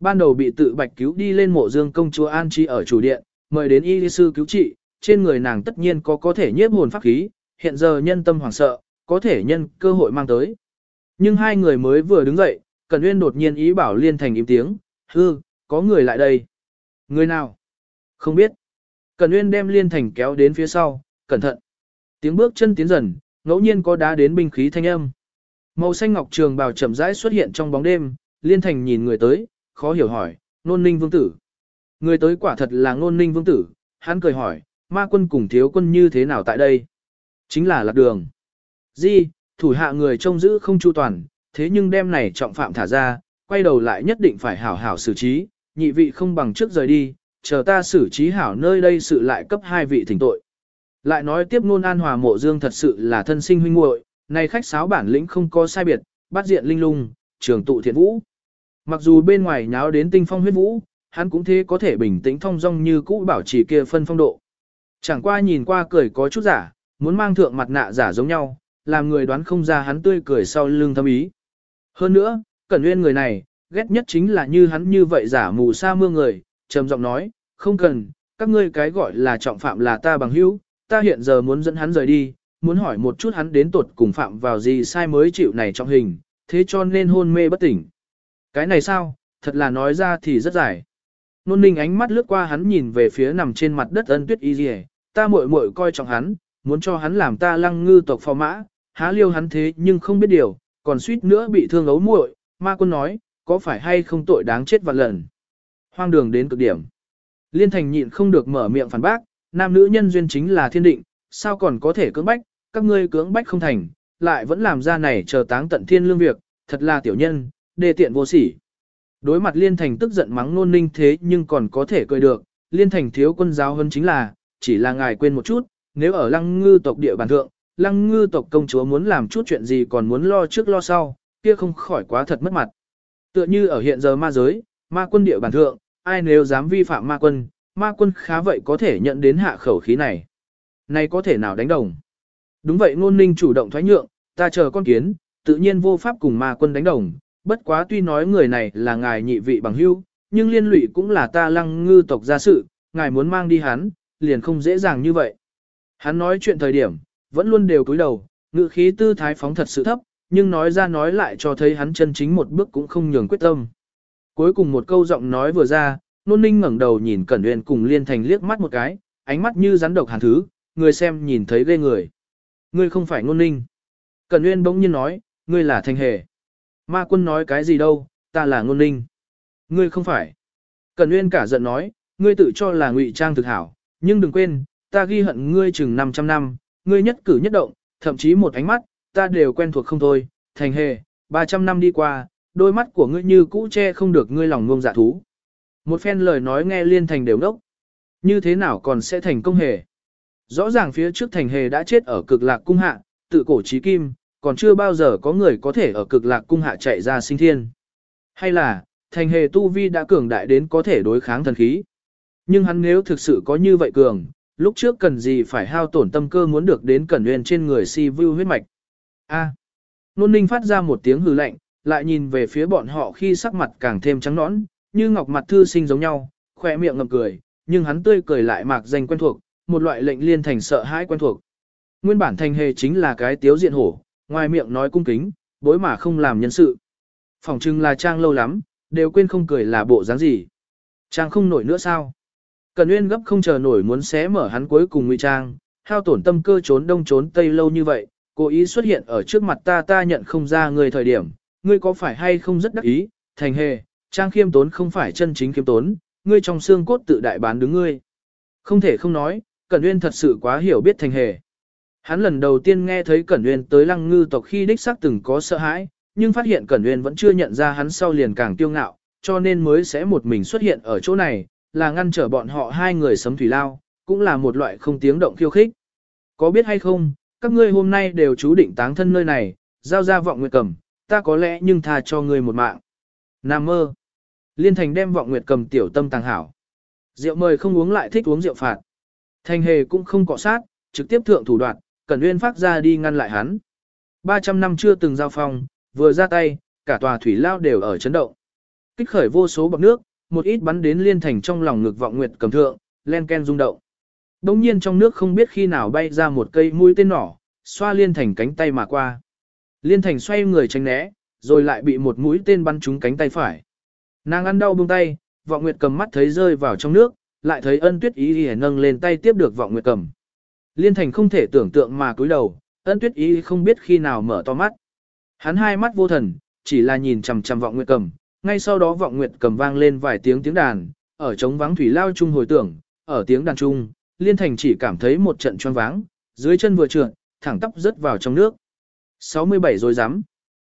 Ban đầu bị tự bạch cứu đi lên mộ dương công chúa An Chi ở chủ điện, mời đến y sư cứu trị, trên người nàng tất nhiên có có thể nhiếp hồn pháp khí, hiện giờ nhân tâm hoảng sợ, có thể nhân cơ hội mang tới. Nhưng hai người mới vừa đứng dậy, Cẩn Uyên đột nhiên ý bảo Liên Thành im tiếng, hư, có người lại đây. Người nào? Không biết. Cẩn Uyên đem Liên Thành kéo đến phía sau, cẩn thận. Tiếng bước chân tiến dần, ngẫu nhiên có đá đến binh khí thanh âm. Màu xanh ngọc trường bào chậm rãi xuất hiện trong bóng đêm, Liên Thành nhìn người tới, khó hiểu hỏi, nôn ninh vương tử. Người tới quả thật là nôn ninh vương tử, hắn cười hỏi, ma quân cùng thiếu quân như thế nào tại đây? Chính là lạc đường. Di, thủ hạ người trông giữ không chu toàn, thế nhưng đêm này trọng phạm thả ra, quay đầu lại nhất định phải hảo hảo xử trí, nhị vị không bằng trước rời đi, chờ ta xử trí hảo nơi đây sự lại cấp hai vị thỉnh tội. Lại nói tiếp nôn an hòa mộ dương thật sự là thân sinh huynh muội, này khách sáo bản lĩnh không có sai biệt, bắt diện linh lung, trường tụ thiện vũ. Mặc dù bên ngoài nháo đến tinh phong huyết vũ, hắn cũng thế có thể bình tĩnh thong dong như cũ bảo trì kia phân phong độ. Chẳng qua nhìn qua cười có chút giả, muốn mang thượng mặt nạ giả giống nhau, làm người đoán không ra hắn tươi cười sau lưng thâm ý. Hơn nữa, Cẩn uyên người này, ghét nhất chính là như hắn như vậy giả mù sa mưa người, trầm giọng nói, không cần, các ngươi cái gọi là trọng phạm là ta bằng hữu, ta hiện giờ muốn dẫn hắn rời đi, muốn hỏi một chút hắn đến tuột cùng phạm vào gì sai mới chịu này trong hình, thế cho nên hôn mê bất tỉnh. Cái này sao, thật là nói ra thì rất dài. Nôn ninh ánh mắt lướt qua hắn nhìn về phía nằm trên mặt đất ân tuyết y dì ta muội muội coi trọng hắn, muốn cho hắn làm ta lăng ngư tộc phò mã, há liêu hắn thế nhưng không biết điều, còn suýt nữa bị thương ấu muội, ma quân nói, có phải hay không tội đáng chết vạn lần. Hoang đường đến cực điểm. Liên thành nhịn không được mở miệng phản bác, nam nữ nhân duyên chính là thiên định, sao còn có thể cưỡng bách, các ngươi cưỡng bách không thành, lại vẫn làm ra này chờ táng tận thiên lương việc, thật là tiểu nhân, đê tiện vô sỉ. Đối mặt Liên Thành tức giận mắng nôn ninh thế nhưng còn có thể cười được, Liên Thành thiếu quân giáo hơn chính là, chỉ là ngài quên một chút, nếu ở lăng ngư tộc địa bàn thượng, lăng ngư tộc công chúa muốn làm chút chuyện gì còn muốn lo trước lo sau, kia không khỏi quá thật mất mặt. Tựa như ở hiện giờ ma giới, ma quân địa bàn thượng, ai nếu dám vi phạm ma quân, ma quân khá vậy có thể nhận đến hạ khẩu khí này. Này có thể nào đánh đồng? Đúng vậy ngôn ninh chủ động thoái nhượng, ta chờ con kiến, tự nhiên vô pháp cùng ma quân đánh đồng, bất quá tuy nói người này là ngài nhị vị bằng hữu, nhưng liên lụy cũng là ta lăng ngư tộc gia sự, ngài muốn mang đi hắn, liền không dễ dàng như vậy. Hắn nói chuyện thời điểm, vẫn luôn đều cúi đầu, ngự khí tư thái phóng thật sự thấp, nhưng nói ra nói lại cho thấy hắn chân chính một bước cũng không nhường quyết tâm. Cuối cùng một câu giọng nói vừa ra, nôn ninh ngẩng đầu nhìn Cẩn Uyên cùng Liên Thành liếc mắt một cái, ánh mắt như rắn độc hàn thứ, người xem nhìn thấy ghê người. Ngươi không phải Nôn ninh. Cẩn Uyên bỗng nhiên nói, ngươi là Thành Hề. Ma quân nói cái gì đâu, ta là ngôn ninh. Ngươi không phải. Cẩn Nguyên cả giận nói, ngươi tự cho là ngụy trang thực hảo, nhưng đừng quên, ta ghi hận ngươi chừng 500 năm, ngươi nhất cử nhất động, thậm chí một ánh mắt, ta đều quen thuộc không thôi, thành hề, 300 năm đi qua, đôi mắt của ngươi như cũ che không được ngươi lòng ngông dạ thú. Một phen lời nói nghe liên thành đều đốc. Như thế nào còn sẽ thành công hề? Rõ ràng phía trước thành hề đã chết ở cực lạc cung hạ, tự cổ trí kim, còn chưa bao giờ có người có thể ở cực lạc cung hạ chạy ra sinh thiên. Hay là, thành hề tu vi đã cường đại đến có thể đối kháng thần khí. Nhưng hắn nếu thực sự có như vậy cường, lúc trước cần gì phải hao tổn tâm cơ muốn được đến cẩn nguyên trên người si vu huyết mạch. A. Nôn ninh phát ra một tiếng hừ lạnh, lại nhìn về phía bọn họ khi sắc mặt càng thêm trắng nõn, như ngọc mặt thư sinh giống nhau, khỏe miệng ngậm cười, nhưng hắn tươi cười lại mạc danh quen thuộc, một loại lệnh liên thành sợ hãi quen thuộc. Nguyên bản thành hề chính là cái tiếu diện hổ, ngoài miệng nói cung kính, bối mà không làm nhân sự. Phòng trưng là trang lâu lắm, đều quên không cười là bộ dáng gì. Trang không nổi nữa sao? Cần Nguyên gấp không chờ nổi muốn xé mở hắn cuối cùng ngụy trang, hao tổn tâm cơ trốn đông trốn tây lâu như vậy, cố ý xuất hiện ở trước mặt ta ta nhận không ra người thời điểm, ngươi có phải hay không rất đắc ý, thành hề, trang khiêm tốn không phải chân chính khiêm tốn, ngươi trong xương cốt tự đại bán đứng ngươi. Không thể không nói, Cẩn Uyên thật sự quá hiểu biết thành hề. Hắn lần đầu tiên nghe thấy Cẩn Uyên tới lăng ngư tộc khi đích xác từng có sợ hãi, nhưng phát hiện Cẩn Uyên vẫn chưa nhận ra hắn sau liền càng tiêu ngạo, cho nên mới sẽ một mình xuất hiện ở chỗ này, là ngăn trở bọn họ hai người sấm thủy lao, cũng là một loại không tiếng động khiêu khích. Có biết hay không, các ngươi hôm nay đều chú định táng thân nơi này, giao ra vọng nguyệt cầm, ta có lẽ nhưng tha cho ngươi một mạng. Nam mơ. Liên thành đem vọng nguyệt cầm tiểu tâm tàng hảo. Rượu mời không uống lại thích uống rượu phạt. Thành hề cũng không cọ sát, trực tiếp thượng thủ đoạn, Cẩn Uyên phát ra đi ngăn lại hắn. 300 năm chưa từng giao phong, vừa ra tay, cả tòa thủy lao đều ở chấn động. Kích khởi vô số bọc nước, một ít bắn đến liên thành trong lòng ngực vọng nguyệt cầm thượng, len ken rung động. Đống nhiên trong nước không biết khi nào bay ra một cây mũi tên nỏ, xoa liên thành cánh tay mà qua. Liên thành xoay người tránh né, rồi lại bị một mũi tên bắn trúng cánh tay phải. Nàng ăn đau buông tay, vọng nguyệt cầm mắt thấy rơi vào trong nước, lại thấy ân tuyết ý hề nâng lên tay tiếp được vọng nguyệt cầm. Liên thành không thể tưởng tượng mà cúi đầu, ân tuyết ý không biết khi nào mở to mắt. Hắn hai mắt vô thần, chỉ là nhìn chằm chằm vọng nguyệt cầm, ngay sau đó vọng nguyệt cầm vang lên vài tiếng tiếng đàn, ở trống vắng thủy lao chung hồi tưởng, ở tiếng đàn chung, liên thành chỉ cảm thấy một trận choáng váng, dưới chân vừa trượt, thẳng tắp rớt vào trong nước. 67 rồi dám.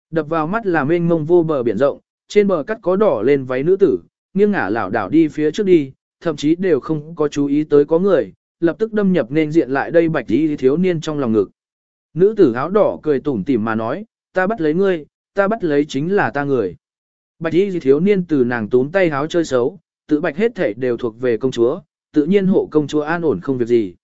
Đập vào mắt là mênh mông vô bờ biển rộng, trên bờ cắt có đỏ lên váy nữ tử, nghiêng ngả lảo đảo đi phía trước đi, thậm chí đều không có chú ý tới có người, lập tức đâm nhập nên diện lại đây bạch y thiếu niên trong lòng ngực. Nữ tử áo đỏ cười tủm tỉm mà nói, ta bắt lấy ngươi, ta bắt lấy chính là ta người. Bạch y thiếu niên từ nàng tốn tay áo chơi xấu, tự bạch hết thể đều thuộc về công chúa, tự nhiên hộ công chúa an ổn không việc gì.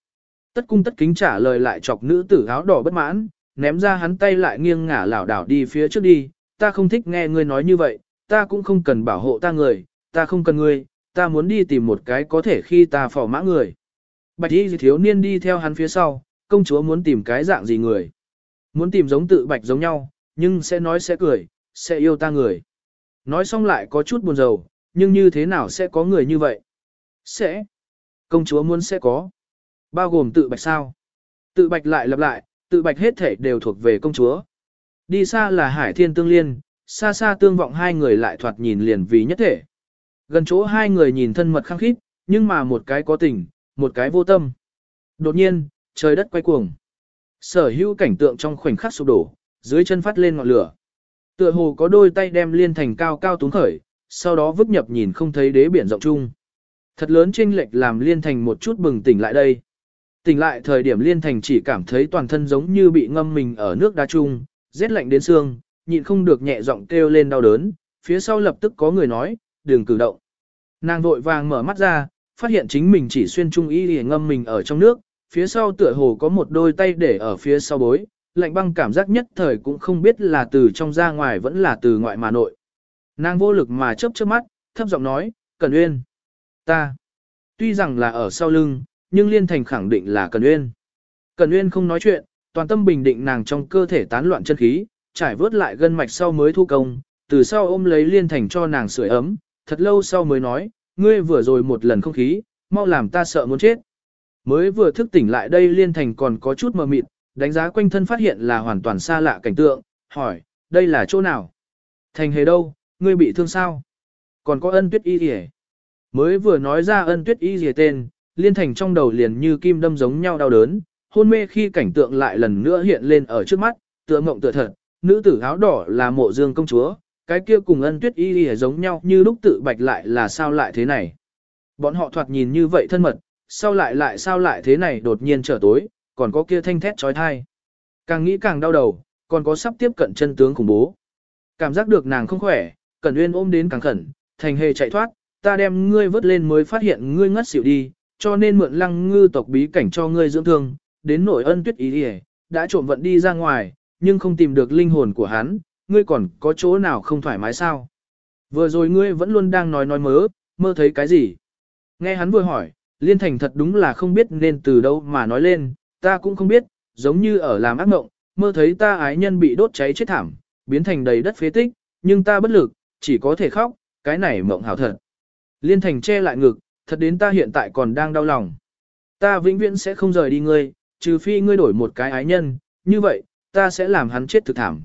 Tất cung tất kính trả lời lại chọc nữ tử áo đỏ bất mãn, ném ra hắn tay lại nghiêng ngả lảo đảo đi phía trước đi, ta không thích nghe ngươi nói như vậy, ta cũng không cần bảo hộ ta người, ta không cần ngươi, ta muốn đi tìm một cái có thể khi ta phỏ mã người. Bạch y thiếu niên đi theo hắn phía sau, công chúa muốn tìm cái dạng gì người. Muốn tìm giống tự bạch giống nhau, nhưng sẽ nói sẽ cười, sẽ yêu ta người. Nói xong lại có chút buồn rầu, nhưng như thế nào sẽ có người như vậy? Sẽ. Công chúa muốn sẽ có. Bao gồm tự bạch sao? Tự bạch lại lặp lại, tự bạch hết thể đều thuộc về công chúa. Đi xa là hải thiên tương liên, xa xa tương vọng hai người lại thoạt nhìn liền vì nhất thể. Gần chỗ hai người nhìn thân mật khăng khít, nhưng mà một cái có tình, một cái vô tâm. Đột nhiên, trời đất quay cuồng. Sở hữu cảnh tượng trong khoảnh khắc sụp đổ, dưới chân phát lên ngọn lửa. Tựa hồ có đôi tay đem liên thành cao cao túng khởi, sau đó vứt nhập nhìn không thấy đế biển rộng chung. Thật lớn chênh lệch làm liên thành một chút bừng tỉnh lại đây. Tỉnh lại thời điểm liên thành chỉ cảm thấy toàn thân giống như bị ngâm mình ở nước đá chung, rét lạnh đến xương, nhịn không được nhẹ giọng kêu lên đau đớn, phía sau lập tức có người nói, đừng cử động. Nàng vội vàng mở mắt ra, phát hiện chính mình chỉ xuyên trung y để ngâm mình ở trong nước, phía sau tựa hồ có một đôi tay để ở phía sau bối, lạnh băng cảm giác nhất thời cũng không biết là từ trong ra ngoài vẫn là từ ngoại mà nội. Nàng vô lực mà chớp chớp mắt, thấp giọng nói, Cần Uyên. Ta. Tuy rằng là ở sau lưng, nhưng Liên Thành khẳng định là Cần Uyên. Cần Uyên không nói chuyện, toàn tâm bình định nàng trong cơ thể tán loạn chân khí, trải vớt lại gân mạch sau mới thu công, từ sau ôm lấy Liên Thành cho nàng sưởi ấm, thật lâu sau mới nói, ngươi vừa rồi một lần không khí, mau làm ta sợ muốn chết. Mới vừa thức tỉnh lại đây Liên Thành còn có chút mờ mịt, đánh giá quanh thân phát hiện là hoàn toàn xa lạ cảnh tượng, hỏi, đây là chỗ nào? Thành hề đâu, ngươi bị thương sao? Còn có ân tuyết y gì Mới vừa nói ra ân tuyết y gì tên, Liên Thành trong đầu liền như kim đâm giống nhau đau đớn, hôn mê khi cảnh tượng lại lần nữa hiện lên ở trước mắt, tựa mộng tựa thật, nữ tử áo đỏ là mộ dương công chúa, cái kia cùng ân tuyết y y giống nhau như lúc tự bạch lại là sao lại thế này. Bọn họ thoạt nhìn như vậy thân mật, sao lại lại sao lại thế này đột nhiên trở tối, còn có kia thanh thét trói thai. Càng nghĩ càng đau đầu, còn có sắp tiếp cận chân tướng khủng bố. Cảm giác được nàng không khỏe, Cẩn Uyên ôm đến càng khẩn, thành hề chạy thoát, ta đem ngươi vớt lên mới phát hiện ngươi ngất xỉu đi, cho nên mượn lăng ngư tộc bí cảnh cho ngươi dưỡng thương, đến nổi ân tuyết ý đi đã trộm vận đi ra ngoài, nhưng không tìm được linh hồn của hắn, ngươi còn có chỗ nào không thoải mái sao? Vừa rồi ngươi vẫn luôn đang nói nói mớ, mơ thấy cái gì? Nghe hắn vừa hỏi, Liên Thành thật đúng là không biết nên từ đâu mà nói lên, ta cũng không biết, giống như ở làm ác mộng, mơ thấy ta ái nhân bị đốt cháy chết thảm, biến thành đầy đất phế tích, nhưng ta bất lực, chỉ có thể khóc, cái này mộng hảo thật. Liên Thành che lại ngực, thật đến ta hiện tại còn đang đau lòng. Ta vĩnh viễn sẽ không rời đi ngươi, trừ phi ngươi đổi một cái ái nhân, như vậy, ta sẽ làm hắn chết thực thảm.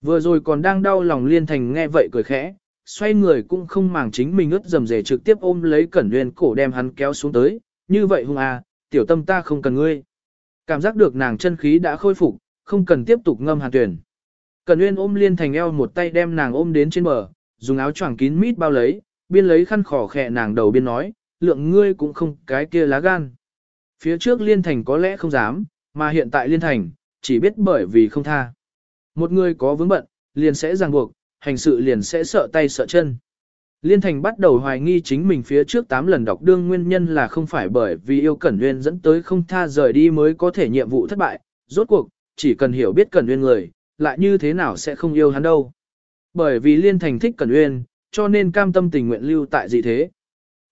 Vừa rồi còn đang đau lòng liên thành nghe vậy cười khẽ, xoay người cũng không màng chính mình ướt dầm dề trực tiếp ôm lấy cẩn nguyên cổ đem hắn kéo xuống tới, như vậy hung à, tiểu tâm ta không cần ngươi. Cảm giác được nàng chân khí đã khôi phục, không cần tiếp tục ngâm hàn tuyển. Cẩn nguyên ôm liên thành eo một tay đem nàng ôm đến trên bờ, dùng áo choàng kín mít bao lấy, biên lấy khăn khỏ khẽ nàng đầu biên nói, lượng ngươi cũng không cái kia lá gan. Phía trước liên thành có lẽ không dám, mà hiện tại liên thành, chỉ biết bởi vì không tha. Một người có vướng bận, liền sẽ ràng buộc, hành sự liền sẽ sợ tay sợ chân. Liên Thành bắt đầu hoài nghi chính mình phía trước 8 lần đọc đương nguyên nhân là không phải bởi vì yêu Cẩn Nguyên dẫn tới không tha rời đi mới có thể nhiệm vụ thất bại, rốt cuộc, chỉ cần hiểu biết Cẩn Nguyên người, lại như thế nào sẽ không yêu hắn đâu. Bởi vì Liên Thành thích Cẩn Nguyên, cho nên cam tâm tình nguyện lưu tại dị thế.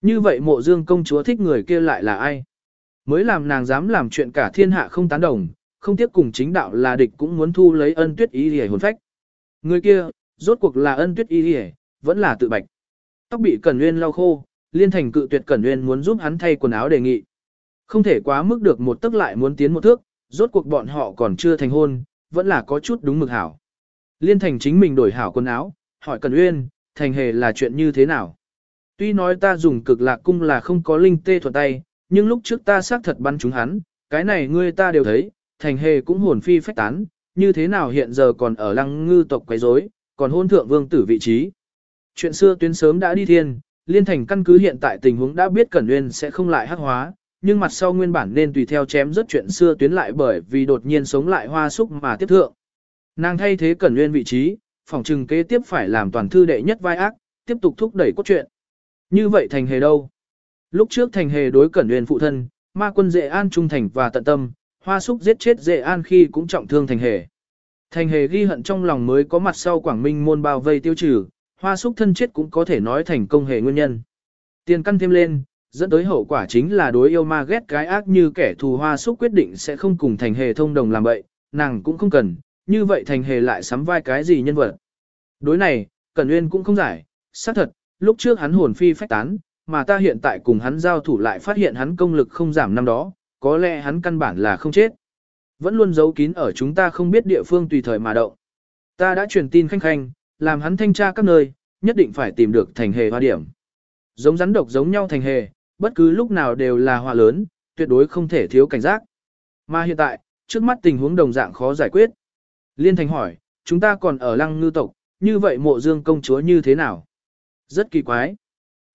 Như vậy mộ dương công chúa thích người kia lại là ai? Mới làm nàng dám làm chuyện cả thiên hạ không tán đồng, không tiếc cùng chính đạo là địch cũng muốn thu lấy ân tuyết y hề hồn phách. Người kia, rốt cuộc là ân tuyết y hề, vẫn là tự bạch. Tóc bị Cẩn Nguyên lau khô, liên thành cự tuyệt Cẩn Nguyên muốn giúp hắn thay quần áo đề nghị. Không thể quá mức được một tức lại muốn tiến một thước, rốt cuộc bọn họ còn chưa thành hôn, vẫn là có chút đúng mực hảo. Liên thành chính mình đổi hảo quần áo, hỏi Cẩn Nguyên, thành hề là chuyện như thế nào. Tuy nói ta dùng cực lạc cung là không có linh tê thuật tay, nhưng lúc trước ta xác thật bắn chúng hắn, cái này ngươi ta đều thấy, thành hề cũng hồn phi phách tán, như thế nào hiện giờ còn ở lăng ngư tộc quấy rối, còn hôn thượng vương tử vị trí. Chuyện xưa tuyến sớm đã đi thiên, liên thành căn cứ hiện tại tình huống đã biết Cẩn Nguyên sẽ không lại hắc hóa, nhưng mặt sau nguyên bản nên tùy theo chém rất chuyện xưa tuyến lại bởi vì đột nhiên sống lại hoa súc mà tiếp thượng. Nàng thay thế Cẩn Nguyên vị trí, phòng trừng kế tiếp phải làm toàn thư đệ nhất vai ác, tiếp tục thúc đẩy cốt truyện. Như vậy thành hề đâu? Lúc trước thành hề đối Cẩn Nguyên phụ thân, ma quân dễ an trung thành và tận tâm, hoa súc giết chết dễ an khi cũng trọng thương thành hề. Thành hề ghi hận trong lòng mới có mặt sau Quảng Minh môn bao vây tiêu trừ, hoa súc thân chết cũng có thể nói thành công hề nguyên nhân. Tiền căn thêm lên, dẫn tới hậu quả chính là đối yêu ma ghét cái ác như kẻ thù hoa súc quyết định sẽ không cùng thành hề thông đồng làm vậy, nàng cũng không cần, như vậy thành hề lại sắm vai cái gì nhân vật. Đối này, Cẩn Uyên cũng không giải, xác thật, lúc trước hắn hồn phi phách tán, mà ta hiện tại cùng hắn giao thủ lại phát hiện hắn công lực không giảm năm đó, có lẽ hắn căn bản là không chết. Vẫn luôn giấu kín ở chúng ta không biết địa phương tùy thời mà động. Ta đã truyền tin khanh khanh, làm hắn thanh tra các nơi, nhất định phải tìm được thành hề hoa điểm. Giống rắn độc giống nhau thành hề, bất cứ lúc nào đều là hoa lớn, tuyệt đối không thể thiếu cảnh giác. Mà hiện tại, trước mắt tình huống đồng dạng khó giải quyết. Liên Thành hỏi, chúng ta còn ở lăng ngư tộc, như vậy mộ dương công chúa như thế nào? Rất kỳ quái.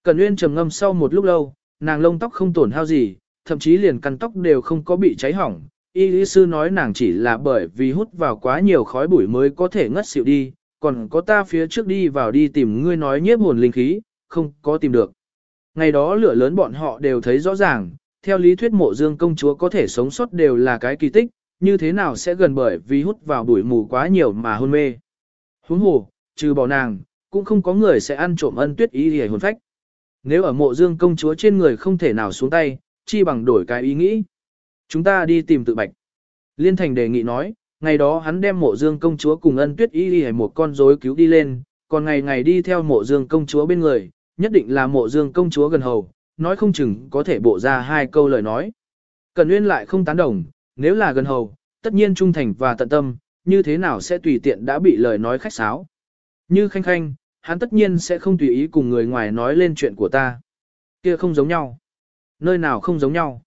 Cần Nguyên trầm ngâm sau một lúc lâu, nàng lông tóc không tổn hao gì, thậm chí liền căn tóc đều không có bị cháy hỏng. Y lý sư nói nàng chỉ là bởi vì hút vào quá nhiều khói bụi mới có thể ngất xỉu đi, còn có ta phía trước đi vào đi tìm ngươi nói nhiếp hồn linh khí, không có tìm được. Ngày đó lửa lớn bọn họ đều thấy rõ ràng, theo lý thuyết mộ dương công chúa có thể sống sót đều là cái kỳ tích, như thế nào sẽ gần bởi vì hút vào bụi mù quá nhiều mà hôn mê. Huống hồ, trừ bỏ nàng, cũng không có người sẽ ăn trộm ân tuyết ý hề hồn phách. Nếu ở mộ dương công chúa trên người không thể nào xuống tay, chi bằng đổi cái ý nghĩ. Chúng ta đi tìm tự bạch. Liên thành đề nghị nói, ngày đó hắn đem mộ dương công chúa cùng ân tuyết y y một con rối cứu đi lên, còn ngày ngày đi theo mộ dương công chúa bên người, nhất định là mộ dương công chúa gần hầu, nói không chừng có thể bộ ra hai câu lời nói. Cần Nguyên lại không tán đồng, nếu là gần hầu, tất nhiên trung thành và tận tâm, như thế nào sẽ tùy tiện đã bị lời nói khách sáo. Như khanh khanh, hắn tất nhiên sẽ không tùy ý cùng người ngoài nói lên chuyện của ta. Kia không giống nhau. Nơi nào không giống nhau.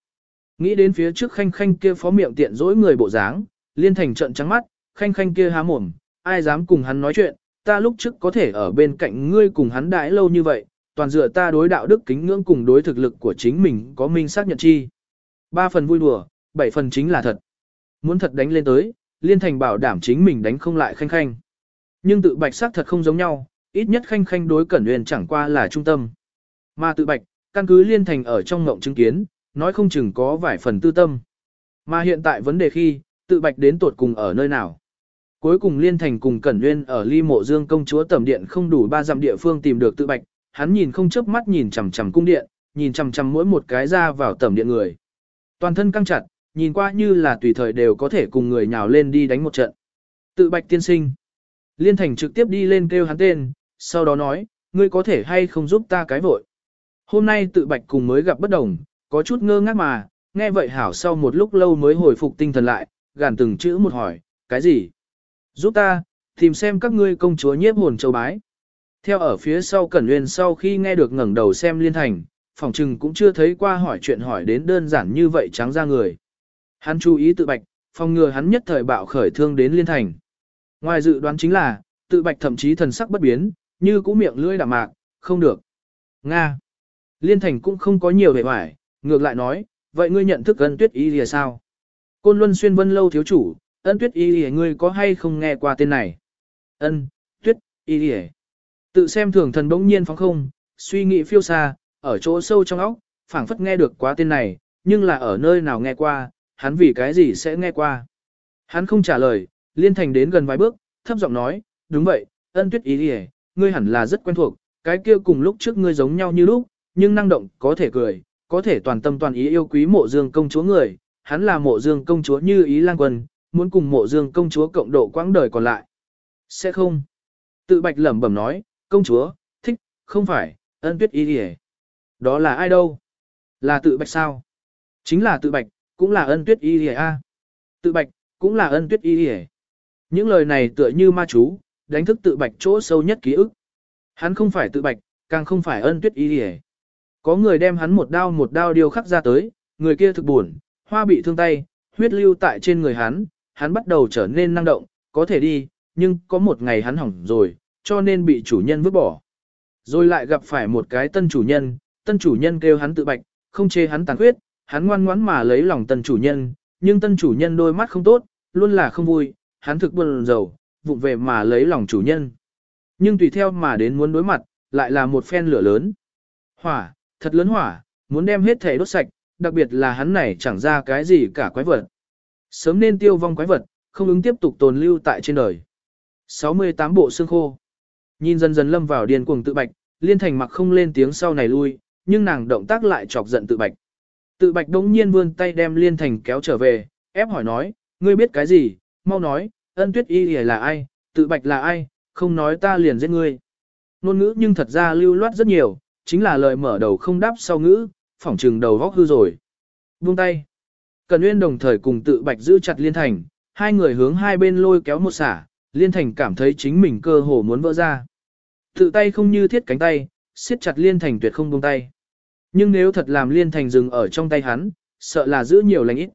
Nghĩ đến phía trước khanh khanh kia phó miệng tiện dỗi người bộ dáng, liên thành trận trắng mắt, khanh khanh kia há mồm, ai dám cùng hắn nói chuyện, ta lúc trước có thể ở bên cạnh ngươi cùng hắn đãi lâu như vậy, toàn dựa ta đối đạo đức kính ngưỡng cùng đối thực lực của chính mình có minh xác nhận chi. Ba phần vui đùa, bảy phần chính là thật. Muốn thật đánh lên tới, liên thành bảo đảm chính mình đánh không lại khanh khanh. Nhưng tự bạch xác thật không giống nhau, ít nhất khanh khanh đối cẩn huyền chẳng qua là trung tâm. Mà tự bạch, căn cứ liên thành ở trong ngộng chứng kiến, nói không chừng có vài phần tư tâm. Mà hiện tại vấn đề khi, tự bạch đến tuột cùng ở nơi nào. Cuối cùng liên thành cùng Cẩn Nguyên ở ly mộ dương công chúa tầm điện không đủ ba dặm địa phương tìm được tự bạch, hắn nhìn không chớp mắt nhìn chằm chằm cung điện, nhìn chằm chằm mỗi một cái ra vào tầm điện người. Toàn thân căng chặt, nhìn qua như là tùy thời đều có thể cùng người nhào lên đi đánh một trận. Tự bạch tiên sinh. Liên thành trực tiếp đi lên kêu hắn tên, sau đó nói, ngươi có thể hay không giúp ta cái vội. Hôm nay tự bạch cùng mới gặp bất đồng, có chút ngơ ngác mà, nghe vậy hảo sau một lúc lâu mới hồi phục tinh thần lại, gàn từng chữ một hỏi, cái gì? Giúp ta, tìm xem các ngươi công chúa nhiếp hồn châu bái. Theo ở phía sau Cẩn Nguyên sau khi nghe được ngẩng đầu xem liên thành, phòng trừng cũng chưa thấy qua hỏi chuyện hỏi đến đơn giản như vậy trắng ra người. Hắn chú ý tự bạch, phòng ngừa hắn nhất thời bạo khởi thương đến liên thành. Ngoài dự đoán chính là, tự bạch thậm chí thần sắc bất biến, như cũ miệng lưỡi đạm mạc, không được. Nga. Liên thành cũng không có nhiều vẻ hoài, ngược lại nói, vậy ngươi nhận thức ân tuyết y lìa sao? Côn Luân xuyên vân lâu thiếu chủ, ân tuyết y lìa ngươi có hay không nghe qua tên này? Ân, tuyết, y lìa. Tự xem thường thần bỗng nhiên phóng không, suy nghĩ phiêu xa, ở chỗ sâu trong óc, phảng phất nghe được quá tên này, nhưng là ở nơi nào nghe qua, hắn vì cái gì sẽ nghe qua. Hắn không trả lời, liên thành đến gần vài bước, thấp giọng nói, đúng vậy, ân tuyết ý đi ngươi hẳn là rất quen thuộc, cái kia cùng lúc trước ngươi giống nhau như lúc, nhưng năng động, có thể cười, có thể toàn tâm toàn ý yêu quý mộ dương công chúa người, hắn là mộ dương công chúa như ý lang quân, muốn cùng mộ dương công chúa cộng độ quãng đời còn lại. Sẽ không. Tự bạch lẩm bẩm nói, công chúa, thích, không phải, ân tuyết ý gì Đó là ai đâu? Là tự bạch sao? Chính là tự bạch, cũng là ân tuyết y a. Tự bạch, cũng là ân tuyết y Những lời này tựa như ma chú, đánh thức tự bạch chỗ sâu nhất ký ức. Hắn không phải tự bạch, càng không phải ân tuyết y có người đem hắn một đao một đao điều khắc ra tới, người kia thực buồn, hoa bị thương tay, huyết lưu tại trên người hắn, hắn bắt đầu trở nên năng động, có thể đi, nhưng có một ngày hắn hỏng rồi, cho nên bị chủ nhân vứt bỏ. Rồi lại gặp phải một cái tân chủ nhân, tân chủ nhân kêu hắn tự bạch, không chê hắn tàn khuyết, hắn ngoan ngoãn mà lấy lòng tân chủ nhân, nhưng tân chủ nhân đôi mắt không tốt, luôn là không vui, hắn thực buồn rầu, vụng về mà lấy lòng chủ nhân. Nhưng tùy theo mà đến muốn đối mặt, lại là một phen lửa lớn. Hỏa, thật lớn hỏa, muốn đem hết thể đốt sạch, đặc biệt là hắn này chẳng ra cái gì cả quái vật. Sớm nên tiêu vong quái vật, không ứng tiếp tục tồn lưu tại trên đời. 68 bộ xương khô. Nhìn dần dần lâm vào điên cuồng tự bạch, liên thành mặc không lên tiếng sau này lui, nhưng nàng động tác lại chọc giận tự bạch. Tự bạch đống nhiên vươn tay đem liên thành kéo trở về, ép hỏi nói, ngươi biết cái gì, mau nói, ân tuyết y là ai, tự bạch là ai, không nói ta liền giết ngươi. Nôn ngữ nhưng thật ra lưu loát rất nhiều, chính là lời mở đầu không đáp sau ngữ, phỏng trừng đầu góc hư rồi. Buông tay. Cần Nguyên đồng thời cùng tự bạch giữ chặt liên thành, hai người hướng hai bên lôi kéo một xả, liên thành cảm thấy chính mình cơ hồ muốn vỡ ra. Tự tay không như thiết cánh tay, siết chặt liên thành tuyệt không buông tay. Nhưng nếu thật làm liên thành dừng ở trong tay hắn, sợ là giữ nhiều lành ít.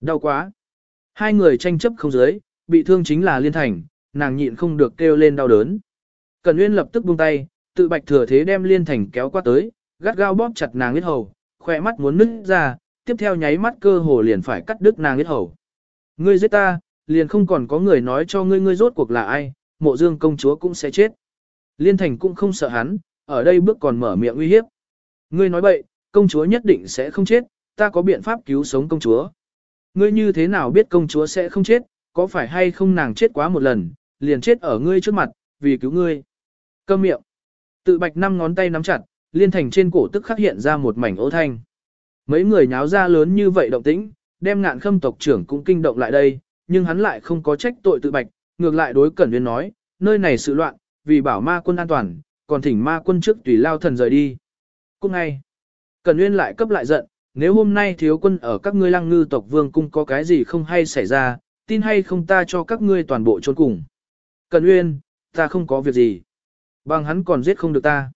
Đau quá. Hai người tranh chấp không giới, bị thương chính là liên thành, nàng nhịn không được kêu lên đau đớn. Cần Nguyên lập tức buông tay, tự bạch thừa thế đem liên thành kéo qua tới, gắt gao bóp chặt nàng huyết hầu, khỏe mắt muốn nứt ra, tiếp theo nháy mắt cơ hồ liền phải cắt đứt nàng huyết hầu. Ngươi giết ta, liền không còn có người nói cho ngươi ngươi rốt cuộc là ai, mộ dương công chúa cũng sẽ chết. Liên thành cũng không sợ hắn, ở đây bước còn mở miệng uy hiếp. Ngươi nói bậy, công chúa nhất định sẽ không chết, ta có biện pháp cứu sống công chúa. Ngươi như thế nào biết công chúa sẽ không chết, có phải hay không nàng chết quá một lần, liền chết ở ngươi trước mặt, vì cứu ngươi. Câm miệng. Tự bạch năm ngón tay nắm chặt, liên thành trên cổ tức khắc hiện ra một mảnh ố thanh. Mấy người nháo ra lớn như vậy động tĩnh, đem ngạn khâm tộc trưởng cũng kinh động lại đây, nhưng hắn lại không có trách tội tự bạch, ngược lại đối cẩn viên nói, nơi này sự loạn, vì bảo ma quân an toàn, còn thỉnh ma quân trước tùy lao thần rời đi. Cũng ngay, cẩn viên lại cấp lại giận, nếu hôm nay thiếu quân ở các ngươi lăng ngư tộc vương cung có cái gì không hay xảy ra, tin hay không ta cho các ngươi toàn bộ trốn cùng. Cẩn Uyên, ta không có việc gì. Bằng hắn còn giết không được ta.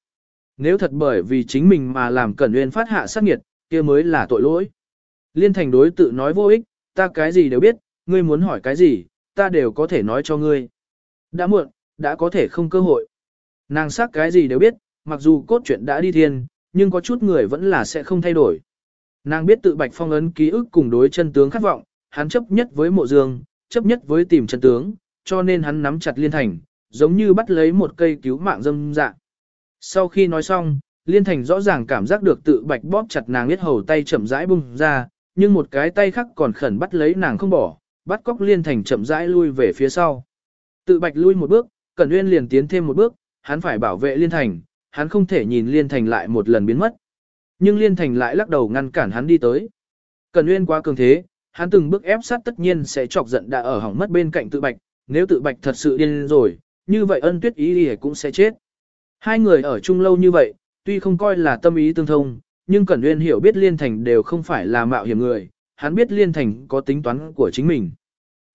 Nếu thật bởi vì chính mình mà làm Cẩn Uyên phát hạ sát nghiệt, kia mới là tội lỗi. Liên thành đối tự nói vô ích, ta cái gì đều biết, ngươi muốn hỏi cái gì, ta đều có thể nói cho ngươi. Đã muộn, đã có thể không cơ hội. Nàng sắc cái gì đều biết, mặc dù cốt truyện đã đi thiên, nhưng có chút người vẫn là sẽ không thay đổi. Nàng biết tự bạch phong ấn ký ức cùng đối chân tướng khát vọng, hắn chấp nhất với mộ dương, chấp nhất với tìm chân tướng, cho nên hắn nắm chặt liên thành, giống như bắt lấy một cây cứu mạng dâm dạ. Sau khi nói xong, liên thành rõ ràng cảm giác được tự bạch bóp chặt nàng biết hầu tay chậm rãi bung ra, nhưng một cái tay khác còn khẩn bắt lấy nàng không bỏ, bắt cóc liên thành chậm rãi lui về phía sau. Tự bạch lui một bước, Cẩn Uyên liền tiến thêm một bước, hắn phải bảo vệ liên thành, hắn không thể nhìn liên thành lại một lần biến mất. Nhưng liên thành lại lắc đầu ngăn cản hắn đi tới. Cẩn Uyên quá cường thế, hắn từng bước ép sát tất nhiên sẽ chọc giận đã ở hỏng mất bên cạnh tự bạch, nếu tự bạch thật sự điên rồi, như vậy ân tuyết ý thì cũng sẽ chết. Hai người ở chung lâu như vậy, tuy không coi là tâm ý tương thông, nhưng Cẩn Uyên hiểu biết Liên Thành đều không phải là mạo hiểm người, hắn biết Liên Thành có tính toán của chính mình.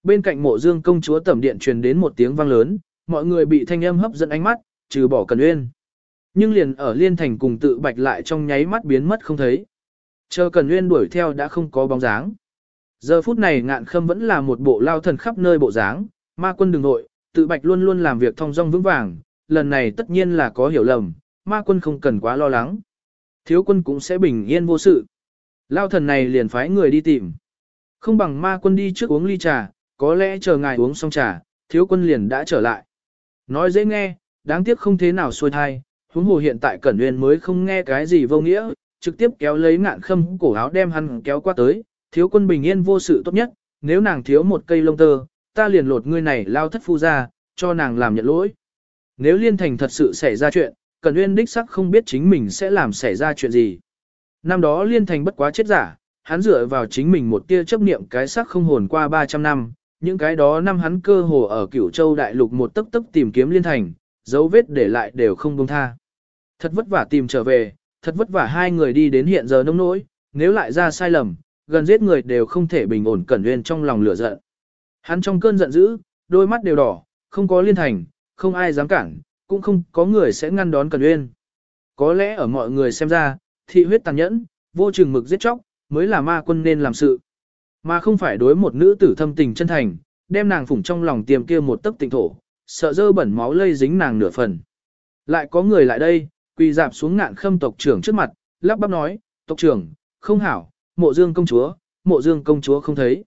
Bên cạnh mộ dương công chúa tẩm điện truyền đến một tiếng vang lớn, mọi người bị thanh âm hấp dẫn ánh mắt, trừ bỏ Cẩn Uyên. Nhưng liền ở Liên Thành cùng tự bạch lại trong nháy mắt biến mất không thấy. Chờ Cẩn Uyên đuổi theo đã không có bóng dáng. Giờ phút này ngạn khâm vẫn là một bộ lao thần khắp nơi bộ dáng, ma quân đừng nội, tự bạch luôn luôn làm việc thong dong vững vàng, lần này tất nhiên là có hiểu lầm, ma quân không cần quá lo lắng. Thiếu quân cũng sẽ bình yên vô sự. Lao thần này liền phái người đi tìm. Không bằng ma quân đi trước uống ly trà, có lẽ chờ ngài uống xong trà, thiếu quân liền đã trở lại. Nói dễ nghe, đáng tiếc không thế nào xuôi thai, huống hồ hiện tại Cẩn Nguyên mới không nghe cái gì vô nghĩa, trực tiếp kéo lấy ngạn khâm cổ áo đem hắn kéo qua tới, thiếu quân bình yên vô sự tốt nhất, nếu nàng thiếu một cây lông tơ, ta liền lột ngươi này lao thất phu ra, cho nàng làm nhận lỗi. Nếu liên thành thật sự xảy ra chuyện, Cẩn Uyên đích sắc không biết chính mình sẽ làm xảy ra chuyện gì. Năm đó liên thành bất quá chết giả, hắn dựa vào chính mình một tia chấp niệm cái sắc không hồn qua 300 năm, những cái đó năm hắn cơ hồ ở cửu châu đại lục một tấc tấc tìm kiếm liên thành, dấu vết để lại đều không buông tha. Thật vất vả tìm trở về, thật vất vả hai người đi đến hiện giờ nông nỗi, nếu lại ra sai lầm, gần giết người đều không thể bình ổn Cẩn Uyên trong lòng lửa giận. Hắn trong cơn giận dữ, đôi mắt đều đỏ, không có liên thành, không ai dám cản, cũng không có người sẽ ngăn đón Cần Uyên. Có lẽ ở mọi người xem ra, thị huyết tàn nhẫn, vô chừng mực giết chóc, mới là ma quân nên làm sự. Mà không phải đối một nữ tử thâm tình chân thành, đem nàng phủng trong lòng tiềm kia một tấc tịnh thổ, sợ dơ bẩn máu lây dính nàng nửa phần. Lại có người lại đây, quỳ dạp xuống ngạn khâm tộc trưởng trước mặt, lắp bắp nói, tộc trưởng, không hảo, mộ dương công chúa, mộ dương công chúa không thấy.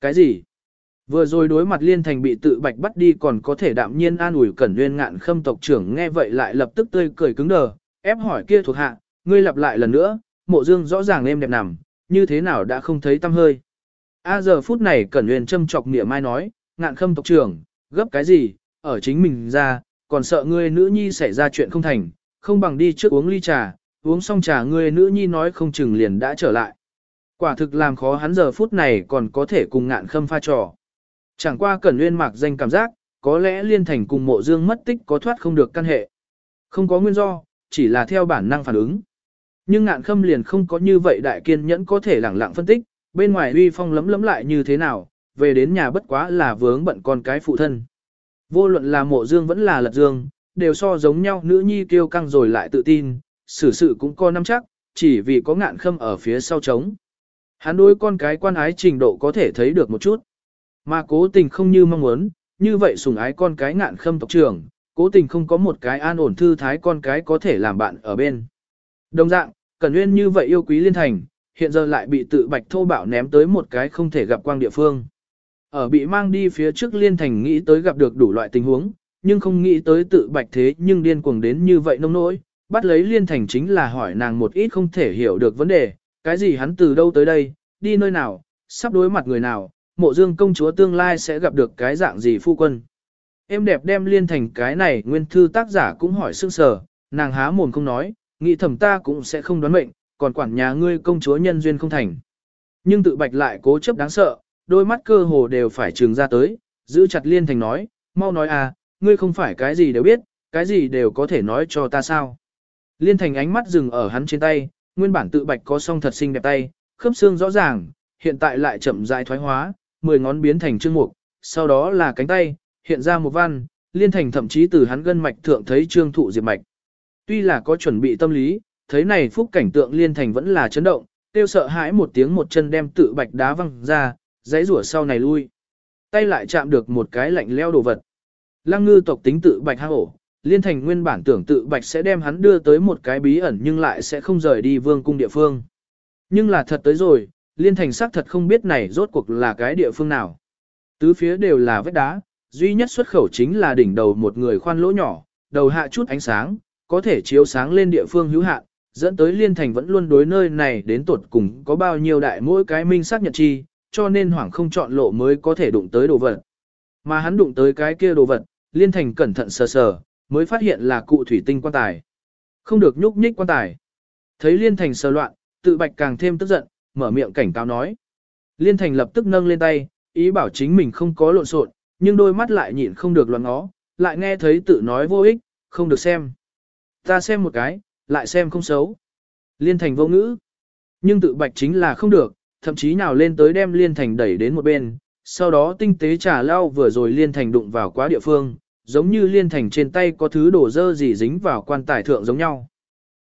Cái gì? Vừa rồi đối mặt liên thành bị tự bạch bắt đi còn có thể đạm nhiên an ủi cẩn nguyên ngạn khâm tộc trưởng nghe vậy lại lập tức tươi cười cứng đờ, ép hỏi kia thuộc hạ, ngươi lặp lại lần nữa, mộ dương rõ ràng êm đẹp nằm, như thế nào đã không thấy tâm hơi. A giờ phút này cẩn nguyên châm chọc nghĩa mai nói, ngạn khâm tộc trưởng, gấp cái gì, ở chính mình ra, còn sợ ngươi nữ nhi xảy ra chuyện không thành, không bằng đi trước uống ly trà, uống xong trà ngươi nữ nhi nói không chừng liền đã trở lại. Quả thực làm khó hắn giờ phút này còn có thể cùng ngạn khâm pha trò. Chẳng qua Cẩn Nguyên mạc danh cảm giác, có lẽ Liên Thành cùng mộ dương mất tích có thoát không được căn hệ. Không có nguyên do, chỉ là theo bản năng phản ứng. Nhưng ngạn khâm liền không có như vậy đại kiên nhẫn có thể lẳng lặng phân tích, bên ngoài uy phong lấm lấm lại như thế nào, về đến nhà bất quá là vướng bận con cái phụ thân. Vô luận là mộ dương vẫn là lật dương, đều so giống nhau nữ nhi kêu căng rồi lại tự tin, xử sự cũng có nắm chắc, chỉ vì có ngạn khâm ở phía sau trống. Hắn đối con cái quan ái trình độ có thể thấy được một chút. Mà cố tình không như mong muốn, như vậy sủng ái con cái ngạn khâm tộc trưởng, cố tình không có một cái an ổn thư thái con cái có thể làm bạn ở bên. Đồng dạng, Cẩn Nguyên như vậy yêu quý liên thành, hiện giờ lại bị tự bạch thô bạo ném tới một cái không thể gặp quang địa phương. Ở bị mang đi phía trước liên thành nghĩ tới gặp được đủ loại tình huống, nhưng không nghĩ tới tự bạch thế nhưng điên cuồng đến như vậy nông nỗi, bắt lấy liên thành chính là hỏi nàng một ít không thể hiểu được vấn đề, cái gì hắn từ đâu tới đây, đi nơi nào, sắp đối mặt người nào, mộ dương công chúa tương lai sẽ gặp được cái dạng gì phu quân. Em đẹp đem liên thành cái này nguyên thư tác giả cũng hỏi sương sờ, nàng há mồm không nói, nghĩ thầm ta cũng sẽ không đoán mệnh, còn quản nhà ngươi công chúa nhân duyên không thành. Nhưng tự bạch lại cố chấp đáng sợ, đôi mắt cơ hồ đều phải trừng ra tới, giữ chặt liên thành nói, mau nói à, ngươi không phải cái gì đều biết, cái gì đều có thể nói cho ta sao. Liên thành ánh mắt dừng ở hắn trên tay, nguyên bản tự bạch có song thật xinh đẹp tay, khớp xương rõ ràng, hiện tại lại chậm rãi thoái hóa, mười ngón biến thành trương mục, sau đó là cánh tay, hiện ra một văn, liên thành thậm chí từ hắn gân mạch thượng thấy trương thụ diệp mạch. Tuy là có chuẩn bị tâm lý, thấy này phúc cảnh tượng liên thành vẫn là chấn động, tiêu sợ hãi một tiếng một chân đem tự bạch đá văng ra, giấy rủa sau này lui. Tay lại chạm được một cái lạnh leo đồ vật. Lăng ngư tộc tính tự bạch hang ổ, liên thành nguyên bản tưởng tự bạch sẽ đem hắn đưa tới một cái bí ẩn nhưng lại sẽ không rời đi vương cung địa phương. Nhưng là thật tới rồi, liên thành xác thật không biết này rốt cuộc là cái địa phương nào. Tứ phía đều là vết đá, duy nhất xuất khẩu chính là đỉnh đầu một người khoan lỗ nhỏ, đầu hạ chút ánh sáng, có thể chiếu sáng lên địa phương hữu hạn, dẫn tới liên thành vẫn luôn đối nơi này đến tột cùng có bao nhiêu đại mỗi cái minh xác nhận chi, cho nên hoảng không chọn lộ mới có thể đụng tới đồ vật. Mà hắn đụng tới cái kia đồ vật, liên thành cẩn thận sờ sờ, mới phát hiện là cụ thủy tinh quan tài. Không được nhúc nhích quan tài. Thấy liên thành sờ loạn, tự bạch càng thêm tức giận, mở miệng cảnh cáo nói. Liên thành lập tức nâng lên tay, ý bảo chính mình không có lộn xộn, nhưng đôi mắt lại nhịn không được loạn ngó, lại nghe thấy tự nói vô ích, không được xem. Ta xem một cái, lại xem không xấu. Liên thành vô ngữ. Nhưng tự bạch chính là không được, thậm chí nào lên tới đem liên thành đẩy đến một bên, sau đó tinh tế trả lau vừa rồi liên thành đụng vào quá địa phương, giống như liên thành trên tay có thứ đổ dơ gì dính vào quan tài thượng giống nhau.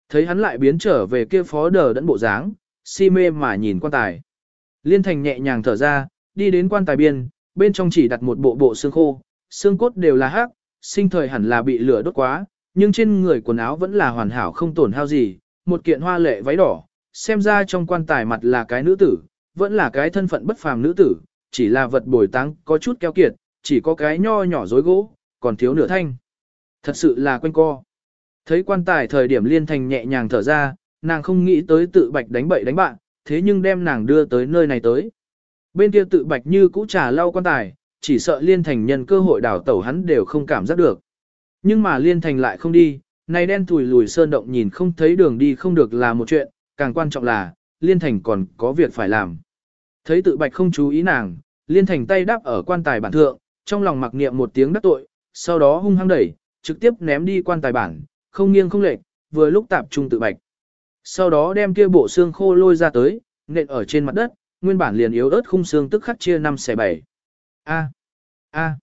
Thấy hắn lại biến trở về kia phó đờ đẫn bộ dáng, si mê mà nhìn quan tài. Liên thành nhẹ nhàng thở ra, đi đến quan tài biên, bên trong chỉ đặt một bộ bộ xương khô, xương cốt đều là hắc, sinh thời hẳn là bị lửa đốt quá, nhưng trên người quần áo vẫn là hoàn hảo không tổn hao gì, một kiện hoa lệ váy đỏ, xem ra trong quan tài mặt là cái nữ tử, vẫn là cái thân phận bất phàm nữ tử, chỉ là vật bồi táng có chút keo kiệt, chỉ có cái nho nhỏ dối gỗ, còn thiếu nửa thanh. Thật sự là quanh co. Thấy quan tài thời điểm liên thành nhẹ nhàng thở ra, nàng không nghĩ tới tự bạch đánh bậy đánh bạn, thế nhưng đem nàng đưa tới nơi này tới. Bên kia tự bạch như cũ trà lau quan tài, chỉ sợ liên thành nhân cơ hội đảo tẩu hắn đều không cảm giác được. Nhưng mà liên thành lại không đi, này đen thùi lùi sơn động nhìn không thấy đường đi không được là một chuyện, càng quan trọng là, liên thành còn có việc phải làm. Thấy tự bạch không chú ý nàng, liên thành tay đáp ở quan tài bản thượng, trong lòng mặc niệm một tiếng đắc tội, sau đó hung hăng đẩy, trực tiếp ném đi quan tài bản, không nghiêng không lệch, vừa lúc tạp trung tự bạch. Sau đó đem kia bộ xương khô lôi ra tới, nện ở trên mặt đất, nguyên bản liền yếu ớt khung xương tức khắc chia năm xẻ bảy. A, a,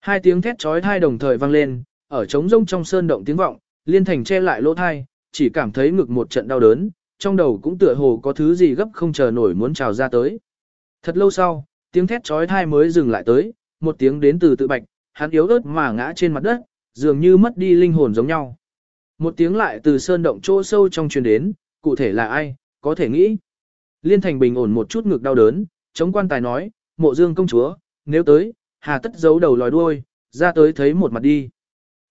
hai tiếng thét chói tai đồng thời vang lên, ở trống rông trong sơn động tiếng vọng, liên thành che lại lỗ thai, chỉ cảm thấy ngực một trận đau đớn, trong đầu cũng tựa hồ có thứ gì gấp không chờ nổi muốn trào ra tới. Thật lâu sau, tiếng thét chói tai mới dừng lại tới, một tiếng đến từ tự bạch, hắn yếu ớt mà ngã trên mặt đất, dường như mất đi linh hồn giống nhau. Một tiếng lại từ sơn động chỗ sâu trong truyền đến, cụ thể là ai, có thể nghĩ. Liên Thành bình ổn một chút ngực đau đớn, chống quan tài nói, mộ dương công chúa, nếu tới, hà tất giấu đầu lòi đuôi, ra tới thấy một mặt đi.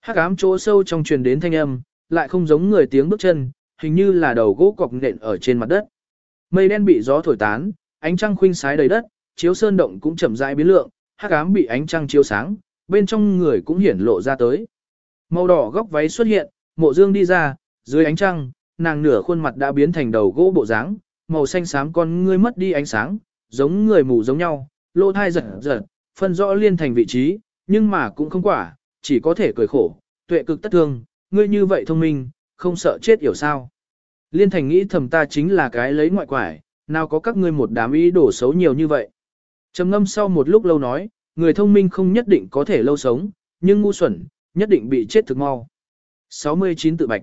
Hắc ám chỗ sâu trong truyền đến thanh âm, lại không giống người tiếng bước chân, hình như là đầu gỗ cọc nện ở trên mặt đất. Mây đen bị gió thổi tán, ánh trăng khuynh sái đầy đất, chiếu sơn động cũng chậm rãi biến lượng, hắc ám bị ánh trăng chiếu sáng, bên trong người cũng hiển lộ ra tới. Màu đỏ góc váy xuất hiện, mộ dương đi ra, dưới ánh trăng, nàng nửa khuôn mặt đã biến thành đầu gỗ bộ dáng, màu xanh xám con ngươi mất đi ánh sáng, giống người mù giống nhau, Lô thai giật giật, phân rõ liên thành vị trí, nhưng mà cũng không quả, chỉ có thể cười khổ, tuệ cực tất thương, ngươi như vậy thông minh, không sợ chết hiểu sao. Liên thành nghĩ thầm ta chính là cái lấy ngoại quải, nào có các ngươi một đám ý đổ xấu nhiều như vậy. Trầm ngâm sau một lúc lâu nói, người thông minh không nhất định có thể lâu sống, nhưng ngu xuẩn, nhất định bị chết thực mau. 69 tự bạch.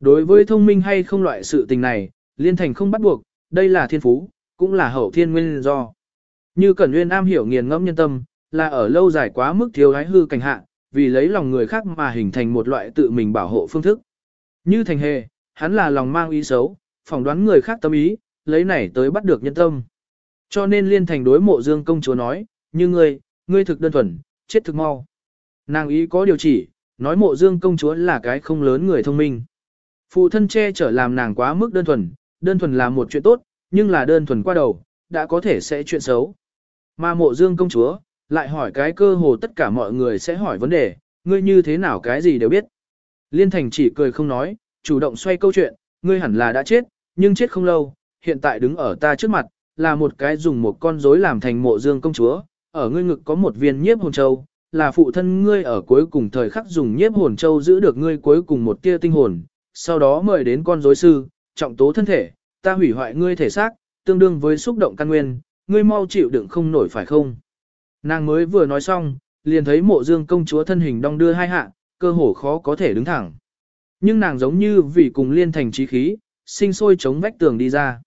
Đối với thông minh hay không loại sự tình này, liên thành không bắt buộc, đây là thiên phú, cũng là hậu thiên nguyên do. Như Cẩn Nguyên am hiểu nghiền ngẫm nhân tâm, là ở lâu dài quá mức thiếu gái hư cảnh hạ, vì lấy lòng người khác mà hình thành một loại tự mình bảo hộ phương thức. Như thành hề, hắn là lòng mang ý xấu, phỏng đoán người khác tâm ý, lấy này tới bắt được nhân tâm. Cho nên liên thành đối mộ dương công chúa nói, như ngươi, ngươi thực đơn thuần, chết thực mau. Nàng ý có điều chỉ, nói mộ dương công chúa là cái không lớn người thông minh. Phụ thân che chở làm nàng quá mức đơn thuần, đơn thuần là một chuyện tốt, nhưng là đơn thuần qua đầu, đã có thể sẽ chuyện xấu. Mà mộ dương công chúa, lại hỏi cái cơ hồ tất cả mọi người sẽ hỏi vấn đề, ngươi như thế nào cái gì đều biết. Liên thành chỉ cười không nói, chủ động xoay câu chuyện, ngươi hẳn là đã chết, nhưng chết không lâu, hiện tại đứng ở ta trước mặt, là một cái dùng một con rối làm thành mộ dương công chúa, ở ngươi ngực có một viên nhiếp hồn châu, là phụ thân ngươi ở cuối cùng thời khắc dùng nhiếp hồn châu giữ được ngươi cuối cùng một tia tinh hồn, sau đó mời đến con rối sư, trọng tố thân thể, ta hủy hoại ngươi thể xác, tương đương với xúc động căn nguyên, ngươi mau chịu đựng không nổi phải không? Nàng mới vừa nói xong, liền thấy mộ dương công chúa thân hình đong đưa hai hạ, cơ hồ khó có thể đứng thẳng. Nhưng nàng giống như vì cùng liên thành trí khí, sinh sôi chống vách tường đi ra.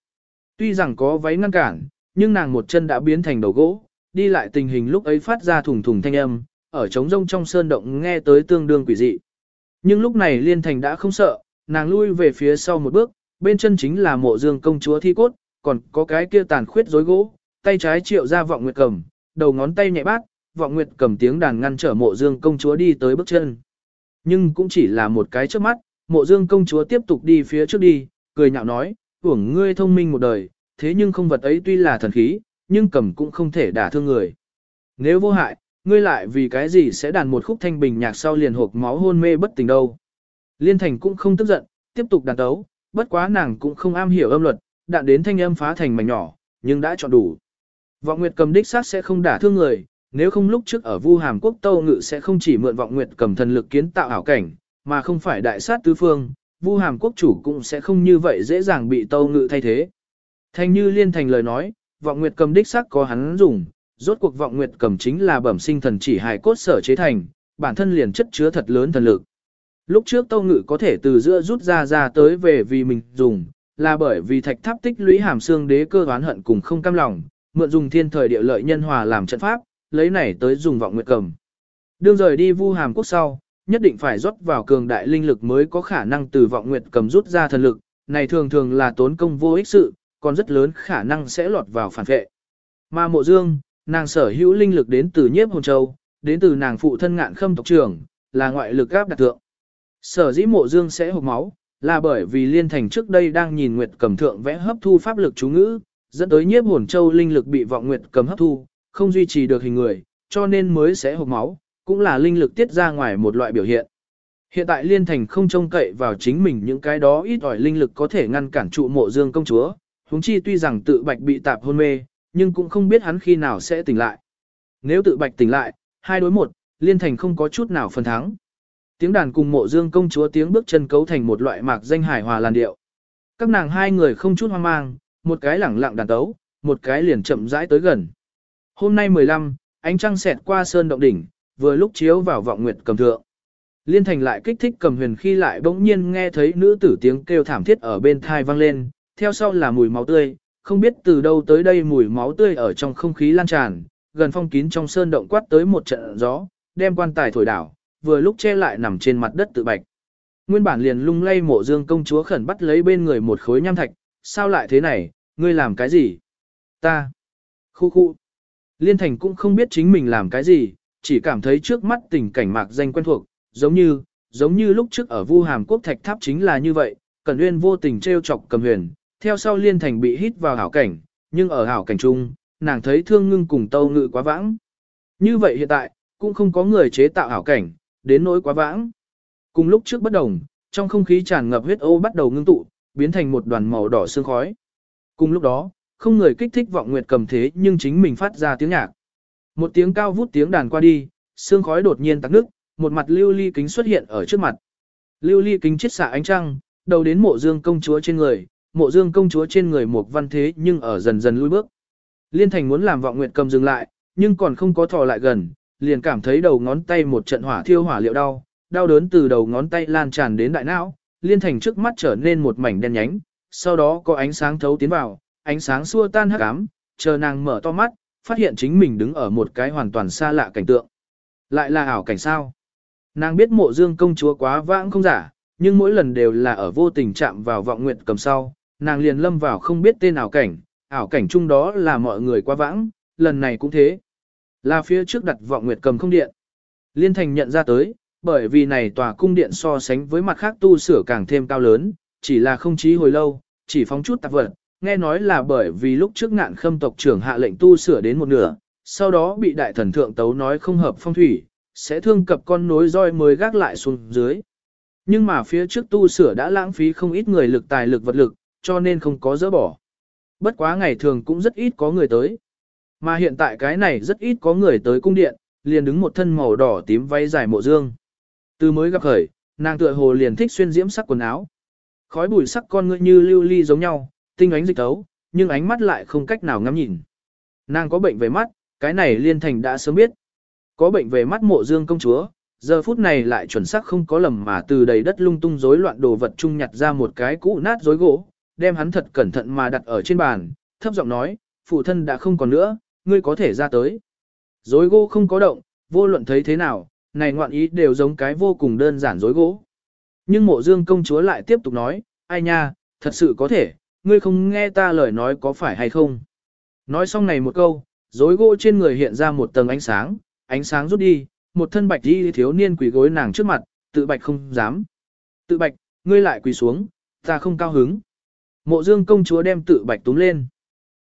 Tuy rằng có váy ngăn cản, nhưng nàng một chân đã biến thành đầu gỗ, đi lại tình hình lúc ấy phát ra thùng thùng thanh âm, ở trống rông trong sơn động nghe tới tương đương quỷ dị. Nhưng lúc này liên thành đã không sợ, nàng lui về phía sau một bước, bên chân chính là mộ dương công chúa thi cốt, còn có cái kia tàn khuyết rối gỗ, tay trái triệu ra vọng nguyệt cầm, đầu ngón tay nhẹ bát, vọng nguyệt cầm tiếng đàn ngăn trở mộ dương công chúa đi tới bước chân. Nhưng cũng chỉ là một cái trước mắt, mộ dương công chúa tiếp tục đi phía trước đi, cười nhạo nói, hưởng ngươi thông minh một đời, thế nhưng không vật ấy tuy là thần khí, nhưng cầm cũng không thể đả thương người. Nếu vô hại, ngươi lại vì cái gì sẽ đàn một khúc thanh bình nhạc sau liền hộp máu hôn mê bất tỉnh đâu. Liên thành cũng không tức giận, tiếp tục đàn tấu, bất quá nàng cũng không am hiểu âm luật, đạn đến thanh âm phá thành mảnh nhỏ, nhưng đã chọn đủ. Vọng Nguyệt cầm đích sát sẽ không đả thương người, nếu không lúc trước ở Vu Hàm Quốc Tâu Ngự sẽ không chỉ mượn Vọng Nguyệt cầm thần lực kiến tạo ảo cảnh, mà không phải đại sát tứ phương, Vu Hàm Quốc chủ cũng sẽ không như vậy dễ dàng bị Tâu Ngự thay thế. Thanh như liên thành lời nói, Vọng Nguyệt cầm đích xác có hắn dùng, rốt cuộc Vọng Nguyệt cầm chính là bẩm sinh thần chỉ hài cốt sở chế thành, bản thân liền chất chứa thật lớn thần lực. Lúc trước Tâu Ngự có thể từ giữa rút ra ra tới về vì mình dùng, là bởi vì thạch tháp tích lũy hàm xương đế cơ oán hận cùng không cam lòng, mượn dùng thiên thời địa lợi nhân hòa làm trận pháp, lấy này tới dùng vọng nguyệt cầm. Đương rời đi vu hàm quốc sau, nhất định phải rót vào cường đại linh lực mới có khả năng từ vọng nguyệt cầm rút ra thần lực, này thường thường là tốn công vô ích sự, còn rất lớn khả năng sẽ lọt vào phản vệ. Mà mộ dương, nàng sở hữu linh lực đến từ nhiếp hồn châu, đến từ nàng phụ thân ngạn khâm tộc trưởng, là ngoại lực áp đặt thượng. Sở dĩ mộ dương sẽ hộp máu, là bởi vì liên thành trước đây đang nhìn nguyệt cầm thượng vẽ hấp thu pháp lực chú ngữ, dẫn tới nhiếp hồn châu linh lực bị vọng nguyệt cầm hấp thu, không duy trì được hình người, cho nên mới sẽ hộp máu, cũng là linh lực tiết ra ngoài một loại biểu hiện. Hiện tại liên thành không trông cậy vào chính mình những cái đó ít ỏi linh lực có thể ngăn cản trụ mộ dương công chúa, huống chi tuy rằng tự bạch bị tạp hôn mê, nhưng cũng không biết hắn khi nào sẽ tỉnh lại. Nếu tự bạch tỉnh lại, hai đối một, liên thành không có chút nào phần thắng. Tiếng đàn cùng mộ dương công chúa tiếng bước chân cấu thành một loại mạc danh hải hòa làn điệu. Các nàng hai người không chút hoang mang, một cái lẳng lặng đàn tấu, một cái liền chậm rãi tới gần. Hôm nay 15, ánh trăng xẹt qua sơn động đỉnh, vừa lúc chiếu vào vọng nguyệt cầm thượng. Liên thành lại kích thích cầm huyền khi lại bỗng nhiên nghe thấy nữ tử tiếng kêu thảm thiết ở bên thai vang lên, theo sau là mùi máu tươi, không biết từ đâu tới đây mùi máu tươi ở trong không khí lan tràn, gần phong kín trong sơn động quát tới một trận gió, đem quan tài thổi đảo, vừa lúc che lại nằm trên mặt đất tự bạch. Nguyên bản liền lung lay mộ dương công chúa khẩn bắt lấy bên người một khối nham thạch, sao lại thế này, ngươi làm cái gì? Ta. Khu khu. Liên thành cũng không biết chính mình làm cái gì, chỉ cảm thấy trước mắt tình cảnh mạc danh quen thuộc, giống như, giống như lúc trước ở Vu Hàm Quốc Thạch Tháp chính là như vậy, Cẩn Uyên vô tình trêu chọc Cầm Huyền, theo sau Liên Thành bị hít vào hảo cảnh, nhưng ở hảo cảnh chung, nàng thấy Thương Ngưng cùng Tâu Ngự quá vãng. Như vậy hiện tại, cũng không có người chế tạo hảo cảnh, đến nỗi quá vãng. Cùng lúc trước bất đồng, trong không khí tràn ngập huyết ô bắt đầu ngưng tụ, biến thành một đoàn màu đỏ sương khói. Cùng lúc đó, không người kích thích vọng nguyệt cầm thế nhưng chính mình phát ra tiếng nhạc. Một tiếng cao vút tiếng đàn qua đi, sương khói đột nhiên tắc nước, một mặt lưu ly kính xuất hiện ở trước mặt. Lưu ly kính chiết xạ ánh trăng, đầu đến mộ dương công chúa trên người, mộ dương công chúa trên người một văn thế nhưng ở dần dần lui bước. Liên thành muốn làm vọng nguyệt cầm dừng lại, nhưng còn không có thò lại gần, liền cảm thấy đầu ngón tay một trận hỏa thiêu hỏa liệu đau, đau đớn từ đầu ngón tay lan tràn đến đại não, liên thành trước mắt trở nên một mảnh đen nhánh, sau đó có ánh sáng thấu tiến vào, ánh sáng xua tan hắc ám, chờ nàng mở to mắt, phát hiện chính mình đứng ở một cái hoàn toàn xa lạ cảnh tượng. Lại là ảo cảnh sao? Nàng biết mộ dương công chúa quá vãng không giả, nhưng mỗi lần đều là ở vô tình chạm vào vọng nguyện cầm sau, nàng liền lâm vào không biết tên ảo cảnh, ảo cảnh chung đó là mọi người quá vãng, lần này cũng thế. Là phía trước đặt vọng nguyệt cầm không điện. Liên thành nhận ra tới, bởi vì này tòa cung điện so sánh với mặt khác tu sửa càng thêm cao lớn, chỉ là không chí hồi lâu, chỉ phóng chút tạp vật, nghe nói là bởi vì lúc trước ngạn khâm tộc trưởng hạ lệnh tu sửa đến một nửa, sau đó bị đại thần thượng tấu nói không hợp phong thủy, sẽ thương cập con nối roi mới gác lại xuống dưới. Nhưng mà phía trước tu sửa đã lãng phí không ít người lực tài lực vật lực, cho nên không có dỡ bỏ. Bất quá ngày thường cũng rất ít có người tới. Mà hiện tại cái này rất ít có người tới cung điện, liền đứng một thân màu đỏ tím váy dài mộ dương. Từ mới gặp khởi, nàng tựa hồ liền thích xuyên diễm sắc quần áo. Khói bụi sắc con ngươi như lưu ly giống nhau, tinh ánh dịch tấu, nhưng ánh mắt lại không cách nào ngắm nhìn. Nàng có bệnh về mắt, cái này liên thành đã sớm biết. Có bệnh về mắt mộ dương công chúa, giờ phút này lại chuẩn xác không có lầm mà từ đầy đất lung tung rối loạn đồ vật chung nhặt ra một cái cũ nát rối gỗ, đem hắn thật cẩn thận mà đặt ở trên bàn, thấp giọng nói, phụ thân đã không còn nữa, ngươi có thể ra tới. Rối gỗ không có động, vô luận thấy thế nào, này ngoạn ý đều giống cái vô cùng đơn giản rối gỗ. Nhưng mộ dương công chúa lại tiếp tục nói, ai nha, thật sự có thể, ngươi không nghe ta lời nói có phải hay không. Nói xong này một câu, rối gỗ trên người hiện ra một tầng ánh sáng, ánh sáng rút đi, một thân bạch đi thiếu niên quỳ gối nàng trước mặt, tự bạch không dám. Tự bạch, ngươi lại quỳ xuống, ta không cao hứng. Mộ dương công chúa đem tự bạch túm lên.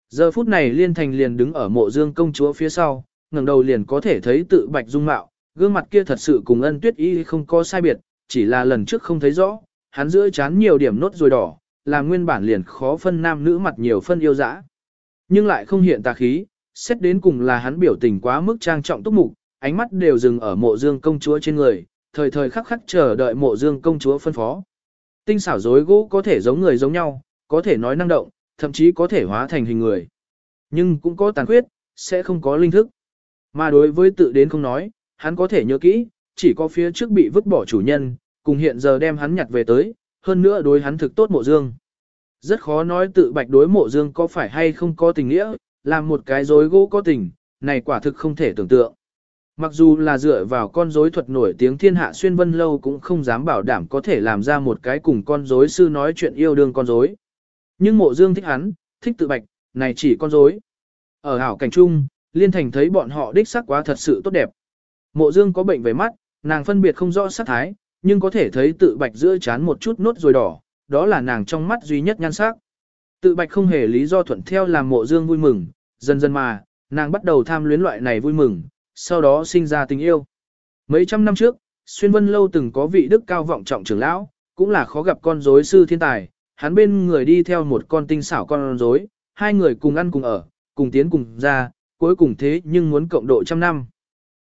Giờ phút này liên thành liền đứng ở mộ dương công chúa phía sau, ngẩng đầu liền có thể thấy tự bạch dung mạo, gương mặt kia thật sự cùng ân tuyết y không có sai biệt, chỉ là lần trước không thấy rõ, hắn giữa chán nhiều điểm nốt rồi đỏ, là nguyên bản liền khó phân nam nữ mặt nhiều phân yêu dã. Nhưng lại không hiện tà khí, xét đến cùng là hắn biểu tình quá mức trang trọng túc mục, ánh mắt đều dừng ở mộ dương công chúa trên người, thời thời khắc khắc chờ đợi mộ dương công chúa phân phó. Tinh xảo dối gỗ có thể giống người giống nhau, có thể nói năng động, thậm chí có thể hóa thành hình người. Nhưng cũng có tàn khuyết, sẽ không có linh thức. Mà đối với tự đến không nói, hắn có thể nhớ kỹ, chỉ có phía trước bị vứt bỏ chủ nhân, cùng hiện giờ đem hắn nhặt về tới, hơn nữa đối hắn thực tốt mộ dương. Rất khó nói tự bạch đối mộ dương có phải hay không có tình nghĩa, làm một cái dối gỗ có tình, này quả thực không thể tưởng tượng. Mặc dù là dựa vào con rối thuật nổi tiếng thiên hạ xuyên vân lâu cũng không dám bảo đảm có thể làm ra một cái cùng con rối sư nói chuyện yêu đương con rối. Nhưng mộ dương thích hắn, thích tự bạch, này chỉ con rối. Ở hảo cảnh trung, liên thành thấy bọn họ đích sắc quá thật sự tốt đẹp. Mộ dương có bệnh về mắt, nàng phân biệt không rõ sắc thái, nhưng có thể thấy tự bạch giữa chán một chút nốt rồi đỏ, đó là nàng trong mắt duy nhất nhan sắc. Tự bạch không hề lý do thuận theo làm mộ dương vui mừng, dần dần mà, nàng bắt đầu tham luyến loại này vui mừng, sau đó sinh ra tình yêu. Mấy trăm năm trước, Xuyên Vân Lâu từng có vị đức cao vọng trọng trưởng lão, cũng là khó gặp con rối sư thiên tài, hắn bên người đi theo một con tinh xảo con rối, hai người cùng ăn cùng ở, cùng tiến cùng ra, cuối cùng thế nhưng muốn cộng độ trăm năm.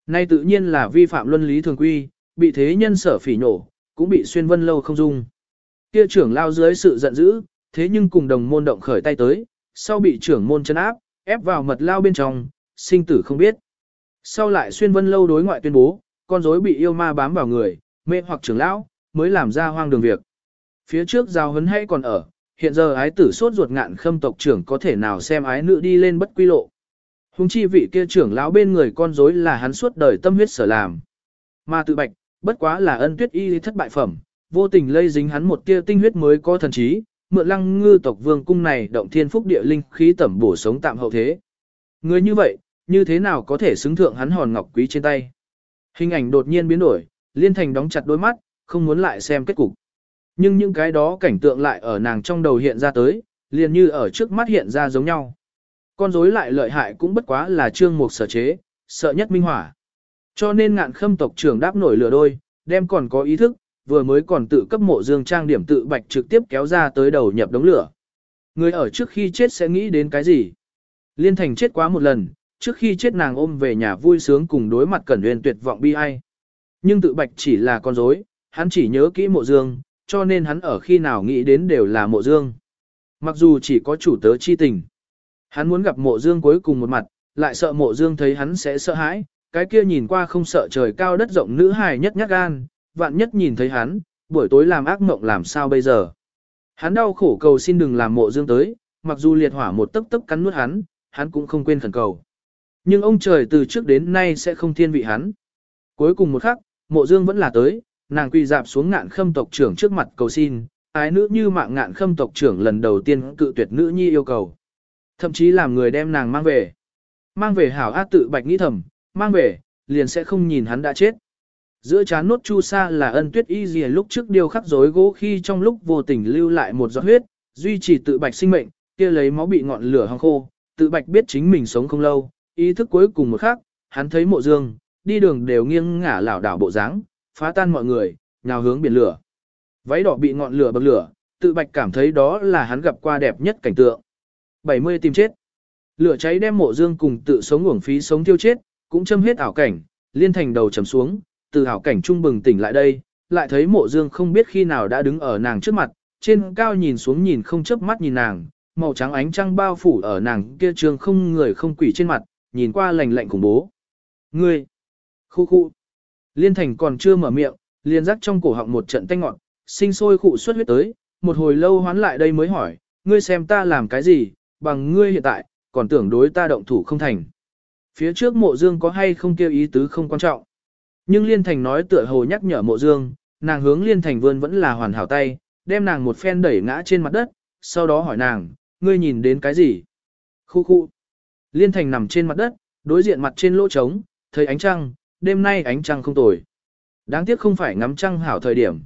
Nay tự nhiên là vi phạm luân lý thường quy, bị thế nhân sở phỉ nổ, cũng bị Xuyên Vân Lâu không dung. Kia trưởng lao dưới sự giận dữ, thế nhưng cùng đồng môn động khởi tay tới, sau bị trưởng môn chân áp, ép vào mật lao bên trong, sinh tử không biết. Sau lại xuyên vân lâu đối ngoại tuyên bố, con rối bị yêu ma bám vào người, mê hoặc trưởng lão, mới làm ra hoang đường việc. Phía trước giao hấn hay còn ở, hiện giờ ái tử sốt ruột ngạn khâm tộc trưởng có thể nào xem ái nữ đi lên bất quy lộ. Hùng chi vị kia trưởng lão bên người con rối là hắn suốt đời tâm huyết sở làm. Mà tự bạch, bất quá là ân tuyết y thất bại phẩm, vô tình lây dính hắn một tia tinh huyết mới có thần trí, mượn lăng ngư tộc vương cung này động thiên phúc địa linh khí tẩm bổ sống tạm hậu thế. Người như vậy, như thế nào có thể xứng thượng hắn hòn ngọc quý trên tay. Hình ảnh đột nhiên biến đổi, liên thành đóng chặt đôi mắt, không muốn lại xem kết cục. Nhưng những cái đó cảnh tượng lại ở nàng trong đầu hiện ra tới, liền như ở trước mắt hiện ra giống nhau. Con rối lại lợi hại cũng bất quá là trương mục sở chế, sợ nhất minh hỏa. Cho nên ngạn khâm tộc trưởng đáp nổi lửa đôi, đem còn có ý thức, vừa mới còn tự cấp mộ dương trang điểm tự bạch trực tiếp kéo ra tới đầu nhập đống lửa. Người ở trước khi chết sẽ nghĩ đến cái gì? Liên thành chết quá một lần, trước khi chết nàng ôm về nhà vui sướng cùng đối mặt cẩn nguyên tuyệt vọng bi ai. Nhưng tự bạch chỉ là con rối, hắn chỉ nhớ kỹ mộ dương, cho nên hắn ở khi nào nghĩ đến đều là mộ dương. Mặc dù chỉ có chủ tớ chi tình. Hắn muốn gặp mộ dương cuối cùng một mặt, lại sợ mộ dương thấy hắn sẽ sợ hãi, cái kia nhìn qua không sợ trời cao đất rộng nữ hài nhất nhát gan, vạn nhất nhìn thấy hắn, buổi tối làm ác mộng làm sao bây giờ. Hắn đau khổ cầu xin đừng làm mộ dương tới, mặc dù liệt hỏa một tấc tấc cắn nuốt hắn, hắn cũng không quên khẩn cầu. Nhưng ông trời từ trước đến nay sẽ không thiên vị hắn. Cuối cùng một khắc, mộ dương vẫn là tới, nàng quỳ dạp xuống ngạn khâm tộc trưởng trước mặt cầu xin, ái nữ như mạng ngạn khâm tộc trưởng lần đầu tiên cự tuyệt nữ nhi yêu cầu. Thậm chí làm người đem nàng mang về. Mang về hảo ác tự bạch nghĩ thầm, mang về, liền sẽ không nhìn hắn đã chết. Giữa chán nốt chu sa là ân tuyết y gì lúc trước điều khắc rối gỗ khi trong lúc vô tình lưu lại một giọt huyết, duy trì tự bạch sinh mệnh, kia lấy máu bị ngọn lửa hong khô, tự bạch biết chính mình sống không lâu, ý thức cuối cùng một khắc, hắn thấy mộ dương, đi đường đều nghiêng ngả lảo đảo bộ dáng, phá tan mọi người, nhào hướng biển lửa. Váy đỏ bị ngọn lửa bậc lửa, tự bạch cảm thấy đó là hắn gặp qua đẹp nhất cảnh tượng. 70 tìm chết. Lửa cháy đem mộ dương cùng tự sống uổng phí sống tiêu chết, cũng châm hết ảo cảnh, liên thành đầu trầm xuống, từ ảo cảnh trung bừng tỉnh lại đây, lại thấy mộ dương không biết khi nào đã đứng ở nàng trước mặt, trên cao nhìn xuống nhìn không chớp mắt nhìn nàng, màu trắng ánh trăng bao phủ ở nàng kia trường không người không quỷ trên mặt, nhìn qua lạnh lạnh khủng bố. Ngươi! Khu khu! Liên thành còn chưa mở miệng, liền rắc trong cổ họng một trận tanh ngọn, sinh sôi khụ xuất huyết tới, một hồi lâu hoán lại đây mới hỏi, ngươi xem ta làm cái gì, bằng ngươi hiện tại, còn tưởng đối ta động thủ không thành. Phía trước mộ dương có hay không kêu ý tứ không quan trọng. Nhưng Liên Thành nói tựa hồ nhắc nhở mộ dương, nàng hướng Liên Thành vươn vẫn là hoàn hảo tay, đem nàng một phen đẩy ngã trên mặt đất, sau đó hỏi nàng, ngươi nhìn đến cái gì? Khu khu. Liên Thành nằm trên mặt đất, đối diện mặt trên lỗ trống, thấy ánh trăng, đêm nay ánh trăng không tồi. Đáng tiếc không phải ngắm trăng hảo thời điểm.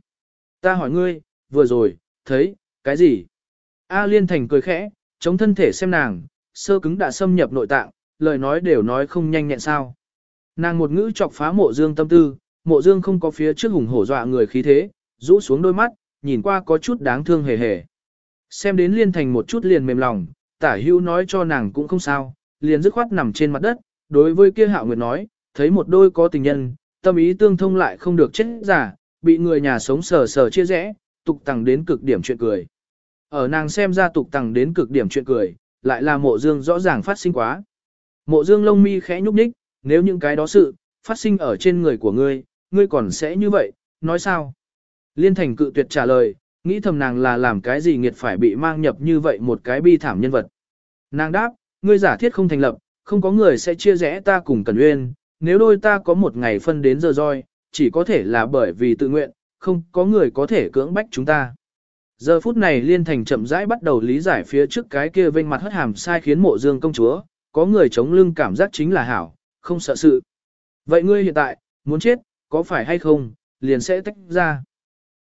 Ta hỏi ngươi, vừa rồi, thấy, cái gì? A Liên Thành cười khẽ, chống thân thể xem nàng, sơ cứng đã xâm nhập nội tạng, lời nói đều nói không nhanh nhẹn sao. Nàng một ngữ chọc phá mộ dương tâm tư, mộ dương không có phía trước hùng hổ dọa người khí thế, rũ xuống đôi mắt, nhìn qua có chút đáng thương hề hề. Xem đến liên thành một chút liền mềm lòng, tả hữu nói cho nàng cũng không sao, liền dứt khoát nằm trên mặt đất, đối với kia hạo nguyệt nói, thấy một đôi có tình nhân, tâm ý tương thông lại không được chết giả, bị người nhà sống sờ sờ chia rẽ, tục tằng đến cực điểm chuyện cười. Ở nàng xem ra tục tằng đến cực điểm chuyện cười, lại là mộ dương rõ ràng phát sinh quá. Mộ dương lông mi khẽ nhúc nhích, nếu những cái đó sự, phát sinh ở trên người của ngươi, ngươi còn sẽ như vậy, nói sao? Liên thành cự tuyệt trả lời, nghĩ thầm nàng là làm cái gì nghiệt phải bị mang nhập như vậy một cái bi thảm nhân vật. Nàng đáp, ngươi giả thiết không thành lập, không có người sẽ chia rẽ ta cùng Cần Uyên, nếu đôi ta có một ngày phân đến giờ roi, chỉ có thể là bởi vì tự nguyện, không có người có thể cưỡng bách chúng ta. Giờ phút này Liên Thành chậm rãi bắt đầu lý giải phía trước cái kia vênh mặt hất hàm sai khiến mộ dương công chúa, có người chống lưng cảm giác chính là hảo, không sợ sự. Vậy ngươi hiện tại, muốn chết, có phải hay không, liền sẽ tách ra.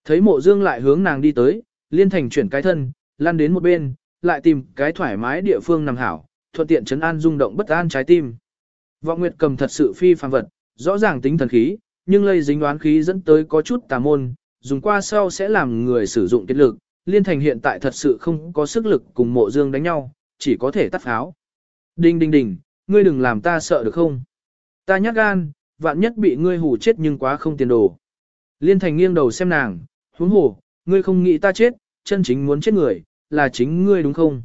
Thấy mộ dương lại hướng nàng đi tới, liên thành chuyển cái thân, lăn đến một bên, lại tìm cái thoải mái địa phương nằm hảo, thuận tiện chấn an rung động bất an trái tim. Vọng Nguyệt cầm thật sự phi phàm vật, rõ ràng tính thần khí, nhưng lây dính đoán khí dẫn tới có chút tà môn, dùng qua sau sẽ làm người sử dụng kết lực. Liên thành hiện tại thật sự không có sức lực cùng mộ dương đánh nhau, chỉ có thể tắt pháo. Đinh đinh đinh, ngươi đừng làm ta sợ được không? Ta nhát gan, vạn nhất bị ngươi hù chết nhưng quá không tiền đồ. Liên thành nghiêng đầu xem nàng, huống hồ, ngươi không nghĩ ta chết, chân chính muốn chết người, là chính ngươi đúng không?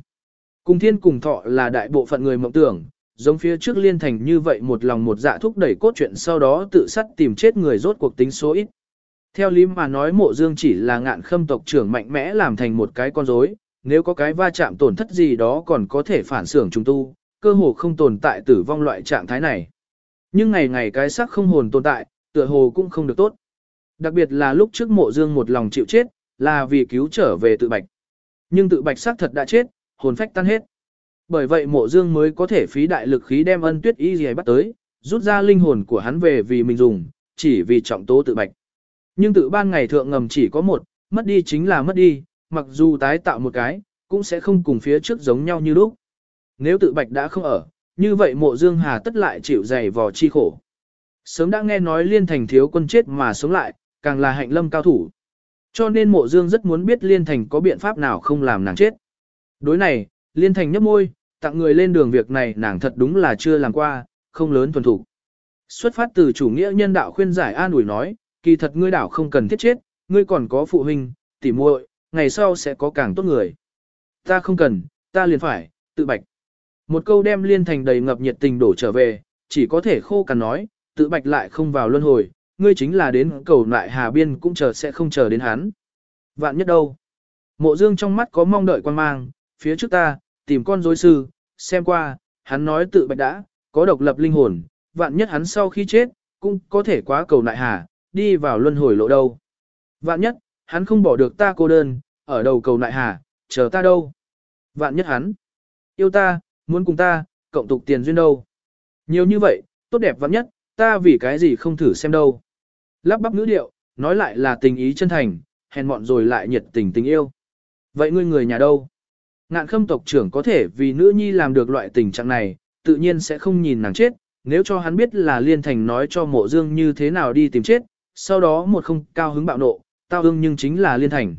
Cùng thiên cùng thọ là đại bộ phận người mộng tưởng, giống phía trước liên thành như vậy một lòng một dạ thúc đẩy cốt truyện sau đó tự sát tìm chết người rốt cuộc tính số ít. Theo lý mà nói mộ dương chỉ là ngạn khâm tộc trưởng mạnh mẽ làm thành một cái con rối, nếu có cái va chạm tổn thất gì đó còn có thể phản xưởng trùng tu, cơ hồ không tồn tại tử vong loại trạng thái này. Nhưng ngày ngày cái xác không hồn tồn tại, tựa hồ cũng không được tốt. Đặc biệt là lúc trước mộ dương một lòng chịu chết, là vì cứu trở về tự bạch. Nhưng tự bạch xác thật đã chết, hồn phách tan hết. Bởi vậy mộ dương mới có thể phí đại lực khí đem ân tuyết y gì bắt tới, rút ra linh hồn của hắn về vì mình dùng, chỉ vì trọng tố tự bạch. Nhưng tự ban ngày thượng ngầm chỉ có một, mất đi chính là mất đi, mặc dù tái tạo một cái, cũng sẽ không cùng phía trước giống nhau như lúc. Nếu tự bạch đã không ở, như vậy mộ dương hà tất lại chịu dày vò chi khổ. Sớm đã nghe nói liên thành thiếu quân chết mà sống lại, càng là hạnh lâm cao thủ. Cho nên mộ dương rất muốn biết liên thành có biện pháp nào không làm nàng chết. Đối này, liên thành nhấp môi, tặng người lên đường việc này nàng thật đúng là chưa làm qua, không lớn thuần thủ. Xuất phát từ chủ nghĩa nhân đạo khuyên giải an ủi nói, kỳ thật ngươi đảo không cần thiết chết, ngươi còn có phụ huynh, tỉ muội, ngày sau sẽ có càng tốt người. Ta không cần, ta liền phải, tự bạch. Một câu đem liên thành đầy ngập nhiệt tình đổ trở về, chỉ có thể khô cằn nói, tự bạch lại không vào luân hồi, ngươi chính là đến cầu lại hà biên cũng chờ sẽ không chờ đến hắn. Vạn nhất đâu? Mộ dương trong mắt có mong đợi quan mang, phía trước ta, tìm con dối sư, xem qua, hắn nói tự bạch đã, có độc lập linh hồn, vạn nhất hắn sau khi chết, cũng có thể quá cầu nại hà, đi vào luân hồi lộ đâu. Vạn nhất, hắn không bỏ được ta cô đơn, ở đầu cầu nại hà, chờ ta đâu. Vạn nhất hắn, yêu ta, muốn cùng ta, cộng tục tiền duyên đâu. Nhiều như vậy, tốt đẹp vạn nhất, ta vì cái gì không thử xem đâu. Lắp bắp ngữ điệu, nói lại là tình ý chân thành, hèn mọn rồi lại nhiệt tình tình yêu. Vậy ngươi người nhà đâu? Ngạn khâm tộc trưởng có thể vì nữ nhi làm được loại tình trạng này, tự nhiên sẽ không nhìn nàng chết, nếu cho hắn biết là liên thành nói cho mộ dương như thế nào đi tìm chết, sau đó một không cao hứng bạo nộ, tao ương nhưng chính là liên thành.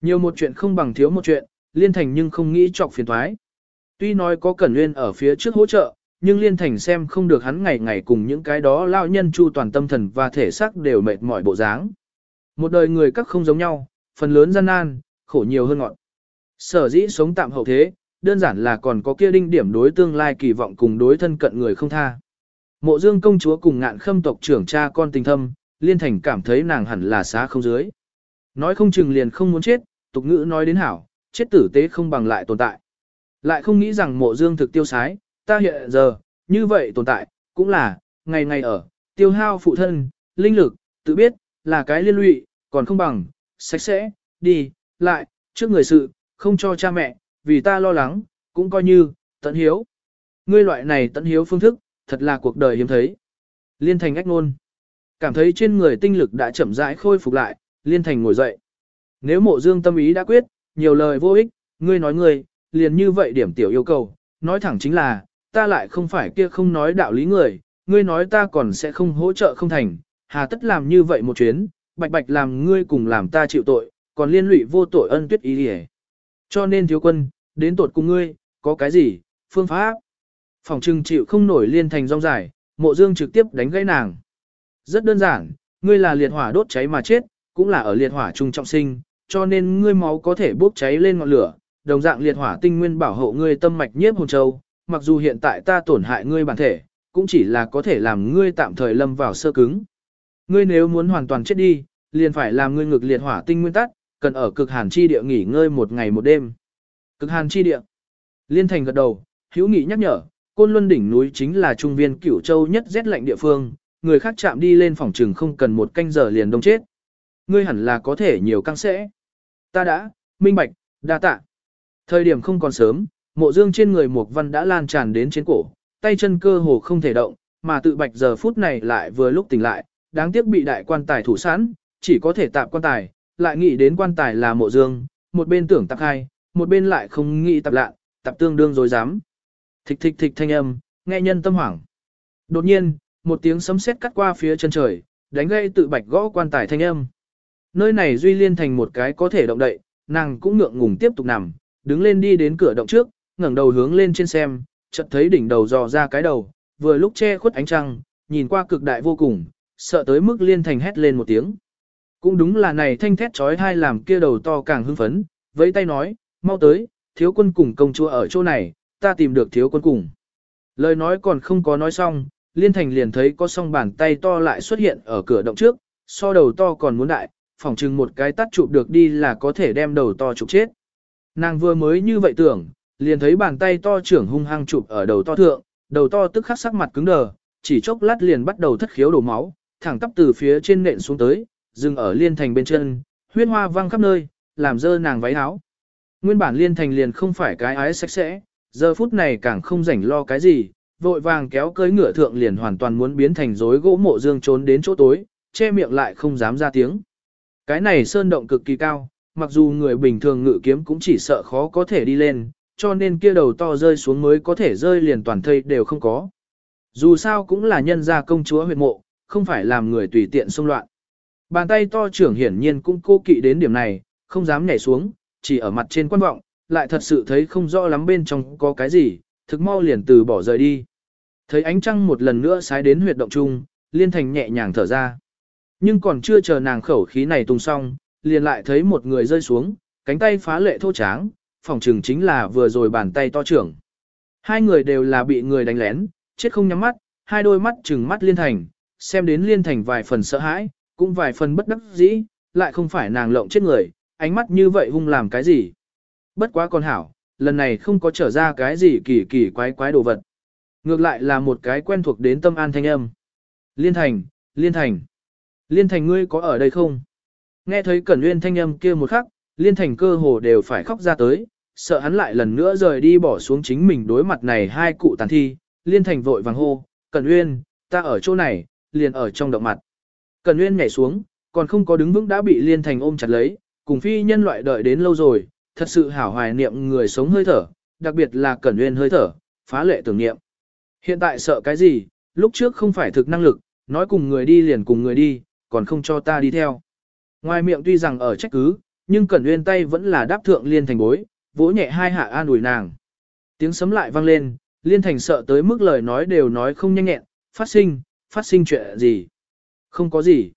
Nhiều một chuyện không bằng thiếu một chuyện, liên thành nhưng không nghĩ trọc phiền thoái. Tuy nói có Cẩn Nguyên ở phía trước hỗ trợ, nhưng liên thành xem không được hắn ngày ngày cùng những cái đó lao nhân chu toàn tâm thần và thể xác đều mệt mỏi bộ dáng. Một đời người các không giống nhau, phần lớn gian nan, khổ nhiều hơn ngọn. Sở dĩ sống tạm hậu thế, đơn giản là còn có kia đinh điểm đối tương lai kỳ vọng cùng đối thân cận người không tha. Mộ dương công chúa cùng ngạn khâm tộc trưởng cha con tình thâm, liên thành cảm thấy nàng hẳn là xá không dưới. Nói không chừng liền không muốn chết, tục ngữ nói đến hảo, chết tử tế không bằng lại tồn tại. Lại không nghĩ rằng mộ dương thực tiêu sái, ta hiện giờ, như vậy tồn tại, cũng là, ngày ngày ở, tiêu hao phụ thân, linh lực, tự biết, là cái liên lụy, còn không bằng, sạch sẽ, đi, lại, trước người sự, không cho cha mẹ, vì ta lo lắng, cũng coi như, tận hiếu. Ngươi loại này tận hiếu phương thức, thật là cuộc đời hiếm thấy. Liên thành ách nôn Cảm thấy trên người tinh lực đã chậm rãi khôi phục lại, liên thành ngồi dậy. Nếu mộ dương tâm ý đã quyết, nhiều lời vô ích, ngươi nói ngươi, liền như vậy điểm tiểu yêu cầu, nói thẳng chính là, ta lại không phải kia không nói đạo lý người, ngươi nói ta còn sẽ không hỗ trợ không thành, hà tất làm như vậy một chuyến, bạch bạch làm ngươi cùng làm ta chịu tội, còn liên lụy vô tội ân tuyết ý đi cho nên thiếu quân, đến tột cùng ngươi, có cái gì, phương pháp. Phòng trừng chịu không nổi liên thành rong dài, mộ dương trực tiếp đánh gãy nàng. Rất đơn giản, ngươi là liệt hỏa đốt cháy mà chết, cũng là ở liệt hỏa trung trọng sinh, cho nên ngươi máu có thể bốc cháy lên ngọn lửa, đồng dạng liệt hỏa tinh nguyên bảo hộ ngươi tâm mạch nhiếp hồn châu, mặc dù hiện tại ta tổn hại ngươi bản thể, cũng chỉ là có thể làm ngươi tạm thời lâm vào sơ cứng. Ngươi nếu muốn hoàn toàn chết đi, liền phải làm ngươi ngực liệt hỏa tinh nguyên tắt, cần ở cực hàn chi địa nghỉ ngơi một ngày một đêm. Cực hàn chi địa. Liên thành gật đầu, hữu nghị nhắc nhở, côn luân đỉnh núi chính là trung viên cửu châu nhất rét lạnh địa phương, người khác chạm đi lên phòng trừng không cần một canh giờ liền đông chết. Ngươi hẳn là có thể nhiều căng sẽ. Ta đã, minh bạch, đa tạ. Thời điểm không còn sớm, mộ dương trên người mục văn đã lan tràn đến trên cổ, tay chân cơ hồ không thể động, mà tự bạch giờ phút này lại vừa lúc tỉnh lại, đáng tiếc bị đại quan tài thủ sẵn, chỉ có thể tạm quan tài, lại nghĩ đến quan tài là mộ dương, một bên tưởng tạp hai, một bên lại không nghĩ tạp lạ, tạp tương đương rồi dám. Thịch thịch thịch thanh âm, nghe nhân tâm hoảng. Đột nhiên, một tiếng sấm sét cắt qua phía chân trời, đánh gây tự bạch gõ quan tài thanh âm. Nơi này duy liên thành một cái có thể động đậy, nàng cũng ngượng ngùng tiếp tục nằm, đứng lên đi đến cửa động trước, ngẩng đầu hướng lên trên xem, chợt thấy đỉnh đầu dò ra cái đầu, vừa lúc che khuất ánh trăng, nhìn qua cực đại vô cùng, sợ tới mức liên thành hét lên một tiếng. Cũng đúng là này thanh thét trói thai làm kia đầu to càng hưng phấn, vẫy tay nói, mau tới, thiếu quân cùng công chúa ở chỗ này, ta tìm được thiếu quân cùng. Lời nói còn không có nói xong, liên thành liền thấy có song bàn tay to lại xuất hiện ở cửa động trước, so đầu to còn muốn đại, phỏng chừng một cái tắt chụp được đi là có thể đem đầu to chụp chết. Nàng vừa mới như vậy tưởng, liền thấy bàn tay to trưởng hung hăng chụp ở đầu to thượng, đầu to tức khắc sắc mặt cứng đờ, chỉ chốc lát liền bắt đầu thất khiếu đổ máu, thẳng tắp từ phía trên nện xuống tới, dừng ở liên thành bên chân, huyết hoa văng khắp nơi, làm dơ nàng váy áo. Nguyên bản liên thành liền không phải cái ái sạch sẽ, giờ phút này càng không rảnh lo cái gì, vội vàng kéo cưới ngựa thượng liền hoàn toàn muốn biến thành rối gỗ mộ dương trốn đến chỗ tối, che miệng lại không dám ra tiếng. Cái này sơn động cực kỳ cao, mặc dù người bình thường ngự kiếm cũng chỉ sợ khó có thể đi lên, cho nên kia đầu to rơi xuống mới có thể rơi liền toàn thây đều không có. Dù sao cũng là nhân gia công chúa huyệt mộ, không phải làm người tùy tiện xông loạn. Bàn tay to trưởng hiển nhiên cũng cô kỵ đến điểm này, không dám nhảy xuống, chỉ ở mặt trên quan vọng, lại thật sự thấy không rõ lắm bên trong có cái gì, thực mau liền từ bỏ rời đi. Thấy ánh trăng một lần nữa sái đến huyệt động chung, liên thành nhẹ nhàng thở ra. Nhưng còn chưa chờ nàng khẩu khí này tung xong, liền lại thấy một người rơi xuống, cánh tay phá lệ thô tráng, phòng trừng chính là vừa rồi bàn tay to trưởng. Hai người đều là bị người đánh lén, chết không nhắm mắt, hai đôi mắt trừng mắt liên thành, xem đến liên thành vài phần sợ hãi, cũng vài phần bất đắc dĩ, lại không phải nàng lộng chết người, ánh mắt như vậy hung làm cái gì. Bất quá con hảo, lần này không có trở ra cái gì kỳ kỳ quái quái đồ vật. Ngược lại là một cái quen thuộc đến tâm an thanh âm. Liên thành, liên thành. Liên thành ngươi có ở đây không? Nghe thấy Cẩn Nguyên thanh âm kia một khắc, liên thành cơ hồ đều phải khóc ra tới, sợ hắn lại lần nữa rời đi bỏ xuống chính mình đối mặt này hai cụ tàn thi, liên thành vội vàng hô, Cẩn Nguyên, ta ở chỗ này, liền ở trong động mặt. Cẩn Nguyên nhảy xuống, còn không có đứng vững đã bị liên thành ôm chặt lấy, cùng phi nhân loại đợi đến lâu rồi, thật sự hảo hoài niệm người sống hơi thở, đặc biệt là Cẩn Nguyên hơi thở, phá lệ tưởng niệm. Hiện tại sợ cái gì, lúc trước không phải thực năng lực, nói cùng người đi liền cùng người đi, còn không cho ta đi theo. Ngoài miệng tuy rằng ở trách cứ, nhưng Cẩn Nguyên tay vẫn là đáp thượng liên thành bối, vỗ nhẹ hai hạ an ủi nàng. Tiếng sấm lại vang lên, liên thành sợ tới mức lời nói đều nói không nhanh nhẹn, phát sinh, phát sinh chuyện gì. Không có gì.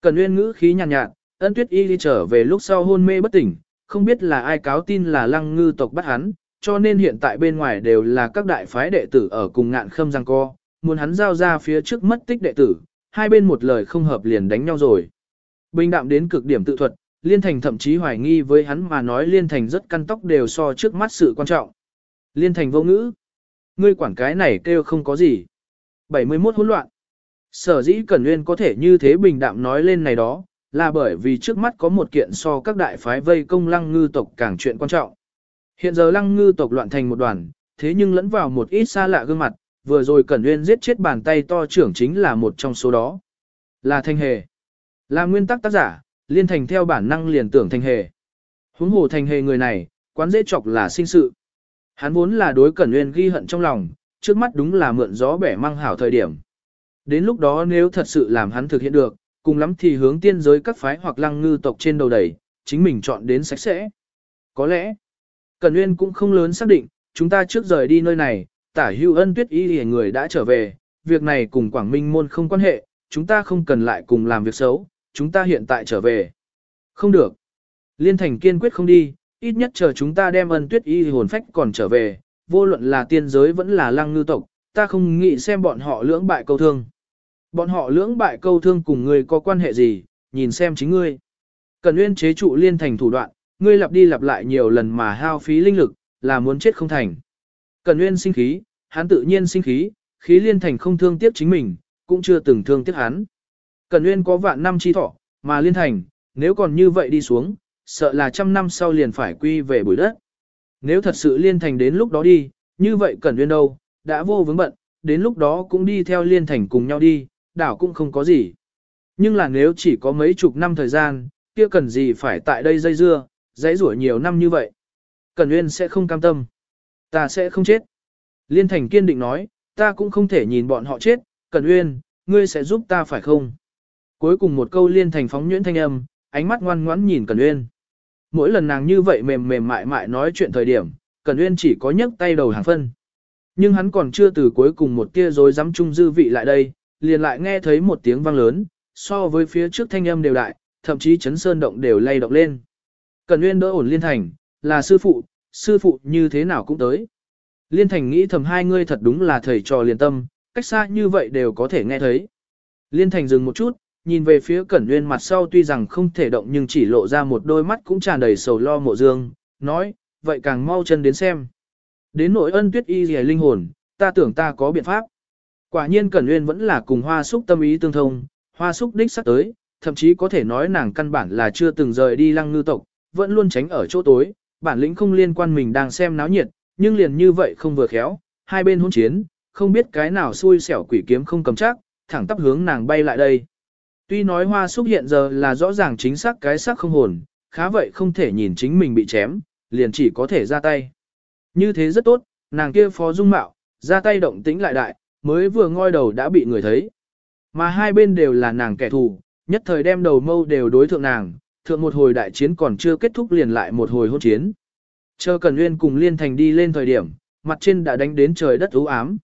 cần Nguyên ngữ khí nhàn nhạt, nhạt, ân tuyết y đi trở về lúc sau hôn mê bất tỉnh, không biết là ai cáo tin là lăng ngư tộc bắt hắn, cho nên hiện tại bên ngoài đều là các đại phái đệ tử ở cùng ngạn khâm giang co, muốn hắn giao ra phía trước mất tích đệ tử, hai bên một lời không hợp liền đánh nhau rồi. Bình đạm đến cực điểm tự thuật, Liên Thành thậm chí hoài nghi với hắn mà nói Liên Thành rất căn tóc đều so trước mắt sự quan trọng. Liên Thành vô ngữ. Ngươi quản cái này kêu không có gì. 71 hỗn loạn. Sở dĩ Cẩn Nguyên có thể như thế bình đạm nói lên này đó, là bởi vì trước mắt có một kiện so các đại phái vây công lăng ngư tộc càng chuyện quan trọng. Hiện giờ lăng ngư tộc loạn thành một đoàn, thế nhưng lẫn vào một ít xa lạ gương mặt, vừa rồi Cẩn Nguyên giết chết bàn tay to trưởng chính là một trong số đó. Là thanh hề. Là nguyên tắc tác giả, liên thành theo bản năng liền tưởng thanh hề. Huống hồ thanh hề người này, quán dễ chọc là sinh sự. Hắn vốn là đối Cẩn Nguyên ghi hận trong lòng, trước mắt đúng là mượn gió bẻ măng hảo thời điểm. Đến lúc đó nếu thật sự làm hắn thực hiện được, cùng lắm thì hướng tiên giới các phái hoặc lăng ngư tộc trên đầu đẩy, chính mình chọn đến sạch sẽ. Có lẽ, Cẩn Nguyên cũng không lớn xác định, chúng ta trước rời đi nơi này, tả hưu ân tuyết y hề người đã trở về, việc này cùng Quảng Minh môn không quan hệ, chúng ta không cần lại cùng làm việc xấu, chúng ta hiện tại trở về. Không được. Liên thành kiên quyết không đi, ít nhất chờ chúng ta đem ân tuyết y hồn phách còn trở về, vô luận là tiên giới vẫn là lăng ngư tộc, ta không nghĩ xem bọn họ lưỡng bại câu thương. Bọn họ lưỡng bại câu thương cùng ngươi có quan hệ gì, nhìn xem chính ngươi. Cần nguyên chế trụ liên thành thủ đoạn, ngươi lặp đi lặp lại nhiều lần mà hao phí linh lực, là muốn chết không thành. Cần nguyên sinh khí, hắn tự nhiên sinh khí, khí liên thành không thương tiếc chính mình, cũng chưa từng thương tiếc hắn. Cần nguyên có vạn năm chi thọ, mà liên thành, nếu còn như vậy đi xuống, sợ là trăm năm sau liền phải quy về bụi đất. Nếu thật sự liên thành đến lúc đó đi, như vậy Cẩn Nguyên đâu, đã vô vướng bận, đến lúc đó cũng đi theo liên thành cùng nhau đi, đảo cũng không có gì. Nhưng là nếu chỉ có mấy chục năm thời gian, kia cần gì phải tại đây dây dưa, dãy rủa nhiều năm như vậy. cần Nguyên sẽ không cam tâm. Ta sẽ không chết. Liên Thành kiên định nói, ta cũng không thể nhìn bọn họ chết, cần Nguyên, ngươi sẽ giúp ta phải không? Cuối cùng một câu Liên Thành phóng nhuyễn thanh âm, ánh mắt ngoan ngoãn nhìn cần Nguyên. Mỗi lần nàng như vậy mềm mềm mại mại nói chuyện thời điểm, cần Nguyên chỉ có nhấc tay đầu hàng phân. Nhưng hắn còn chưa từ cuối cùng một tia rồi dám chung dư vị lại đây, liền lại nghe thấy một tiếng vang lớn, so với phía trước thanh âm đều đại, thậm chí chấn sơn động đều lay động lên. Cẩn Nguyên đỡ ổn liên thành, là sư phụ, sư phụ như thế nào cũng tới. Liên thành nghĩ thầm hai ngươi thật đúng là thầy trò liền tâm, cách xa như vậy đều có thể nghe thấy. Liên thành dừng một chút, nhìn về phía Cẩn Nguyên mặt sau tuy rằng không thể động nhưng chỉ lộ ra một đôi mắt cũng tràn đầy sầu lo mộ dương, nói, vậy càng mau chân đến xem. Đến nỗi ân tuyết y gì linh hồn, ta tưởng ta có biện pháp. Quả nhiên Cẩn Nguyên vẫn là cùng hoa súc tâm ý tương thông, hoa súc đích sắp tới, thậm chí có thể nói nàng căn bản là chưa từng rời đi lăng ngư tộc, vẫn luôn tránh ở chỗ tối, bản lĩnh không liên quan mình đang xem náo nhiệt, nhưng liền như vậy không vừa khéo, hai bên hỗn chiến, không biết cái nào xui xẻo quỷ kiếm không cầm chắc, thẳng tắp hướng nàng bay lại đây. Tuy nói hoa Súc hiện giờ là rõ ràng chính xác cái xác không hồn, khá vậy không thể nhìn chính mình bị chém, liền chỉ có thể ra tay. Như thế rất tốt, nàng kia phó dung mạo, ra tay động tĩnh lại đại, mới vừa ngoi đầu đã bị người thấy. Mà hai bên đều là nàng kẻ thù, nhất thời đem đầu mâu đều đối thượng nàng, thượng một hồi đại chiến còn chưa kết thúc liền lại một hồi hôn chiến. Chờ Cần Nguyên cùng Liên Thành đi lên thời điểm, mặt trên đã đánh đến trời đất u ám.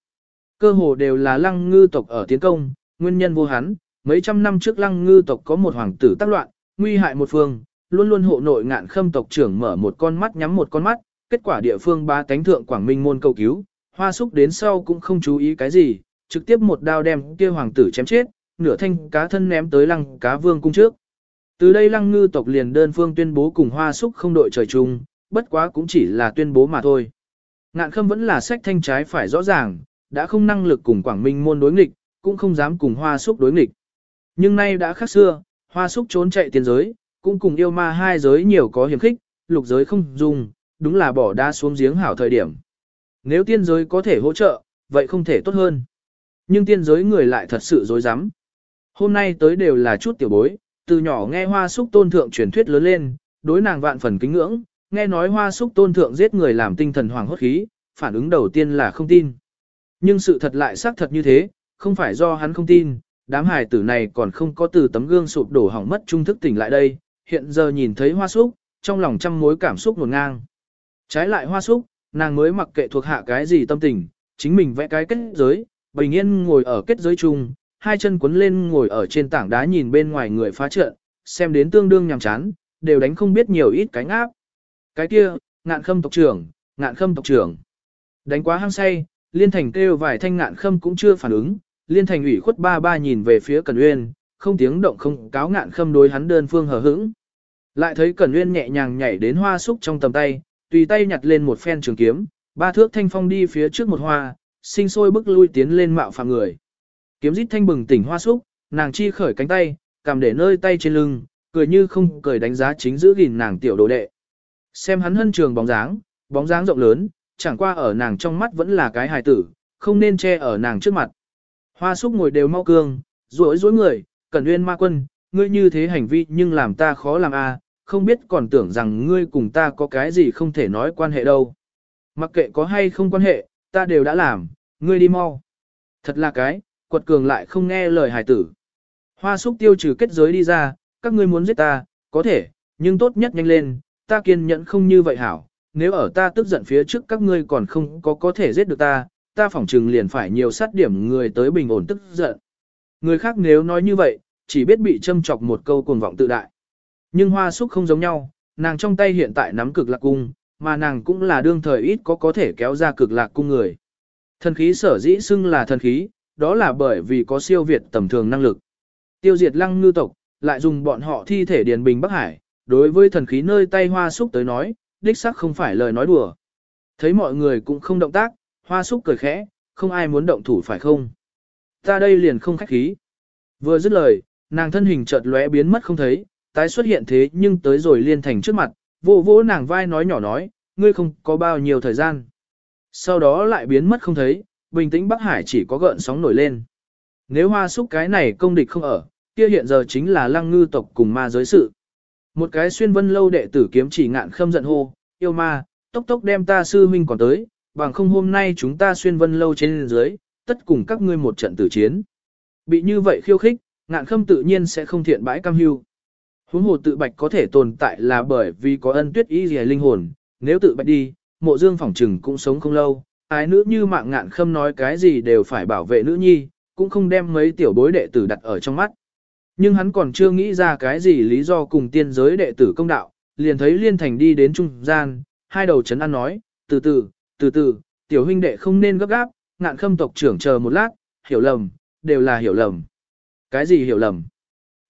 Cơ hồ đều là lăng ngư tộc ở tiến công, nguyên nhân vô hắn, mấy trăm năm trước lăng ngư tộc có một hoàng tử tác loạn, nguy hại một phương, luôn luôn hộ nội ngạn khâm tộc trưởng mở một con mắt nhắm một con mắt, kết quả địa phương ba tánh thượng Quảng Minh môn cầu cứu, hoa súc đến sau cũng không chú ý cái gì, trực tiếp một đao đem kia hoàng tử chém chết, nửa thanh cá thân ném tới lăng cá vương cung trước. Từ đây lăng ngư tộc liền đơn phương tuyên bố cùng hoa súc không đội trời chung, bất quá cũng chỉ là tuyên bố mà thôi. Ngạn khâm vẫn là sách thanh trái phải rõ ràng, đã không năng lực cùng Quảng Minh môn đối nghịch, cũng không dám cùng hoa súc đối nghịch. Nhưng nay đã khác xưa, hoa súc trốn chạy tiền giới, cũng cùng yêu ma hai giới nhiều có hiểm khích, lục giới không dùng, đúng là bỏ đa xuống giếng hảo thời điểm. Nếu tiên giới có thể hỗ trợ, vậy không thể tốt hơn. Nhưng tiên giới người lại thật sự dối rắm Hôm nay tới đều là chút tiểu bối, từ nhỏ nghe hoa súc tôn thượng truyền thuyết lớn lên, đối nàng vạn phần kính ngưỡng, nghe nói hoa súc tôn thượng giết người làm tinh thần hoàng hốt khí, phản ứng đầu tiên là không tin. Nhưng sự thật lại xác thật như thế, không phải do hắn không tin, đám hài tử này còn không có từ tấm gương sụp đổ hỏng mất trung thức tỉnh lại đây, hiện giờ nhìn thấy hoa súc, trong lòng trăm mối cảm xúc nguồn ngang. Trái lại hoa súc, nàng mới mặc kệ thuộc hạ cái gì tâm tình, chính mình vẽ cái kết giới, bình yên ngồi ở kết giới chung, hai chân quấn lên ngồi ở trên tảng đá nhìn bên ngoài người phá trận, xem đến tương đương nhàm chán, đều đánh không biết nhiều ít cánh áp. Cái kia, ngạn khâm tộc trưởng, ngạn khâm tộc trưởng. Đánh quá hăng say, liên thành kêu vài thanh ngạn khâm cũng chưa phản ứng, liên thành ủy khuất ba ba nhìn về phía Cần Uyên, không tiếng động không cáo ngạn khâm đối hắn đơn phương hờ hững. Lại thấy cẩn Uyên nhẹ nhàng nhảy đến hoa súc trong tầm tay, tùy tay nhặt lên một phen trường kiếm, ba thước thanh phong đi phía trước một hoa, sinh sôi bức lui tiến lên mạo phạm người. Kiếm rít thanh bừng tỉnh hoa súc, nàng chi khởi cánh tay, cầm để nơi tay trên lưng, cười như không cười đánh giá chính giữ gìn nàng tiểu đồ đệ. Xem hắn hân trường bóng dáng, bóng dáng rộng lớn, chẳng qua ở nàng trong mắt vẫn là cái hài tử, không nên che ở nàng trước mặt. Hoa súc ngồi đều mau cương, rối rối người, cần uyên ma quân, ngươi như thế hành vi nhưng làm ta khó làm a, không biết còn tưởng rằng ngươi cùng ta có cái gì không thể nói quan hệ đâu. Mặc kệ có hay không quan hệ, ta đều đã làm, ngươi đi mau. Thật là cái, quật cường lại không nghe lời hài tử. Hoa súc tiêu trừ kết giới đi ra, các ngươi muốn giết ta, có thể, nhưng tốt nhất nhanh lên, ta kiên nhẫn không như vậy hảo. Nếu ở ta tức giận phía trước các ngươi còn không có có thể giết được ta, ta phỏng chừng liền phải nhiều sát điểm người tới bình ổn tức giận. Người khác nếu nói như vậy, chỉ biết bị châm chọc một câu cuồng vọng tự đại. Nhưng hoa súc không giống nhau, nàng trong tay hiện tại nắm cực lạc cung, mà nàng cũng là đương thời ít có có thể kéo ra cực lạc cung người. Thần khí sở dĩ xưng là thần khí, đó là bởi vì có siêu việt tầm thường năng lực. Tiêu diệt lăng ngư tộc, lại dùng bọn họ thi thể điền bình Bắc Hải, đối với thần khí nơi tay hoa súc tới nói, đích xác không phải lời nói đùa. Thấy mọi người cũng không động tác, hoa súc cười khẽ, không ai muốn động thủ phải không? Ta đây liền không khách khí. Vừa dứt lời, nàng thân hình chợt lóe biến mất không thấy, tái xuất hiện thế nhưng tới rồi liên thành trước mặt, vỗ vỗ nàng vai nói nhỏ nói, ngươi không có bao nhiêu thời gian. Sau đó lại biến mất không thấy, bình tĩnh Bắc Hải chỉ có gợn sóng nổi lên. Nếu hoa súc cái này công địch không ở, kia hiện giờ chính là lăng ngư tộc cùng ma giới sự. Một cái xuyên vân lâu đệ tử kiếm chỉ ngạn khâm giận hô, yêu ma, tốc tốc đem ta sư huynh còn tới, bằng không hôm nay chúng ta xuyên vân lâu trên dưới, tất cùng các ngươi một trận tử chiến. Bị như vậy khiêu khích, ngạn khâm tự nhiên sẽ không thiện bãi cam hưu. Huống hồ tự bạch có thể tồn tại là bởi vì có ân tuyết ý gì linh hồn, nếu tự bạch đi, mộ dương phỏng trừng cũng sống không lâu. Ái nữ như mạng ngạn khâm nói cái gì đều phải bảo vệ nữ nhi, cũng không đem mấy tiểu bối đệ tử đặt ở trong mắt. Nhưng hắn còn chưa nghĩ ra cái gì lý do cùng tiên giới đệ tử công đạo, liền thấy liên thành đi đến trung gian, hai đầu chấn an nói, từ từ, từ từ, tiểu huynh đệ không nên gấp gáp, ngạn khâm tộc trưởng chờ một lát, hiểu lầm, đều là hiểu lầm. Cái gì hiểu lầm?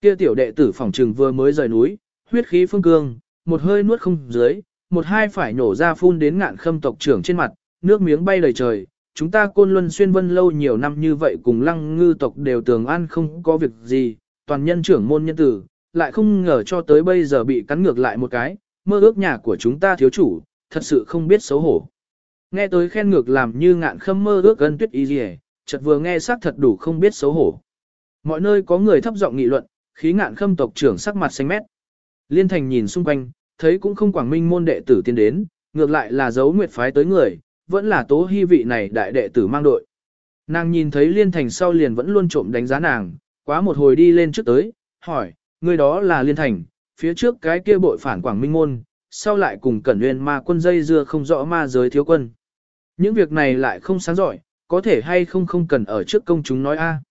Kia tiểu đệ tử phòng trừng vừa mới rời núi, huyết khí phương cương, một hơi nuốt không dưới, một hai phải nổ ra phun đến ngạn khâm tộc trưởng trên mặt, nước miếng bay đầy trời. Chúng ta côn luân xuyên vân lâu nhiều năm như vậy cùng lăng ngư tộc đều tường an không có việc gì, toàn nhân trưởng môn nhân tử, lại không ngờ cho tới bây giờ bị cắn ngược lại một cái, mơ ước nhà của chúng ta thiếu chủ, thật sự không biết xấu hổ. Nghe tới khen ngược làm như ngạn khâm mơ ước gân tuyết y gì chợt vừa nghe xác thật đủ không biết xấu hổ. Mọi nơi có người thấp giọng nghị luận, khí ngạn khâm tộc trưởng sắc mặt xanh mét. Liên thành nhìn xung quanh, thấy cũng không quảng minh môn đệ tử tiến đến, ngược lại là dấu nguyệt phái tới người, vẫn là tố hy vị này đại đệ tử mang đội. Nàng nhìn thấy liên thành sau liền vẫn luôn trộm đánh giá nàng, quá một hồi đi lên trước tới, hỏi, người đó là liên thành, phía trước cái kia bội phản quảng minh môn, sau lại cùng cẩn nguyên ma quân dây dưa không rõ ma giới thiếu quân. Những việc này lại không sáng giỏi, có thể hay không không cần ở trước công chúng nói a.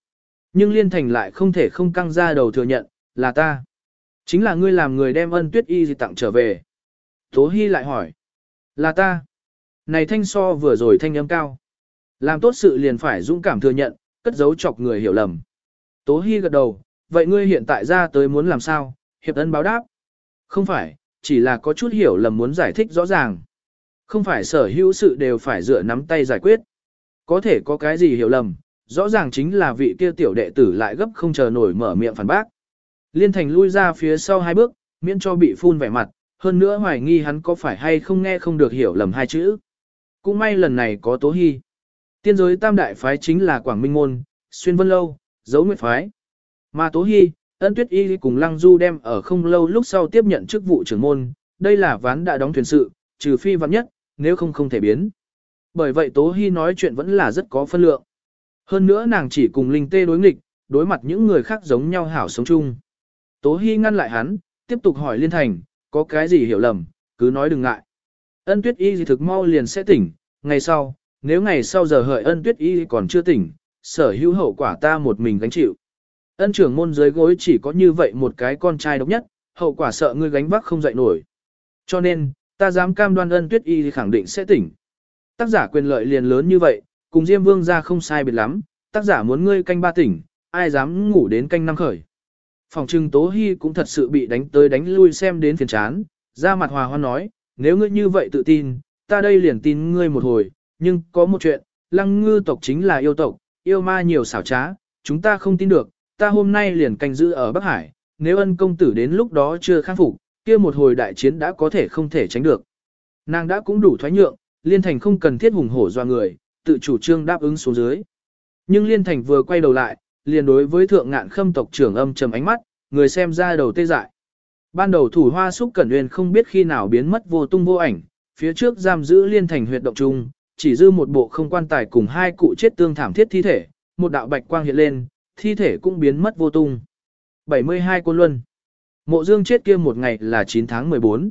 Nhưng liên thành lại không thể không căng ra đầu thừa nhận, là ta. Chính là ngươi làm người đem ân tuyết y gì tặng trở về. Tố Hy lại hỏi. Là ta. Này thanh so vừa rồi thanh âm cao. Làm tốt sự liền phải dũng cảm thừa nhận, cất giấu chọc người hiểu lầm. Tố Hy gật đầu, vậy ngươi hiện tại ra tới muốn làm sao, hiệp ân báo đáp. Không phải, chỉ là có chút hiểu lầm muốn giải thích rõ ràng. Không phải sở hữu sự đều phải dựa nắm tay giải quyết. Có thể có cái gì hiểu lầm, rõ ràng chính là vị kia tiểu đệ tử lại gấp không chờ nổi mở miệng phản bác. Liên thành lui ra phía sau hai bước, miễn cho bị phun vẻ mặt, hơn nữa hoài nghi hắn có phải hay không nghe không được hiểu lầm hai chữ. Cũng may lần này có tố hy. Tiên giới tam đại phái chính là Quảng Minh Môn, Xuyên Vân Lâu, Dấu Nguyệt Phái. Mà tố hy, ân tuyết y cùng Lăng Du đem ở không lâu lúc sau tiếp nhận chức vụ trưởng môn, đây là ván đã đóng thuyền sự, trừ phi vạn nhất, nếu không không thể biến. Bởi vậy Tố Hy nói chuyện vẫn là rất có phân lượng. Hơn nữa nàng chỉ cùng Linh Tê đối nghịch, đối mặt những người khác giống nhau hảo sống chung. Tố Hi ngăn lại hắn, tiếp tục hỏi Liên Thành, có cái gì hiểu lầm, cứ nói đừng ngại. Ân tuyết y thì thực mau liền sẽ tỉnh, ngày sau, nếu ngày sau giờ hợi ân tuyết y còn chưa tỉnh, sở hữu hậu quả ta một mình gánh chịu. Ân trưởng môn dưới gối chỉ có như vậy một cái con trai độc nhất, hậu quả sợ ngươi gánh vác không dậy nổi. Cho nên, ta dám cam đoan ân tuyết y thì khẳng định sẽ tỉnh. Tác giả quyền lợi liền lớn như vậy, cùng Diêm Vương ra không sai biệt lắm, tác giả muốn ngươi canh ba tỉnh, ai dám ngủ đến canh năm khởi. Phòng trưng Tố Hy cũng thật sự bị đánh tới đánh lui xem đến phiền chán, ra mặt hòa hoan nói, nếu ngươi như vậy tự tin, ta đây liền tin ngươi một hồi, nhưng có một chuyện, lăng ngư tộc chính là yêu tộc, yêu ma nhiều xảo trá, chúng ta không tin được, ta hôm nay liền canh giữ ở Bắc Hải, nếu ân công tử đến lúc đó chưa khang phục, kia một hồi đại chiến đã có thể không thể tránh được. Nàng đã cũng đủ thoái nhượng, Liên Thành không cần thiết hùng hổ doa người, tự chủ trương đáp ứng xuống dưới. Nhưng Liên Thành vừa quay đầu lại, liền đối với thượng ngạn khâm tộc trưởng âm trầm ánh mắt, người xem ra đầu tê dại. Ban đầu thủ hoa xúc cẩn nguyên không biết khi nào biến mất vô tung vô ảnh, phía trước giam giữ Liên Thành huyệt động trung, chỉ dư một bộ không quan tài cùng hai cụ chết tương thảm thiết thi thể, một đạo bạch quang hiện lên, thi thể cũng biến mất vô tung. 72 Côn Luân Mộ Dương chết kia một ngày là 9 tháng 14.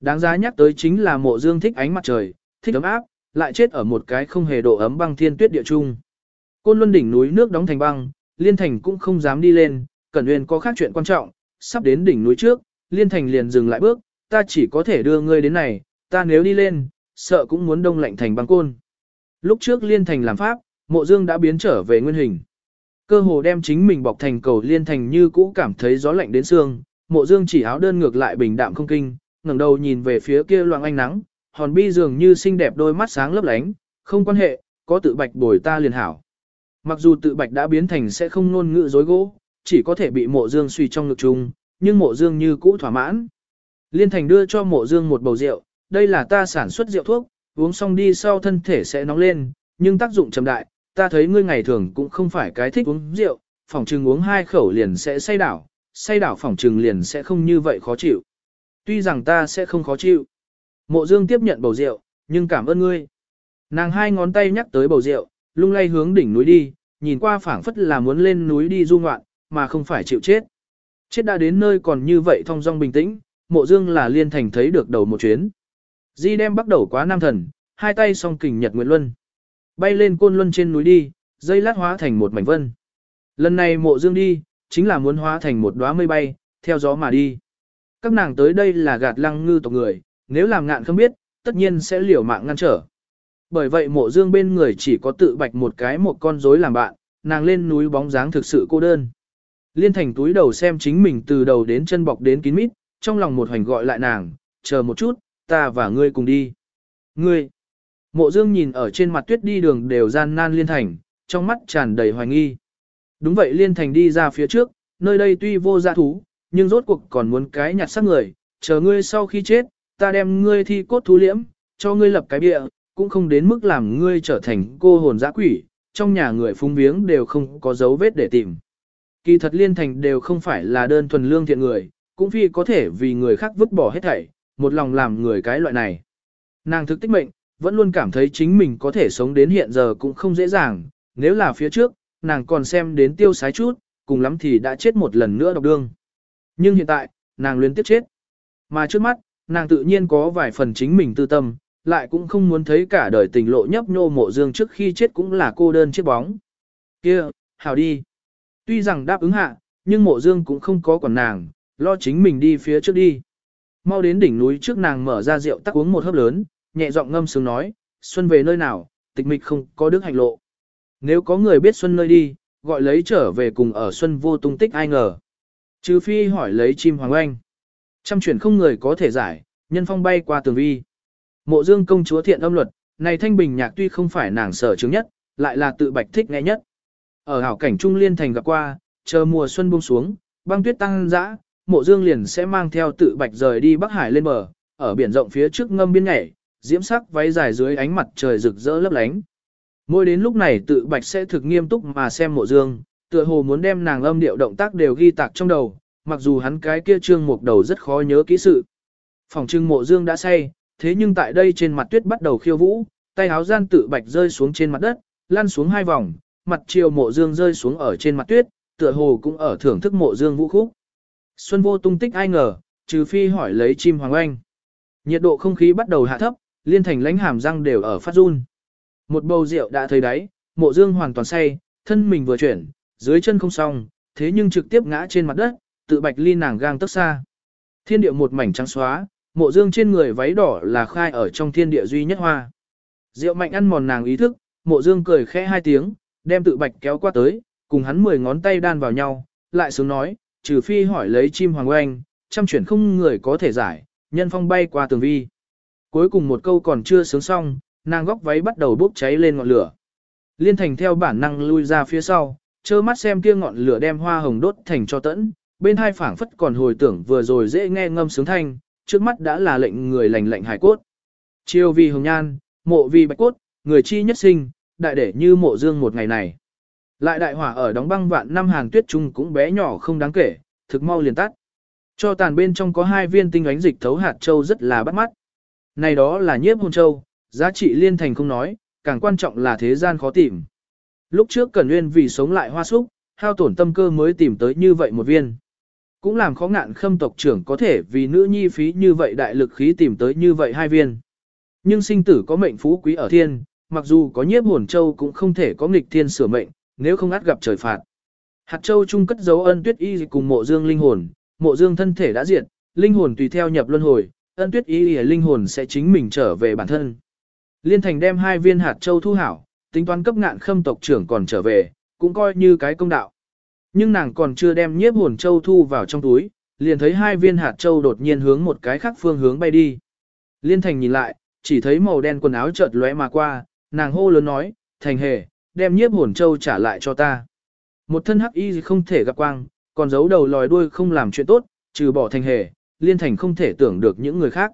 Đáng giá nhắc tới chính là mộ Dương thích ánh mặt trời, thích ấm áp, lại chết ở một cái không hề độ ấm băng thiên tuyết địa trung. Côn Luân đỉnh núi nước đóng thành băng, Liên Thành cũng không dám đi lên, Cẩn uyên có khác chuyện quan trọng, sắp đến đỉnh núi trước, Liên Thành liền dừng lại bước, ta chỉ có thể đưa ngươi đến này, ta nếu đi lên, sợ cũng muốn đông lạnh thành băng côn. Lúc trước Liên Thành làm pháp, Mộ Dương đã biến trở về nguyên hình. Cơ hồ đem chính mình bọc thành cầu Liên Thành như cũ cảm thấy gió lạnh đến xương, Mộ Dương chỉ áo đơn ngược lại bình đạm không kinh, ngẩng đầu nhìn về phía kia loạng ánh nắng, hòn bi dường như xinh đẹp đôi mắt sáng lấp lánh, không quan hệ, có tự bạch bồi ta liền hảo. Mặc dù tự bạch đã biến thành sẽ không ngôn ngữ dối gỗ, chỉ có thể bị mộ dương suy trong ngực chung, nhưng mộ dương như cũ thỏa mãn. Liên thành đưa cho mộ dương một bầu rượu, đây là ta sản xuất rượu thuốc, uống xong đi sau thân thể sẽ nóng lên, nhưng tác dụng chậm đại, ta thấy ngươi ngày thường cũng không phải cái thích uống rượu, phỏng trừng uống hai khẩu liền sẽ say đảo, say đảo phỏng trừng liền sẽ không như vậy khó chịu. Tuy rằng ta sẽ không khó chịu. Mộ Dương tiếp nhận bầu rượu, nhưng cảm ơn ngươi. Nàng hai ngón tay nhắc tới bầu rượu, lung lay hướng đỉnh núi đi, nhìn qua phảng phất là muốn lên núi đi du ngoạn, mà không phải chịu chết. Chết đã đến nơi còn như vậy thong dong bình tĩnh, mộ dương là liên thành thấy được đầu một chuyến. Di đem bắt đầu quá nam thần, hai tay song kình nhật nguyện luân. Bay lên côn luân trên núi đi, dây lát hóa thành một mảnh vân. Lần này mộ dương đi, chính là muốn hóa thành một đóa mây bay, theo gió mà đi. Các nàng tới đây là gạt lăng ngư tộc người, nếu làm ngạn không biết, tất nhiên sẽ liều mạng ngăn trở. Bởi vậy mộ dương bên người chỉ có tự bạch một cái một con rối làm bạn, nàng lên núi bóng dáng thực sự cô đơn. Liên thành túi đầu xem chính mình từ đầu đến chân bọc đến kín mít, trong lòng một hoành gọi lại nàng, chờ một chút, ta và ngươi cùng đi. Ngươi, mộ dương nhìn ở trên mặt tuyết đi đường đều gian nan liên thành, trong mắt tràn đầy hoài nghi. Đúng vậy liên thành đi ra phía trước, nơi đây tuy vô gia thú, nhưng rốt cuộc còn muốn cái nhặt xác người, chờ ngươi sau khi chết, ta đem ngươi thi cốt thú liễm, cho ngươi lập cái bịa, cũng không đến mức làm ngươi trở thành cô hồn dã quỷ, trong nhà người phung viếng đều không có dấu vết để tìm. Kỳ thật liên thành đều không phải là đơn thuần lương thiện người, cũng phi có thể vì người khác vứt bỏ hết thảy, một lòng làm người cái loại này. Nàng thực tích mệnh, vẫn luôn cảm thấy chính mình có thể sống đến hiện giờ cũng không dễ dàng, nếu là phía trước, nàng còn xem đến tiêu sái chút, cùng lắm thì đã chết một lần nữa độc đương. Nhưng hiện tại, nàng luyến tiếp chết. Mà trước mắt, nàng tự nhiên có vài phần chính mình tư tâm, lại cũng không muốn thấy cả đời tình lộ nhấp nhô mộ dương trước khi chết cũng là cô đơn chiếc bóng. kia hào đi. Tuy rằng đáp ứng hạ, nhưng mộ dương cũng không có quản nàng, lo chính mình đi phía trước đi. Mau đến đỉnh núi trước nàng mở ra rượu tắc uống một hớp lớn, nhẹ giọng ngâm sướng nói, Xuân về nơi nào, tịch mịch không có đức hành lộ. Nếu có người biết Xuân nơi đi, gọi lấy trở về cùng ở Xuân vô tung tích ai ngờ. Trừ phi hỏi lấy chim hoàng oanh. Trăm chuyển không người có thể giải, nhân phong bay qua tường vi. Mộ dương công chúa thiện âm luật, này thanh bình nhạc tuy không phải nàng sở chứng nhất, lại là tự bạch thích nghe nhất. Ở hảo cảnh Trung Liên Thành gặp qua, chờ mùa xuân buông xuống, băng tuyết tăng dã, mộ dương liền sẽ mang theo tự bạch rời đi Bắc Hải lên bờ, ở biển rộng phía trước ngâm biên nhảy, diễm sắc váy dài dưới ánh mặt trời rực rỡ lấp lánh. Mỗi đến lúc này tự bạch sẽ thực nghiêm túc mà xem mộ dương, tựa hồ muốn đem nàng âm điệu động tác đều ghi tạc trong đầu, mặc dù hắn cái kia trương một đầu rất khó nhớ kỹ sự. Phòng trưng mộ dương đã say, thế nhưng tại đây trên mặt tuyết bắt đầu khiêu vũ, tay áo gian tự bạch rơi xuống trên mặt đất, lăn xuống hai vòng, mặt chiều mộ dương rơi xuống ở trên mặt tuyết, tựa hồ cũng ở thưởng thức mộ dương vũ khúc. Xuân vô tung tích ai ngờ, trừ phi hỏi lấy chim hoàng anh. Nhiệt độ không khí bắt đầu hạ thấp, liên thành lãnh hàm răng đều ở phát run. Một bầu rượu đã thấy đáy, mộ dương hoàn toàn say, thân mình vừa chuyển, dưới chân không xong, thế nhưng trực tiếp ngã trên mặt đất, tự bạch ly nàng gang tức xa. Thiên địa một mảnh trắng xóa, mộ dương trên người váy đỏ là khai ở trong thiên địa duy nhất hoa. Rượu mạnh ăn mòn nàng ý thức, mộ dương cười khẽ hai tiếng, đem tự bạch kéo qua tới, cùng hắn mười ngón tay đan vào nhau, lại sướng nói, trừ phi hỏi lấy chim hoàng oanh, trăm chuyển không người có thể giải, nhân phong bay qua tường vi. Cuối cùng một câu còn chưa sướng xong, nàng góc váy bắt đầu bốc cháy lên ngọn lửa. Liên thành theo bản năng lui ra phía sau, trơ mắt xem kia ngọn lửa đem hoa hồng đốt thành cho tẫn, bên hai phảng phất còn hồi tưởng vừa rồi dễ nghe ngâm sướng thanh, trước mắt đã là lệnh người lành lệnh hải cốt. Chiêu vì hồng nhan, mộ vì bạch cốt, người chi nhất sinh, đại để như mộ dương một ngày này. Lại đại hỏa ở đóng băng vạn năm hàng tuyết trung cũng bé nhỏ không đáng kể, thực mau liền tắt. Cho tàn bên trong có hai viên tinh ánh dịch thấu hạt châu rất là bắt mắt. Này đó là nhiếp hôn châu, giá trị liên thành không nói, càng quan trọng là thế gian khó tìm. Lúc trước Cẩn Nguyên vì sống lại hoa súc, hao tổn tâm cơ mới tìm tới như vậy một viên. Cũng làm khó ngạn khâm tộc trưởng có thể vì nữ nhi phí như vậy đại lực khí tìm tới như vậy hai viên. Nhưng sinh tử có mệnh phú quý ở thiên, mặc dù có nhiếp hồn châu cũng không thể có nghịch thiên sửa mệnh, nếu không át gặp trời phạt. Hạt châu chung cất dấu ân tuyết y cùng mộ dương linh hồn, mộ dương thân thể đã diệt, linh hồn tùy theo nhập luân hồi, ân tuyết y linh hồn sẽ chính mình trở về bản thân. Liên thành đem hai viên hạt châu thu hảo, tính toán cấp ngạn khâm tộc trưởng còn trở về, cũng coi như cái công đạo. Nhưng nàng còn chưa đem nhiếp hồn châu thu vào trong túi, liền thấy hai viên hạt châu đột nhiên hướng một cái khác phương hướng bay đi. Liên thành nhìn lại, chỉ thấy màu đen quần áo chợt lóe mà qua, nàng hô lớn nói, thành hề, đem nhiếp hồn châu trả lại cho ta. Một thân hắc y không thể gặp quang, còn giấu đầu lòi đuôi không làm chuyện tốt, trừ bỏ thành hề, liên thành không thể tưởng được những người khác.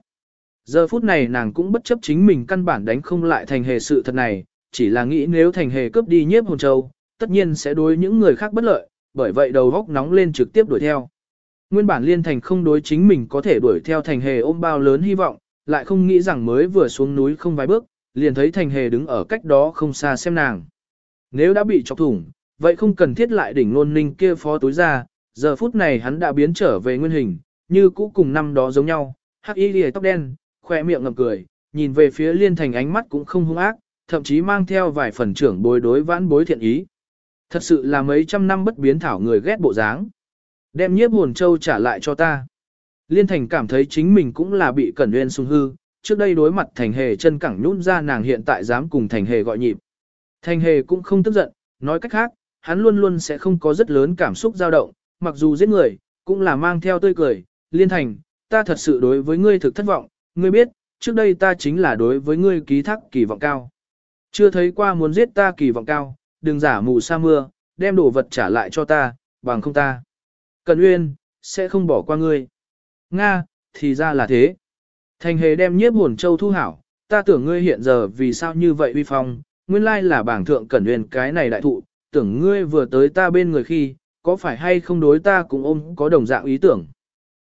Giờ phút này nàng cũng bất chấp chính mình căn bản đánh không lại thành hề sự thật này, chỉ là nghĩ nếu thành hề cướp đi nhiếp hồn châu, tất nhiên sẽ đối những người khác bất lợi, bởi vậy đầu góc nóng lên trực tiếp đuổi theo. Nguyên bản liên thành không đối chính mình có thể đuổi theo thành hề ôm bao lớn hy vọng, lại không nghĩ rằng mới vừa xuống núi không vài bước, liền thấy thành hề đứng ở cách đó không xa xem nàng. Nếu đã bị chọc thủng, vậy không cần thiết lại đỉnh nôn ninh kia phó túi ra, giờ phút này hắn đã biến trở về nguyên hình, như cũ cùng năm đó giống nhau, hắc y lìa tóc đen, khoe miệng ngậm cười, nhìn về phía liên thành ánh mắt cũng không hung ác, thậm chí mang theo vài phần trưởng bối đối vãn bối thiện ý. Thật sự là mấy trăm năm bất biến thảo người ghét bộ dáng. Đem nhiếp hồn châu trả lại cho ta. Liên thành cảm thấy chính mình cũng là bị cẩn nguyên sung hư, trước đây đối mặt thành hề chân cẳng nhún ra nàng hiện tại dám cùng thành hề gọi nhịp. Thành hề cũng không tức giận, nói cách khác, hắn luôn luôn sẽ không có rất lớn cảm xúc dao động, mặc dù giết người, cũng là mang theo tươi cười. Liên thành, ta thật sự đối với ngươi thực thất vọng, ngươi biết, trước đây ta chính là đối với ngươi ký thác kỳ vọng cao. Chưa thấy qua muốn giết ta kỳ vọng cao, đừng giả mù sa mưa, đem đồ vật trả lại cho ta, bằng không ta. Cần Uyên, sẽ không bỏ qua ngươi. Nga, thì ra là thế. Thành hề đem nhiếp hồn châu thu hảo, ta tưởng ngươi hiện giờ vì sao như vậy uy phong, nguyên lai là bảng thượng cẩn uyên cái này đại thụ, tưởng ngươi vừa tới ta bên người khi, có phải hay không đối ta cũng ôm có đồng dạng ý tưởng.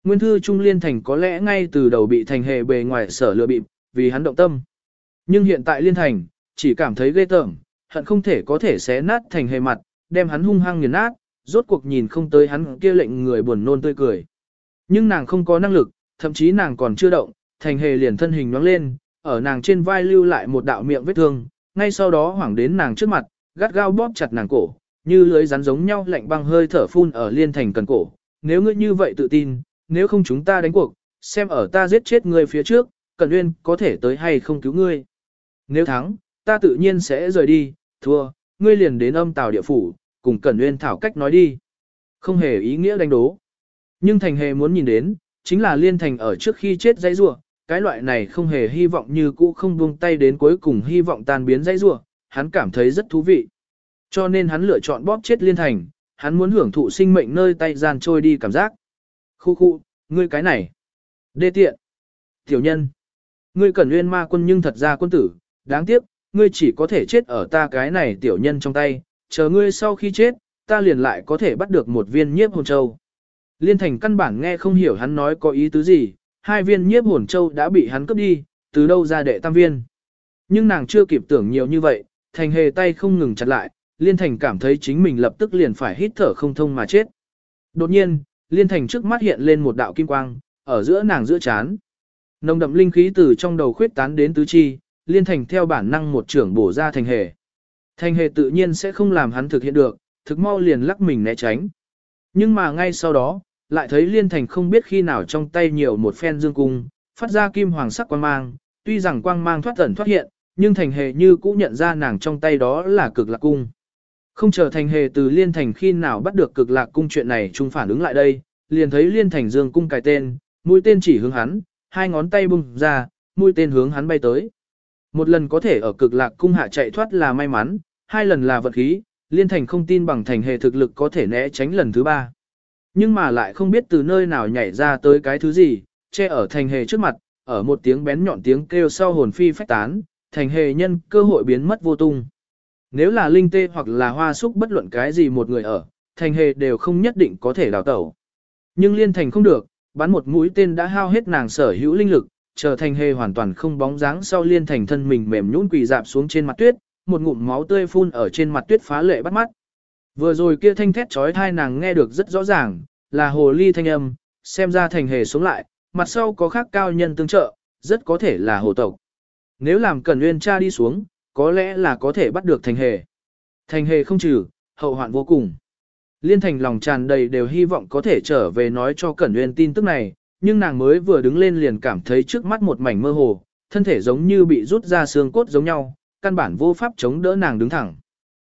Nguyên thư Trung Liên Thành có lẽ ngay từ đầu bị thành hề bề ngoài sở lừa bịp, vì hắn động tâm. Nhưng hiện tại Liên Thành, chỉ cảm thấy ghê tởm, hận không thể có thể xé nát thành hề mặt, đem hắn hung hăng nghiền nát, rốt cuộc nhìn không tới hắn kia lệnh người buồn nôn tươi cười. Nhưng nàng không có năng lực, thậm chí nàng còn chưa động, thành hề liền thân hình nhoáng lên, ở nàng trên vai lưu lại một đạo miệng vết thương, ngay sau đó hoảng đến nàng trước mặt, gắt gao bóp chặt nàng cổ, như lưới rắn giống nhau lạnh băng hơi thở phun ở liên thành cần cổ. Nếu ngươi như vậy tự tin, nếu không chúng ta đánh cuộc, xem ở ta giết chết ngươi phía trước, Cẩn Uyên có thể tới hay không cứu ngươi. Nếu thắng, ta tự nhiên sẽ rời đi, thua, ngươi liền đến âm tào địa phủ, cùng Cẩn nguyên thảo cách nói đi. Không hề ý nghĩa đánh đố. Nhưng Thành Hề muốn nhìn đến, chính là Liên Thành ở trước khi chết dãy rủa, cái loại này không hề hy vọng như cũ không buông tay đến cuối cùng hy vọng tan biến dãy rủa, hắn cảm thấy rất thú vị. Cho nên hắn lựa chọn bóp chết Liên Thành, hắn muốn hưởng thụ sinh mệnh nơi tay gian trôi đi cảm giác. Khu khu, ngươi cái này. Đê tiện. Tiểu nhân. Ngươi cần nguyên ma quân nhưng thật ra quân tử, đáng tiếc, ngươi chỉ có thể chết ở ta cái này tiểu nhân trong tay, chờ ngươi sau khi chết, ta liền lại có thể bắt được một viên nhiếp hồn châu. Liên thành căn bản nghe không hiểu hắn nói có ý tứ gì, hai viên nhiếp hồn châu đã bị hắn cướp đi, từ đâu ra đệ tam viên. Nhưng nàng chưa kịp tưởng nhiều như vậy, thành hề tay không ngừng chặt lại, liên thành cảm thấy chính mình lập tức liền phải hít thở không thông mà chết. Đột nhiên, liên thành trước mắt hiện lên một đạo kim quang, ở giữa nàng giữa chán. Nồng đậm linh khí từ trong đầu khuyết tán đến tứ chi, liên thành theo bản năng một trưởng bổ ra thành hề. Thành hề tự nhiên sẽ không làm hắn thực hiện được, thực mau liền lắc mình né tránh. Nhưng mà ngay sau đó, lại thấy liên thành không biết khi nào trong tay nhiều một phen dương cung, phát ra kim hoàng sắc quang mang, tuy rằng quang mang thoát ẩn thoát hiện, nhưng thành hề như cũ nhận ra nàng trong tay đó là cực lạc cung. Không chờ thành hề từ liên thành khi nào bắt được cực lạc cung chuyện này chung phản ứng lại đây, liền thấy liên thành dương cung cài tên, mũi tên chỉ hướng hắn, hai ngón tay bung ra, mũi tên hướng hắn bay tới. Một lần có thể ở cực lạc cung hạ chạy thoát là may mắn, hai lần là vật khí, liên thành không tin bằng thành hề thực lực có thể né tránh lần thứ ba. Nhưng mà lại không biết từ nơi nào nhảy ra tới cái thứ gì, che ở thành hề trước mặt, ở một tiếng bén nhọn tiếng kêu sau hồn phi phách tán, thành hề nhân cơ hội biến mất vô tung. Nếu là linh tê hoặc là hoa súc bất luận cái gì một người ở, thành hề đều không nhất định có thể đào tẩu. Nhưng liên thành không được, bắn một mũi tên đã hao hết nàng sở hữu linh lực, trở thành hề hoàn toàn không bóng dáng sau liên thành thân mình mềm nhũn quỳ dạp xuống trên mặt tuyết, một ngụm máu tươi phun ở trên mặt tuyết phá lệ bắt mắt. Vừa rồi kia thanh thét trói thai nàng nghe được rất rõ ràng, là hồ ly thanh âm, xem ra thành hề sống lại, mặt sau có khác cao nhân tương trợ, rất có thể là hồ tộc. Nếu làm cần nguyên cha đi xuống, có lẽ là có thể bắt được thành hề. Thành hề không trừ, hậu hoạn vô cùng. Liên thành lòng tràn đầy đều hy vọng có thể trở về nói cho Cẩn Nguyên tin tức này, nhưng nàng mới vừa đứng lên liền cảm thấy trước mắt một mảnh mơ hồ, thân thể giống như bị rút ra xương cốt giống nhau, căn bản vô pháp chống đỡ nàng đứng thẳng.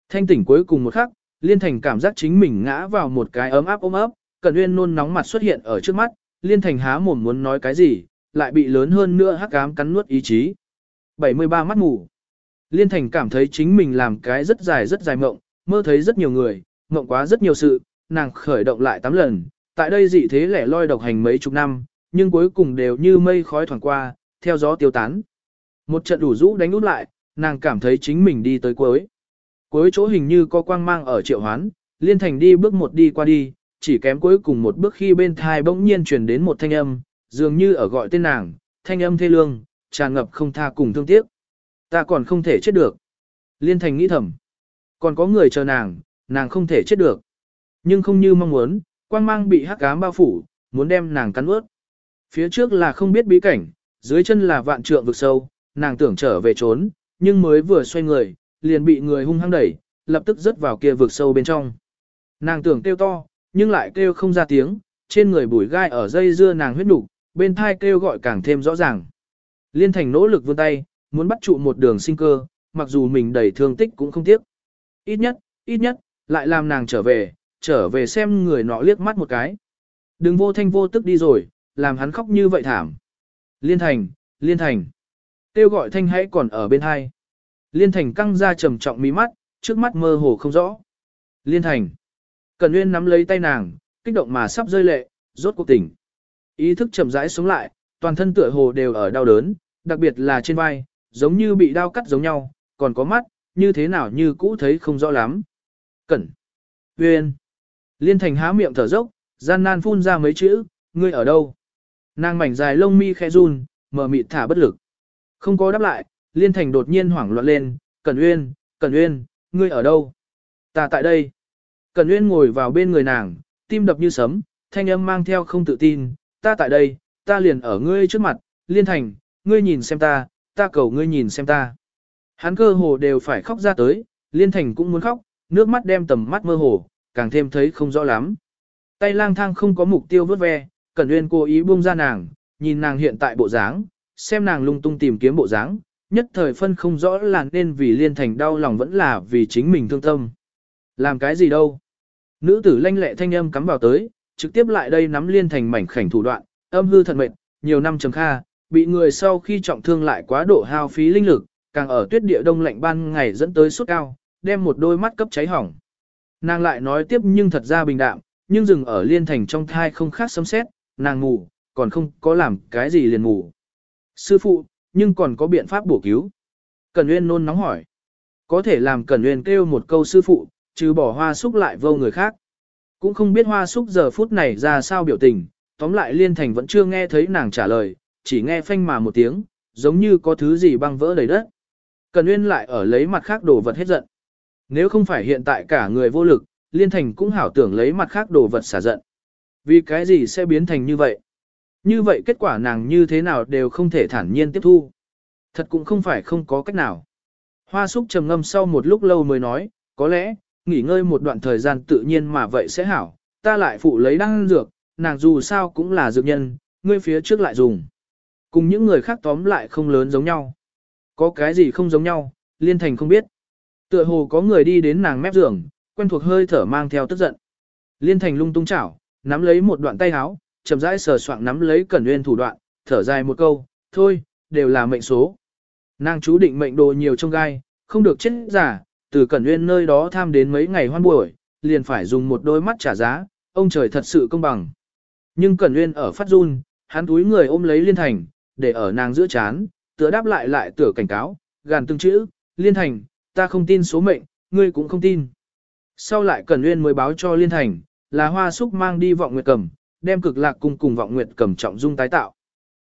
Thanh tỉnh cuối cùng một khắc, Liên Thành cảm giác chính mình ngã vào một cái ấm áp ôm ấp, Cẩn Uyên nôn nóng mặt xuất hiện ở trước mắt, Liên Thành há mồm muốn nói cái gì, lại bị lớn hơn nữa hắc ám cắn nuốt ý chí. 73 mắt ngủ. Liên Thành cảm thấy chính mình làm cái rất dài rất dài mộng, mơ thấy rất nhiều người, mộng quá rất nhiều sự, nàng khởi động lại 8 lần, tại đây dị thế lẻ loi độc hành mấy chục năm, nhưng cuối cùng đều như mây khói thoảng qua, theo gió tiêu tán. Một trận đủ rũ đánh út lại, nàng cảm thấy chính mình đi tới cuối. Cuối chỗ hình như có quang mang ở triệu hoán, liên thành đi bước một đi qua đi, chỉ kém cuối cùng một bước khi bên thai bỗng nhiên truyền đến một thanh âm, dường như ở gọi tên nàng, thanh âm thê lương, tràn ngập không tha cùng thương tiếc. Ta còn không thể chết được. Liên thành nghĩ thầm. Còn có người chờ nàng, nàng không thể chết được. Nhưng không như mong muốn, quang mang bị hắc ám bao phủ, muốn đem nàng cắn ướt. Phía trước là không biết bí cảnh, dưới chân là vạn trượng vực sâu, nàng tưởng trở về trốn, nhưng mới vừa xoay người, liền bị người hung hăng đẩy, lập tức rớt vào kia vực sâu bên trong. Nàng tưởng kêu to, nhưng lại kêu không ra tiếng, trên người bùi gai ở dây dưa nàng huyết đủ, bên thai kêu gọi càng thêm rõ ràng. Liên thành nỗ lực vươn tay, muốn bắt trụ một đường sinh cơ, mặc dù mình đầy thương tích cũng không tiếc. Ít nhất, ít nhất, lại làm nàng trở về, trở về xem người nọ liếc mắt một cái. Đừng vô thanh vô tức đi rồi, làm hắn khóc như vậy thảm. Liên thành, Liên Thành. Tiêu gọi thanh hãy còn ở bên hai. Liên Thành căng ra trầm trọng mí mắt, trước mắt mơ hồ không rõ. Liên Thành. Cần Nguyên nắm lấy tay nàng, kích động mà sắp rơi lệ, rốt cuộc tỉnh. Ý thức chậm rãi sống lại, toàn thân tựa hồ đều ở đau đớn, đặc biệt là trên vai, giống như bị đau cắt giống nhau, còn có mắt, như thế nào như cũ thấy không rõ lắm. Cẩn. Uyên. Liên Thành há miệng thở dốc, gian nan phun ra mấy chữ, ngươi ở đâu? Nàng mảnh dài lông mi khẽ run, mờ mịt thả bất lực. Không có đáp lại, Liên Thành đột nhiên hoảng loạn lên, Cẩn Uyên, Cẩn Uyên, ngươi ở đâu? Ta tại đây. Cẩn Uyên ngồi vào bên người nàng, tim đập như sấm, thanh âm mang theo không tự tin, ta tại đây, ta liền ở ngươi trước mặt, Liên Thành, ngươi nhìn xem ta, ta cầu ngươi nhìn xem ta. Hắn cơ hồ đều phải khóc ra tới, Liên Thành cũng muốn khóc, nước mắt đem tầm mắt mơ hồ, càng thêm thấy không rõ lắm. Tay lang thang không có mục tiêu vớt ve, Cẩn Uyên cố ý buông ra nàng, nhìn nàng hiện tại bộ dáng, xem nàng lung tung tìm kiếm bộ dáng, nhất thời phân không rõ là nên vì Liên Thành đau lòng vẫn là vì chính mình thương tâm. Làm cái gì đâu? Nữ tử lanh lẹ thanh âm cắm vào tới, trực tiếp lại đây nắm Liên Thành mảnh khảnh thủ đoạn, âm hư thật mệt, nhiều năm trầm kha, bị người sau khi trọng thương lại quá độ hao phí linh lực, càng ở tuyết địa đông lạnh ban ngày dẫn tới sốt cao, đem một đôi mắt cấp cháy hỏng. Nàng lại nói tiếp nhưng thật ra bình đạm, nhưng dừng ở liên thành trong thai không khác sấm xét, nàng ngủ, còn không có làm cái gì liền ngủ. Sư phụ, nhưng còn có biện pháp bổ cứu. Cần Nguyên nôn nóng hỏi. Có thể làm Cần Nguyên kêu một câu sư phụ, trừ bỏ hoa súc lại vô người khác. Cũng không biết hoa súc giờ phút này ra sao biểu tình, tóm lại liên thành vẫn chưa nghe thấy nàng trả lời, chỉ nghe phanh mà một tiếng, giống như có thứ gì băng vỡ đầy đất. Cần Nguyên lại ở lấy mặt khác đổ vật hết giận. Nếu không phải hiện tại cả người vô lực, Liên Thành cũng hảo tưởng lấy mặt khác đồ vật xả giận. Vì cái gì sẽ biến thành như vậy? Như vậy kết quả nàng như thế nào đều không thể thản nhiên tiếp thu. Thật cũng không phải không có cách nào. Hoa súc trầm ngâm sau một lúc lâu mới nói, có lẽ, nghỉ ngơi một đoạn thời gian tự nhiên mà vậy sẽ hảo, ta lại phụ lấy đăng dược, nàng dù sao cũng là dược nhân, ngươi phía trước lại dùng. Cùng những người khác tóm lại không lớn giống nhau. Có cái gì không giống nhau, liên thành không biết. Tựa hồ có người đi đến nàng mép giường, quen thuộc hơi thở mang theo tức giận. Liên thành lung tung chảo, nắm lấy một đoạn tay áo, chậm rãi sờ soạng nắm lấy cẩn Uyên thủ đoạn, thở dài một câu, thôi, đều là mệnh số. Nàng chú định mệnh đồ nhiều trong gai, không được chết giả, từ cẩn Uyên nơi đó tham đến mấy ngày hoan buổi, liền phải dùng một đôi mắt trả giá, ông trời thật sự công bằng. Nhưng cẩn Uyên ở phát run, hắn túi người ôm lấy liên thành, để ở nàng giữa chán, tựa đáp lại lại tựa cảnh cáo, gàn từng chữ, liên thành, ta không tin số mệnh, ngươi cũng không tin. Sau lại Cẩn Nguyên mới báo cho Liên Thành, là hoa súc mang đi vọng nguyệt cầm, đem cực lạc cung cùng vọng nguyệt cầm trọng dung tái tạo.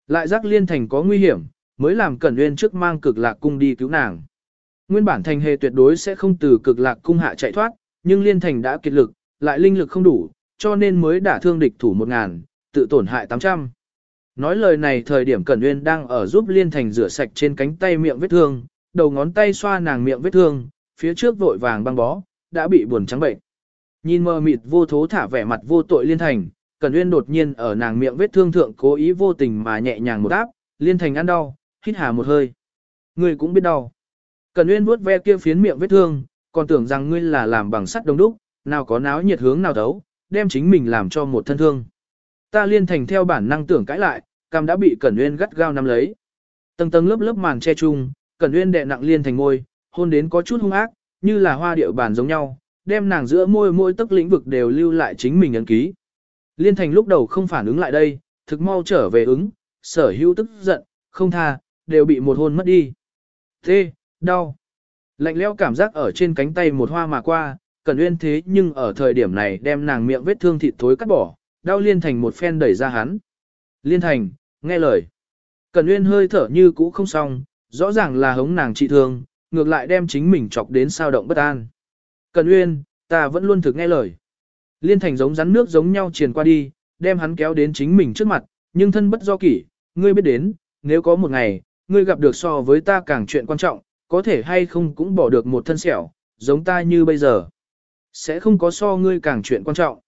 Lại giác Liên Thành có nguy hiểm, mới làm Cẩn Nguyên trước mang cực lạc cung đi cứu nàng. Nguyên bản thành hề tuyệt đối sẽ không từ cực lạc cung hạ chạy thoát, nhưng Liên Thành đã kiệt lực, lại linh lực không đủ, cho nên mới đả thương địch thủ một ngàn, tự tổn hại 800. Nói lời này thời điểm Cẩn Nguyên đang ở giúp Liên Thành rửa sạch trên cánh tay miệng vết thương, đầu ngón tay xoa nàng miệng vết thương, phía trước vội vàng băng bó, đã bị buồn trắng bệnh. Nhìn mờ mịt vô thố thả vẻ mặt vô tội Liên Thành, Cẩn uyên đột nhiên ở nàng miệng vết thương thượng cố ý vô tình mà nhẹ nhàng một áp, Liên Thành ăn đau, hít hà một hơi. Ngươi cũng biết đau. Cẩn uyên vuốt ve kia phiến miệng vết thương, còn tưởng rằng ngươi là làm bằng sắt đông đúc, nào có náo nhiệt hướng nào đấu, đem chính mình làm cho một thân thương. Ta Liên Thành theo bản năng tưởng cãi lại, cam đã bị Cẩn uyên gắt gao nắm lấy. Tầng tầng lớp lớp màn che chung, Cẩn Uyên đè nặng liên thành môi, hôn đến có chút hung ác, như là hoa điệu bản giống nhau, đem nàng giữa môi môi tức lĩnh vực đều lưu lại chính mình ấn ký. Liên thành lúc đầu không phản ứng lại đây, thực mau trở về ứng, sở hữu tức giận, không tha, đều bị một hôn mất đi. Thê đau. Lạnh leo cảm giác ở trên cánh tay một hoa mà qua, Cẩn Uyên thế nhưng ở thời điểm này đem nàng miệng vết thương thịt thối cắt bỏ, đau Liên Thành một phen đẩy ra hắn. Liên Thành, nghe lời. Cẩn Uyên hơi thở như cũ không xong, rõ ràng là hống nàng trị thương, ngược lại đem chính mình chọc đến sao động bất an. Cần Uyên, ta vẫn luôn thực nghe lời. Liên thành giống rắn nước giống nhau truyền qua đi, đem hắn kéo đến chính mình trước mặt, nhưng thân bất do kỷ, ngươi biết đến, nếu có một ngày, ngươi gặp được so với ta càng chuyện quan trọng, có thể hay không cũng bỏ được một thân sẹo, giống ta như bây giờ. Sẽ không có so ngươi càng chuyện quan trọng.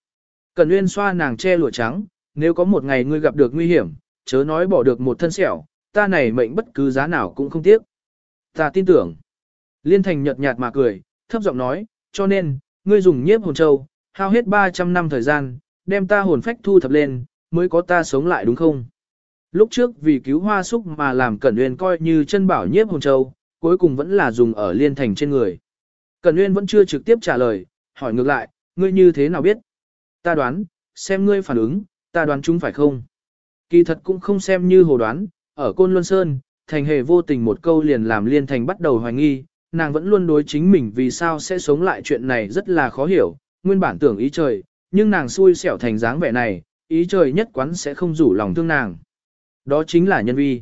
Cần Uyên xoa nàng che lụa trắng, nếu có một ngày ngươi gặp được nguy hiểm, chớ nói bỏ được một thân sẹo, ta này mệnh bất cứ giá nào cũng không tiếc. Ta tin tưởng. Liên thành nhợt nhạt mà cười, thấp giọng nói, cho nên, ngươi dùng nhiếp hồn châu, hao hết 300 năm thời gian, đem ta hồn phách thu thập lên, mới có ta sống lại đúng không? Lúc trước vì cứu hoa súc mà làm Cẩn Uyên coi như chân bảo nhiếp hồn châu, cuối cùng vẫn là dùng ở liên thành trên người. Cẩn Uyên vẫn chưa trực tiếp trả lời, hỏi ngược lại, ngươi như thế nào biết? Ta đoán, xem ngươi phản ứng, ta đoán chúng phải không? Kỳ thật cũng không xem như hồ đoán, ở Côn Luân Sơn, thành hề vô tình một câu liền làm liên thành bắt đầu hoài nghi, nàng vẫn luôn đối chính mình vì sao sẽ sống lại chuyện này rất là khó hiểu, nguyên bản tưởng ý trời, nhưng nàng xui xẻo thành dáng vẻ này, ý trời nhất quán sẽ không rủ lòng thương nàng. Đó chính là nhân vi.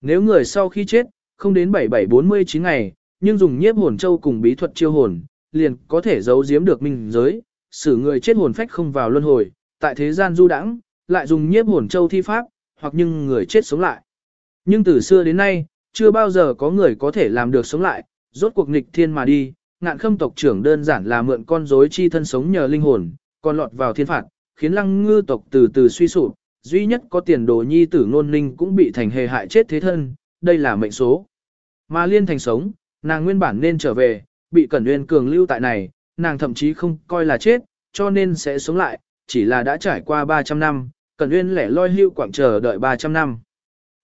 Nếu người sau khi chết, không đến 7749 ngày, nhưng dùng nhiếp hồn châu cùng bí thuật chiêu hồn, liền có thể giấu giếm được minh giới, xử người chết hồn phách không vào luân hồi, tại thế gian du đãng, lại dùng nhiếp hồn châu thi pháp, hoặc nhưng người chết sống lại. Nhưng từ xưa đến nay, chưa bao giờ có người có thể làm được sống lại, rốt cuộc nghịch thiên mà đi, ngạn khâm tộc trưởng đơn giản là mượn con rối chi thân sống nhờ linh hồn, còn lọt vào thiên phạt, khiến lăng ngư tộc từ từ suy sụp, duy nhất có tiền đồ nhi tử ngôn linh cũng bị thành hề hại chết thế thân, đây là mệnh số. Mà liên thành sống, nàng nguyên bản nên trở về, bị Cẩn Nguyên cường lưu tại này, nàng thậm chí không coi là chết, cho nên sẽ sống lại, chỉ là đã trải qua 300 năm, Cẩn Nguyên lẻ loi hưu quảng chờ đợi 300 năm.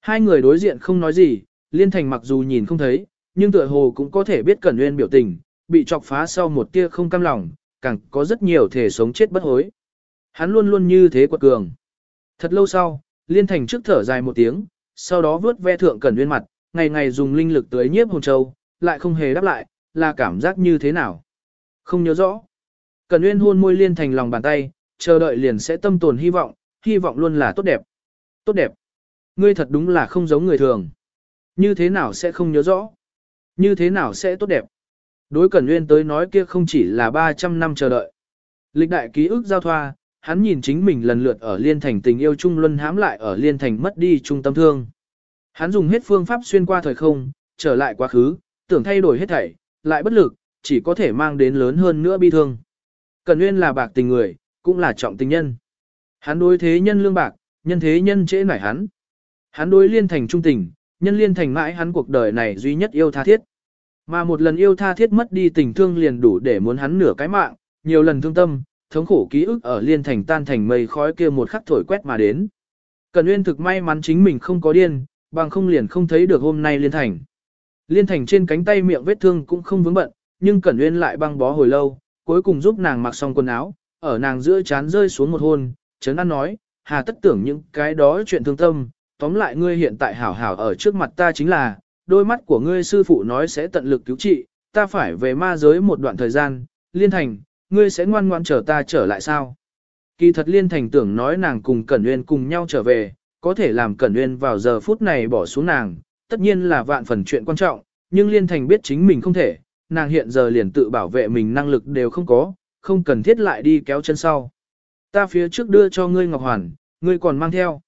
Hai người đối diện không nói gì, liên thành mặc dù nhìn không thấy, nhưng tựa hồ cũng có thể biết Cẩn Nguyên biểu tình, bị chọc phá sau một tia không cam lòng, càng có rất nhiều thể sống chết bất hối. Hắn luôn luôn như thế quật cường. Thật lâu sau, liên thành trước thở dài một tiếng, sau đó vớt ve thượng Cẩn Nguyên mặt, ngày ngày dùng linh lực tới nhiếp hồn châu, lại không hề đáp lại, là cảm giác như thế nào. Không nhớ rõ. Cẩn Nguyên hôn môi liên thành lòng bàn tay, chờ đợi liền sẽ tâm tồn hy vọng, hy vọng luôn là tốt đẹp. Tốt đẹp. Ngươi thật đúng là không giống người thường. Như thế nào sẽ không nhớ rõ? Như thế nào sẽ tốt đẹp? Đối Cẩn Nguyên tới nói kia không chỉ là 300 năm chờ đợi. Lịch đại ký ức giao thoa, hắn nhìn chính mình lần lượt ở liên thành tình yêu chung luân hãm lại ở liên thành mất đi trung tâm thương. Hắn dùng hết phương pháp xuyên qua thời không, trở lại quá khứ, tưởng thay đổi hết thảy, lại bất lực, chỉ có thể mang đến lớn hơn nữa bi thương. Cẩn Nguyên là bạc tình người, cũng là trọng tình nhân. Hắn đối thế nhân lương bạc, nhân thế nhân trễ nải hắn. Hắn đối liên thành trung tình, nhân liên thành mãi hắn cuộc đời này duy nhất yêu tha thiết. Mà một lần yêu tha thiết mất đi tình thương liền đủ để muốn hắn nửa cái mạng, nhiều lần thương tâm, thống khổ ký ức ở liên thành tan thành mây khói kia một khắc thổi quét mà đến. Cần Nguyên thực may mắn chính mình không có điên, bằng không liền không thấy được hôm nay liên thành. Liên thành trên cánh tay miệng vết thương cũng không vướng bận, nhưng Cẩn Nguyên lại băng bó hồi lâu, cuối cùng giúp nàng mặc xong quần áo, ở nàng giữa chán rơi xuống một hôn, chấn an nói, hà tất tưởng những cái đó chuyện thương tâm, tóm lại ngươi hiện tại hảo hảo ở trước mặt ta chính là, đôi mắt của ngươi sư phụ nói sẽ tận lực cứu trị, ta phải về ma giới một đoạn thời gian, liên thành, ngươi sẽ ngoan ngoan chờ ta trở lại sao? Kỳ thật liên thành tưởng nói nàng cùng Cẩn Nguyên cùng nhau trở về, có thể làm Cẩn Nguyên vào giờ phút này bỏ xuống nàng, tất nhiên là vạn phần chuyện quan trọng, nhưng liên thành biết chính mình không thể, nàng hiện giờ liền tự bảo vệ mình năng lực đều không có, không cần thiết lại đi kéo chân sau. Ta phía trước đưa cho ngươi Ngọc Hoàn, ngươi còn mang theo.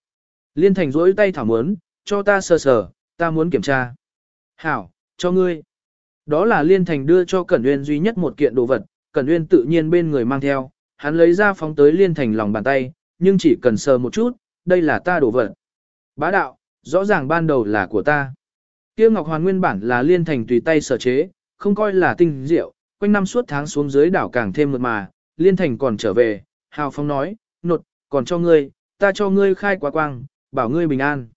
Liên thành rỗi tay thảo muốn, cho ta sờ sờ, ta muốn kiểm tra. Hảo, cho ngươi. Đó là Liên thành đưa cho Cẩn Nguyên duy nhất một kiện đồ vật, Cẩn Nguyên tự nhiên bên người mang theo, hắn lấy ra phóng tới Liên thành lòng bàn tay, nhưng chỉ cần sờ một chút, đây là ta đồ vật. Bá đạo, rõ ràng ban đầu là của ta. Kia Ngọc Hoàn nguyên bản là Liên thành tùy tay sở chế, không coi là tinh diệu, quanh năm suốt tháng xuống dưới đảo càng thêm mượt mà, Liên thành còn trở về, Hào Phong nói, nột, còn cho ngươi, ta cho ngươi khai quá quang, bảo ngươi bình an.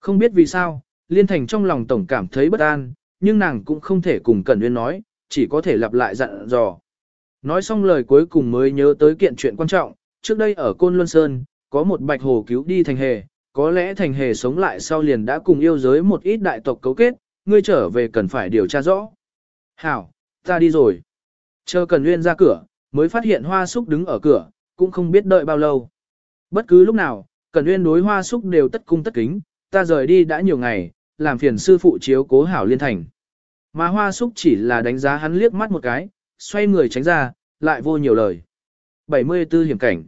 Không biết vì sao, Liên Thành trong lòng tổng cảm thấy bất an, nhưng nàng cũng không thể cùng Cẩn Nguyên nói, chỉ có thể lặp lại dặn dò. Nói xong lời cuối cùng mới nhớ tới kiện chuyện quan trọng, trước đây ở Côn Luân Sơn, có một bạch hồ cứu đi thành hề, có lẽ thành hề sống lại sau liền đã cùng yêu giới một ít đại tộc cấu kết, ngươi trở về cần phải điều tra rõ. Hảo, ta đi rồi. Chờ Cẩn Nguyên ra cửa, mới phát hiện hoa súc đứng ở cửa, cũng không biết đợi bao lâu. Bất cứ lúc nào, Cẩn Uyên đối hoa súc đều tất cung tất kính, ta rời đi đã nhiều ngày, làm phiền sư phụ chiếu cố hảo liên thành. Mà hoa súc chỉ là đánh giá hắn liếc mắt một cái, xoay người tránh ra, lại vô nhiều lời. 74 hiểm cảnh.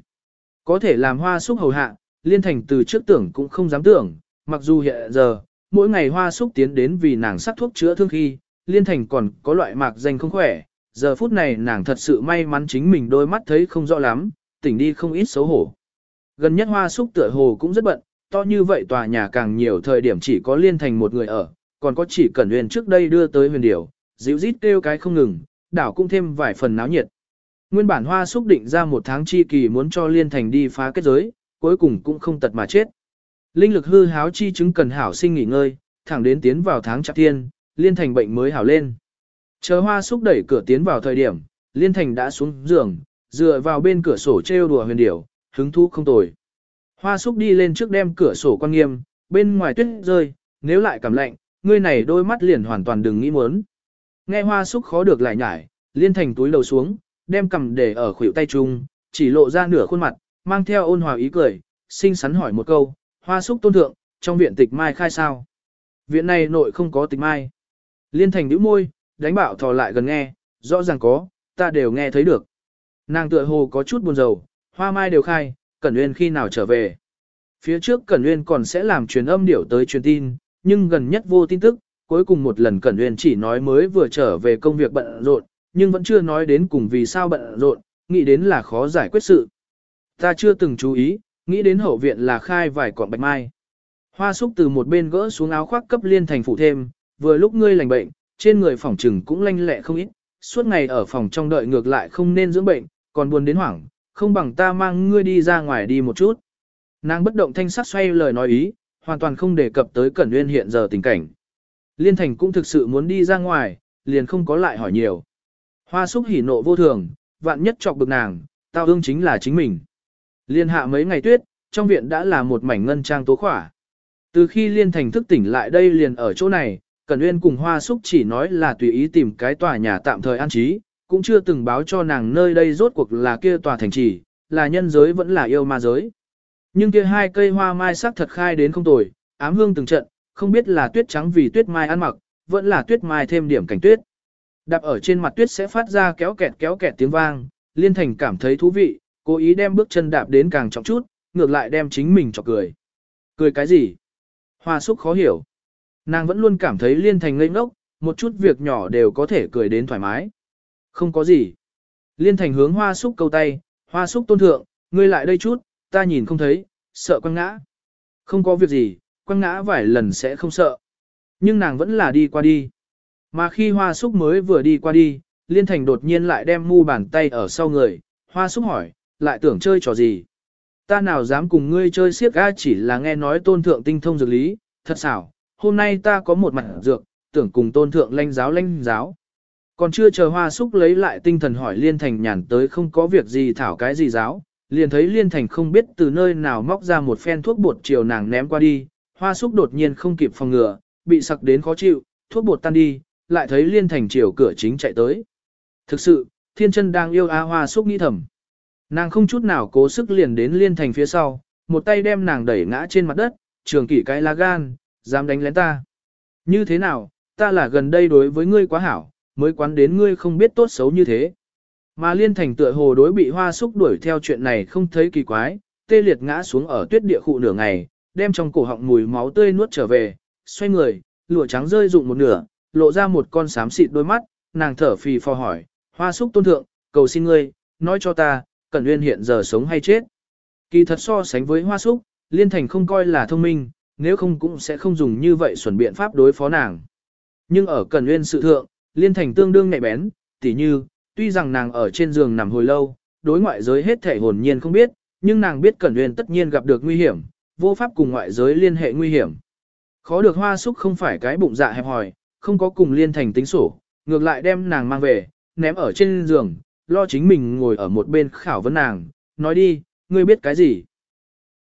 Có thể làm hoa súc hầu hạ, liên thành từ trước tưởng cũng không dám tưởng, mặc dù hiện giờ, mỗi ngày hoa súc tiến đến vì nàng sắc thuốc chữa thương khi, liên thành còn có loại mạc danh không khỏe, giờ phút này nàng thật sự may mắn chính mình đôi mắt thấy không rõ lắm, tỉnh đi không ít xấu hổ. Gần nhất hoa súc tựa hồ cũng rất bận, to như vậy tòa nhà càng nhiều thời điểm chỉ có liên thành một người ở, còn có chỉ cần huyền trước đây đưa tới huyền điểu, dịu rít kêu cái không ngừng, đảo cũng thêm vài phần náo nhiệt. Nguyên bản hoa súc định ra một tháng chi kỳ muốn cho liên thành đi phá kết giới, cuối cùng cũng không tật mà chết. Linh lực hư háo chi chứng cần hảo sinh nghỉ ngơi, thẳng đến tiến vào tháng chạp thiên, liên thành bệnh mới hảo lên. Chờ hoa xúc đẩy cửa tiến vào thời điểm, liên thành đã xuống giường, dựa vào bên cửa sổ trêu đùa huyền điểu, hứng thú không tồi. Hoa súc đi lên trước đem cửa sổ quan nghiêm, bên ngoài tuyết rơi, nếu lại cảm lạnh, ngươi này đôi mắt liền hoàn toàn đừng nghĩ muốn. Nghe hoa súc khó được lại nhải, liên thành túi đầu xuống, đem cầm để ở khuỷu tay chung, chỉ lộ ra nửa khuôn mặt, mang theo ôn hòa ý cười, xinh xắn hỏi một câu, hoa súc tôn thượng, trong viện tịch mai khai sao? Viện này nội không có tịch mai. Liên thành nhíu môi, đánh bạo thò lại gần nghe, rõ ràng có, ta đều nghe thấy được. Nàng tựa hồ có chút buồn rầu, hoa mai đều khai, Cẩn Nguyên khi nào trở về. Phía trước Cẩn Nguyên còn sẽ làm truyền âm điểu tới truyền tin, nhưng gần nhất vô tin tức, cuối cùng một lần Cẩn Nguyên chỉ nói mới vừa trở về công việc bận rộn, nhưng vẫn chưa nói đến cùng vì sao bận rộn, nghĩ đến là khó giải quyết sự. Ta chưa từng chú ý, nghĩ đến hậu viện là khai vài quặng bạch mai. Hoa súc từ một bên gỡ xuống áo khoác cấp liên thành phụ thêm, vừa lúc ngươi lành bệnh, trên người phòng trừng cũng lanh lẹ không ít, suốt ngày ở phòng trong đợi ngược lại không nên dưỡng bệnh, còn buồn đến hoảng, không bằng ta mang ngươi đi ra ngoài đi một chút. Nàng bất động thanh sắc xoay lời nói ý, hoàn toàn không đề cập tới Cẩn Nguyên hiện giờ tình cảnh. Liên Thành cũng thực sự muốn đi ra ngoài, liền không có lại hỏi nhiều. Hoa Súc hỉ nộ vô thường, vạn nhất chọc bực nàng, tao ương chính là chính mình. Liên hạ mấy ngày tuyết, trong viện đã là một mảnh ngân trang tố khỏa. Từ khi Liên Thành thức tỉnh lại đây liền ở chỗ này, Cẩn Uyên cùng Hoa Súc chỉ nói là tùy ý tìm cái tòa nhà tạm thời an trí, cũng chưa từng báo cho nàng nơi đây rốt cuộc là kia tòa thành trì, là nhân giới vẫn là yêu ma giới. Nhưng kia hai cây hoa mai sắc thật khai đến không tồi, ám hương từng trận, không biết là tuyết trắng vì tuyết mai ăn mặc, vẫn là tuyết mai thêm điểm cảnh tuyết. Đạp ở trên mặt tuyết sẽ phát ra kéo kẹt kéo kẹt tiếng vang, Liên Thành cảm thấy thú vị, cố ý đem bước chân đạp đến càng trọng chút, ngược lại đem chính mình cho cười. Cười cái gì? Hoa Súc khó hiểu. Nàng vẫn luôn cảm thấy Liên Thành ngây ngốc, một chút việc nhỏ đều có thể cười đến thoải mái. Không có gì. Liên Thành hướng Hoa Súc câu tay, Hoa Súc tôn thượng, ngươi lại đây chút, ta nhìn không thấy, sợ quăng ngã. Không có việc gì, quăng ngã vài lần sẽ không sợ. Nhưng nàng vẫn là đi qua đi. Mà khi Hoa Súc mới vừa đi qua đi, Liên Thành đột nhiên lại đem mu bàn tay ở sau người, Hoa Súc hỏi, lại tưởng chơi trò gì? Ta nào dám cùng ngươi chơi siếc ga chỉ là nghe nói tôn thượng tinh thông dược lý, thật xảo, hôm nay ta có một mặt dược, tưởng cùng tôn thượng lanh giáo lanh giáo. Còn chưa chờ hoa súc lấy lại tinh thần hỏi Liên Thành nhàn tới không có việc gì thảo cái gì giáo, liền thấy Liên Thành không biết từ nơi nào móc ra một phen thuốc bột chiều nàng ném qua đi, hoa súc đột nhiên không kịp phòng ngừa, bị sặc đến khó chịu, thuốc bột tan đi, lại thấy Liên Thành chiều cửa chính chạy tới. Thực sự, thiên chân đang yêu A hoa súc nghĩ thầm. Nàng không chút nào cố sức liền đến Liên Thành phía sau, một tay đem nàng đẩy ngã trên mặt đất, trường kỷ cái lá gan, dám đánh lén ta. Như thế nào, ta là gần đây đối với ngươi quá hảo, mới quán đến ngươi không biết tốt xấu như thế. Mà liên thành tựa hồ đối bị hoa súc đuổi theo chuyện này không thấy kỳ quái, tê liệt ngã xuống ở tuyết địa khu nửa ngày, đem trong cổ họng mùi máu tươi nuốt trở về, xoay người, lụa trắng rơi rụng một nửa, lộ ra một con xám xịt đôi mắt, nàng thở phì phò hỏi, hoa súc tôn thượng, cầu xin ngươi, nói cho ta, Cẩn Nguyên hiện giờ sống hay chết. Kỳ thật so sánh với hoa súc, liên thành không coi là thông minh, nếu không cũng sẽ không dùng như vậy xuẩn biện pháp đối phó nàng. Nhưng ở Cẩn Nguyên sự thượng, liên thành tương đương nhạy bén, tỉ như, tuy rằng nàng ở trên giường nằm hồi lâu, đối ngoại giới hết thể hồn nhiên không biết, nhưng nàng biết Cẩn Nguyên tất nhiên gặp được nguy hiểm, vô pháp cùng ngoại giới liên hệ nguy hiểm. Khó được hoa súc không phải cái bụng dạ hẹp hòi, không có cùng liên thành tính sổ, ngược lại đem nàng mang về, ném ở trên giường, lo chính mình ngồi ở một bên khảo vấn nàng, nói đi, ngươi biết cái gì?